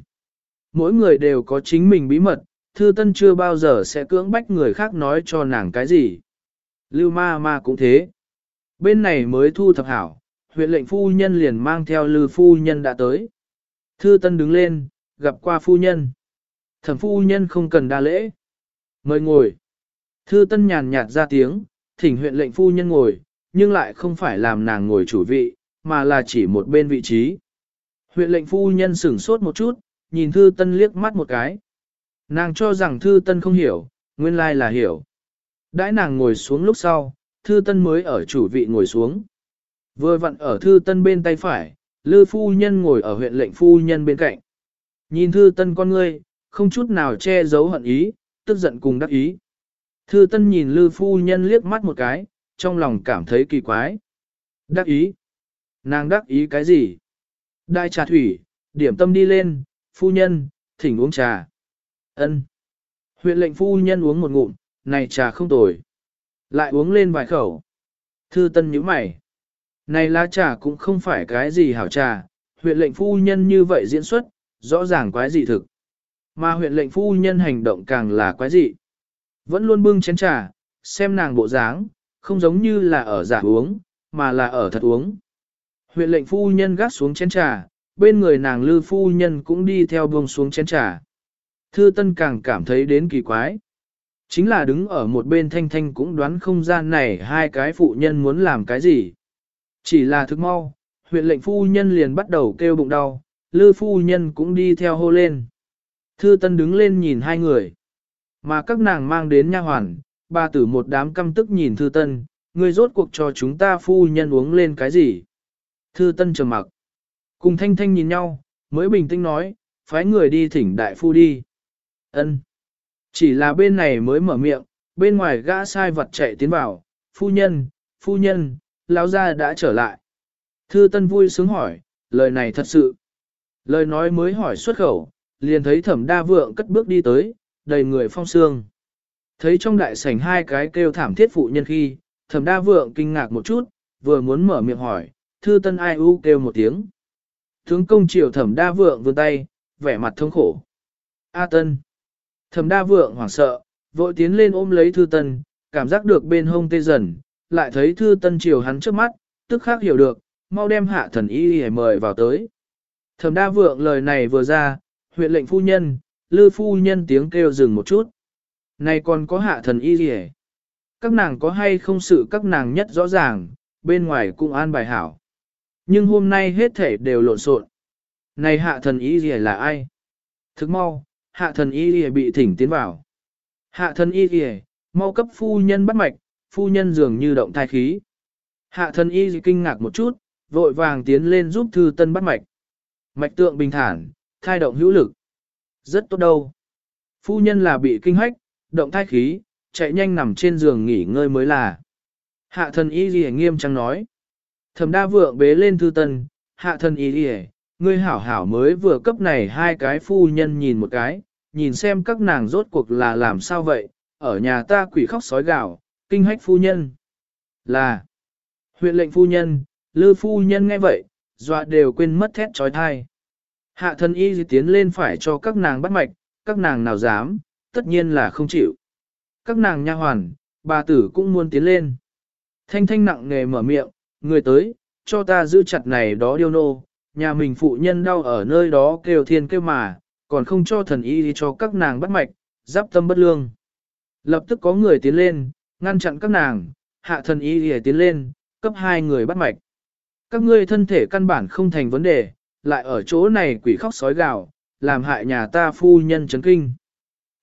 Mỗi người đều có chính mình bí mật, thư tân chưa bao giờ sẽ cưỡng bách người khác nói cho nàng cái gì. Lưu ma ma cũng thế. Bên này mới thu thập hảo, huyện lệnh phu nhân liền mang theo lư phu nhân đã tới. Thư tân đứng lên, gặp qua phu nhân. Thẩm phu nhân không cần đa lễ. Mời ngồi. Thư tân nhàn nhạt ra tiếng, thỉnh huyện lệnh phu nhân ngồi, nhưng lại không phải làm nàng ngồi chủ vị, mà là chỉ một bên vị trí. Huyện lệnh phu nhân sửng sốt một chút, nhìn Thư Tân liếc mắt một cái. Nàng cho rằng Thư Tân không hiểu, nguyên lai là hiểu. Đãi nàng ngồi xuống lúc sau, Thư Tân mới ở chủ vị ngồi xuống. Vừa vặn ở Thư Tân bên tay phải, Lư phu nhân ngồi ở huyện lệnh phu nhân bên cạnh. Nhìn Thư Tân con ngươi, không chút nào che giấu hận ý, tức giận cùng đắc ý. Thư Tân nhìn Lư phu nhân liếc mắt một cái, trong lòng cảm thấy kỳ quái. Đắc ý? Nàng đắc ý cái gì? Đại trà thủy, điểm tâm đi lên, phu nhân, thỉnh uống trà. Ân. Huyện lệnh phu nhân uống một ngụm, này trà không tồi. Lại uống lên vài khẩu. Thư tân nhíu mày. Này lá trà cũng không phải cái gì hảo trà, huyện lệnh phu nhân như vậy diễn xuất, rõ ràng quái dị thực. Mà huyện lệnh phu nhân hành động càng là quái dị. Vẫn luôn bưng chén trà, xem nàng bộ dáng, không giống như là ở giả uống, mà là ở thật uống. Huyện lệnh phu nhân gác xuống chén trà, bên người nàng lư phu nhân cũng đi theo buông xuống chén trà. Thư Tân càng cảm thấy đến kỳ quái. Chính là đứng ở một bên thanh thanh cũng đoán không gian này hai cái phụ nhân muốn làm cái gì. Chỉ là thức mau, huyện lệnh phu nhân liền bắt đầu kêu bụng đau, lư phu nhân cũng đi theo hô lên. Thư Tân đứng lên nhìn hai người. Mà các nàng mang đến nha hoàn, bà tử một đám căm tức nhìn Thư Tân, người rốt cuộc cho chúng ta phu nhân uống lên cái gì? Thư Tân trầm mặc. Cùng Thanh Thanh nhìn nhau, mới bình tĩnh nói, phái người đi thỉnh đại phu đi. Ân. Chỉ là bên này mới mở miệng, bên ngoài gã sai vật chạy tiến vào, phu nhân, phu nhân, lão gia đã trở lại. Thư Tân vui sướng hỏi, lời này thật sự. Lời nói mới hỏi xuất khẩu, liền thấy thẩm đa vượng cất bước đi tới, đầy người phong sương. Thấy trong đại sảnh hai cái kêu thảm thiết phụ nhân khi, thẩm đa vượng kinh ngạc một chút, vừa muốn mở miệng hỏi, thư tân ai u kêu một tiếng. Tướng công triều thẩm đa vượng vươn tay, vẻ mặt thống khổ. A tân. Thẩm đa vượng hoảng sợ, vội tiến lên ôm lấy thư tân, cảm giác được bên hông tê dần, lại thấy thư tân triều hắn trước mắt, tức khác hiểu được, mau đem hạ thần y để mời vào tới. Thẩm đa vượng lời này vừa ra, huyện lệnh phu nhân, lư phu nhân tiếng kêu dừng một chút. Này còn có hạ thần y gì Các nàng có hay không sự các nàng nhất rõ ràng, bên ngoài cũng an bài hảo. Nhưng hôm nay hết thể đều lộn xộn. Này hạ thần y gì là ai? Thức mau, hạ thần y gì bị thỉnh tiến vào. Hạ thần y gì mau cấp phu nhân bắt mạch, phu nhân dường như động thai khí. Hạ thần y kinh ngạc một chút, vội vàng tiến lên giúp thư tân bắt mạch. Mạch tượng bình thản, thai động hữu lực. Rất tốt đâu. Phu nhân là bị kinh hách, động thai khí, chạy nhanh nằm trên giường nghỉ ngơi mới là. Hạ thần y gì nghiêm trang nói. Thẩm đa vượng bế lên thư tân, hạ thần y gì ngươi hảo hảo mới vừa cấp này hai cái phu nhân nhìn một cái, nhìn xem các nàng rốt cuộc là làm sao vậy, ở nhà ta quỷ khóc sói gạo, kinh hách phu nhân. Là, huyện lệnh phu nhân, lư phu nhân nghe vậy, dọa đều quên mất thét trói thai. Hạ thần y tiến lên phải cho các nàng bắt mạch, các nàng nào dám, tất nhiên là không chịu. Các nàng nha hoàn, bà tử cũng muốn tiến lên. Thanh thanh nặng nghề mở miệng, người tới, cho ta giữ chặt này đó điêu nô, nhà mình phụ nhân đau ở nơi đó kêu thiên kêu mà, còn không cho thần y đi cho các nàng bắt mạch, giáp tâm bất lương. Lập tức có người tiến lên, ngăn chặn các nàng, hạ thần y hề tiến lên, cấp hai người bắt mạch. Các ngươi thân thể căn bản không thành vấn đề, lại ở chỗ này quỷ khóc sói gào, làm hại nhà ta phu nhân chấn kinh.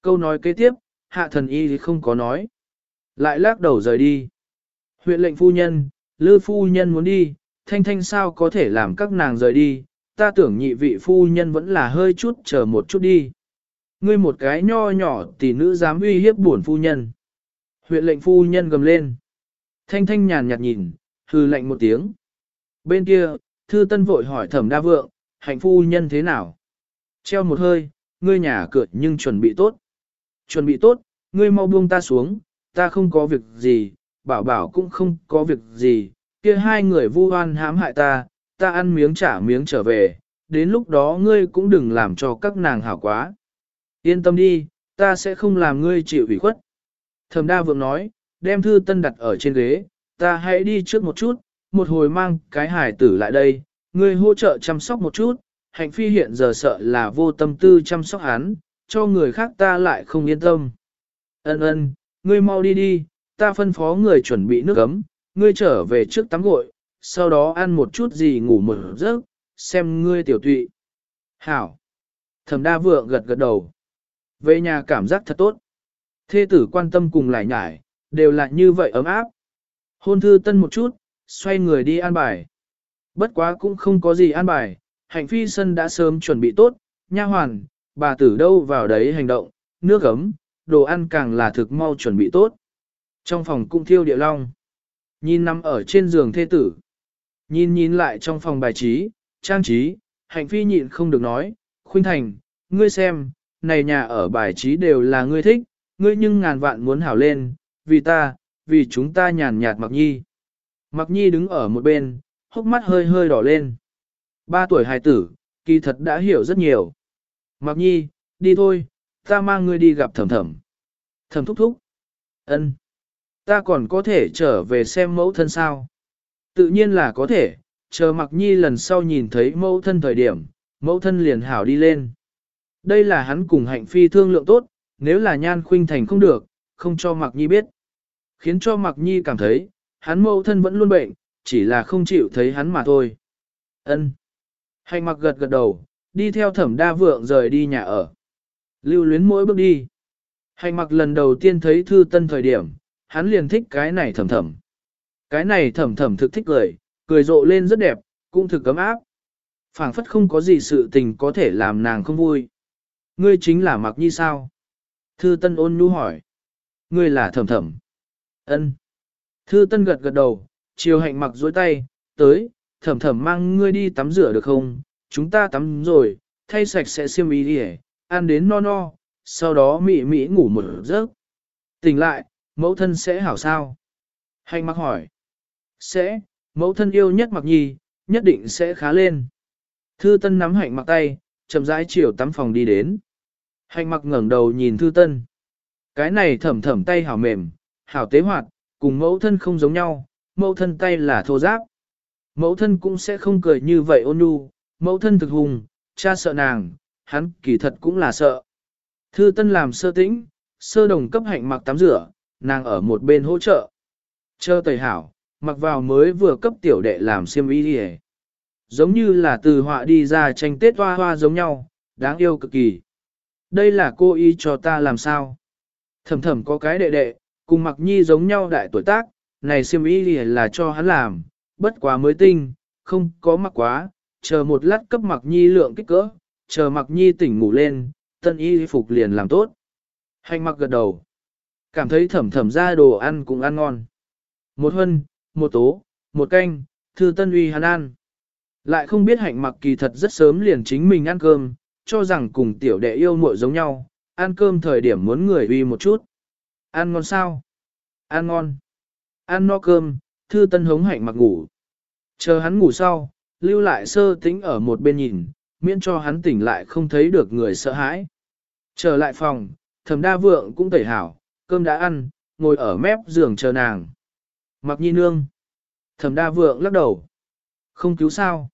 Câu nói kế tiếp, hạ thần y thì không có nói. Lại lắc đầu rời đi. Huyện lệnh phu nhân, lư phu nhân muốn đi, thanh thanh sao có thể làm các nàng rời đi, ta tưởng nhị vị phu nhân vẫn là hơi chút chờ một chút đi. Ngươi một cái nho nhỏ tỷ nữ dám uy hiếp buồn phu nhân. Huyện lệnh phu nhân gầm lên. Thanh thanh nhàn nhạt nhìn, hư lệnh một tiếng. Bên kia, thư tân vội hỏi thẩm đa vượng, hạnh phu nhân thế nào? Treo một hơi, ngươi nhà cửa nhưng chuẩn bị tốt. Chuẩn bị tốt, ngươi mau buông ta xuống, ta không có việc gì, bảo bảo cũng không có việc gì, kia hai người vu oan hãm hại ta, ta ăn miếng trả miếng trở về, đến lúc đó ngươi cũng đừng làm cho các nàng hảo quá. Yên tâm đi, ta sẽ không làm ngươi chịu ủy khuất. Thẩm đa vượng nói, đem thư tân đặt ở trên ghế, ta hãy đi trước một chút, một hồi mang cái hải tử lại đây, ngươi hỗ trợ chăm sóc một chút, hạnh phi hiện giờ sợ là vô tâm tư chăm sóc hắn, cho người khác ta lại không yên tâm. Ân ân, ngươi mau đi đi, ta phân phó người chuẩn bị nước ấm, ngươi trở về trước tắm gội, sau đó ăn một chút gì ngủ một giấc, xem ngươi tiểu tụy. Hảo. Thẩm đa vượng gật gật đầu. Về nhà cảm giác thật tốt. Thê tử quan tâm cùng lại nhải, đều là như vậy ấm áp. Hôn thư tân một chút, xoay người đi an bài. Bất quá cũng không có gì an bài, hạnh phi sân đã sớm chuẩn bị tốt, nha hoàn, bà tử đâu vào đấy hành động, nước ấm, đồ ăn càng là thực mau chuẩn bị tốt. Trong phòng cung thiêu địa long. Nhìn nằm ở trên giường thê tử. Nhìn nhìn lại trong phòng bài trí, trang trí, hạnh phi nhịn không được nói, khuynh thành, ngươi xem, này nhà ở bài trí đều là ngươi thích, ngươi nhưng ngàn vạn muốn hảo lên, vì ta, vì chúng ta nhàn nhạt mặc nhi. Mặc nhi đứng ở một bên, hốc mắt hơi hơi đỏ lên. Ba tuổi hài tử, kỳ thật đã hiểu rất nhiều. Mặc nhi, đi thôi, ta mang ngươi đi gặp thẩm thẩm. Thẩm thúc thúc. ân, Ta còn có thể trở về xem mẫu thân sao? Tự nhiên là có thể, chờ mặc nhi lần sau nhìn thấy mẫu thân thời điểm, mẫu thân liền hảo đi lên. Đây là hắn cùng hạnh phi thương lượng tốt, nếu là nhan khuynh thành không được, không cho Mạc Nhi biết. Khiến cho Mạc Nhi cảm thấy, hắn mâu thân vẫn luôn bệnh, chỉ là không chịu thấy hắn mà thôi. Ân. Hạnh mặc gật gật đầu, đi theo thẩm đa vượng rời đi nhà ở. Lưu luyến mỗi bước đi. Hạnh mặc lần đầu tiên thấy thư tân thời điểm, hắn liền thích cái này thầm thầm. Cái này thầm thầm thực thích cười, cười rộ lên rất đẹp, cũng thực cấm áp. phảng phất không có gì sự tình có thể làm nàng không vui. Ngươi chính là mặc nhi sao? Thư tân ôn nhu hỏi. Ngươi là thầm thầm. ân Thư tân gật gật đầu, chiều hạnh mặc duỗi tay, tới, thầm thầm mang ngươi đi tắm rửa được không? Chúng ta tắm rồi, thay sạch sẽ xiêm y đi ăn đến no no, sau đó mị mị ngủ một giấc. Tỉnh lại, mẫu thân sẽ hảo sao? Hạnh mặc hỏi. Sẽ, mẫu thân yêu nhất mặc nhi, nhất định sẽ khá lên. Thư tân nắm hạnh mặc tay, chậm rãi chiều tắm phòng đi đến. Hạnh mặc ngẩng đầu nhìn thư tân. Cái này thẩm thẩm tay hảo mềm, hảo tế hoạt, cùng mẫu thân không giống nhau, mẫu thân tay là thô giáp. Mẫu thân cũng sẽ không cười như vậy ôn nhu, mẫu thân thực hùng, cha sợ nàng, hắn kỳ thật cũng là sợ. Thư tân làm sơ tĩnh, sơ đồng cấp hạnh mặc tắm rửa, nàng ở một bên hỗ trợ. Chờ tẩy hảo, mặc vào mới vừa cấp tiểu đệ làm xiêm y đi Giống như là từ họa đi ra tranh tết hoa hoa giống nhau, đáng yêu cực kỳ. Đây là cô y cho ta làm sao? Thầm thầm có cái đệ đệ, cùng mặc nhi giống nhau đại tuổi tác, này siêm y là cho hắn làm, bất quá mới tinh, không có mặc quá, chờ một lát cấp mặc nhi lượng kích cỡ, chờ mặc nhi tỉnh ngủ lên, tân y phục liền làm tốt. Hành mặc gật đầu. Cảm thấy thẩm thẩm ra đồ ăn cũng ăn ngon. Một hân, một tố, một canh, thư tân uy hắn ăn. Lại không biết hạnh mặc kỳ thật rất sớm liền chính mình ăn cơm, cho rằng cùng tiểu đệ yêu muội giống nhau, ăn cơm thời điểm muốn người uy một chút. Ăn ngon sao? Ăn ngon. Ăn no cơm, thư tân hống hạnh mặc ngủ. Chờ hắn ngủ sau, lưu lại sơ tĩnh ở một bên nhìn, miễn cho hắn tỉnh lại không thấy được người sợ hãi. Trở lại phòng, thẩm đa vượng cũng tẩy hảo, cơm đã ăn, ngồi ở mép giường chờ nàng. Mặc nhi nương. Thẩm đa vượng lắc đầu. Không cứu sao.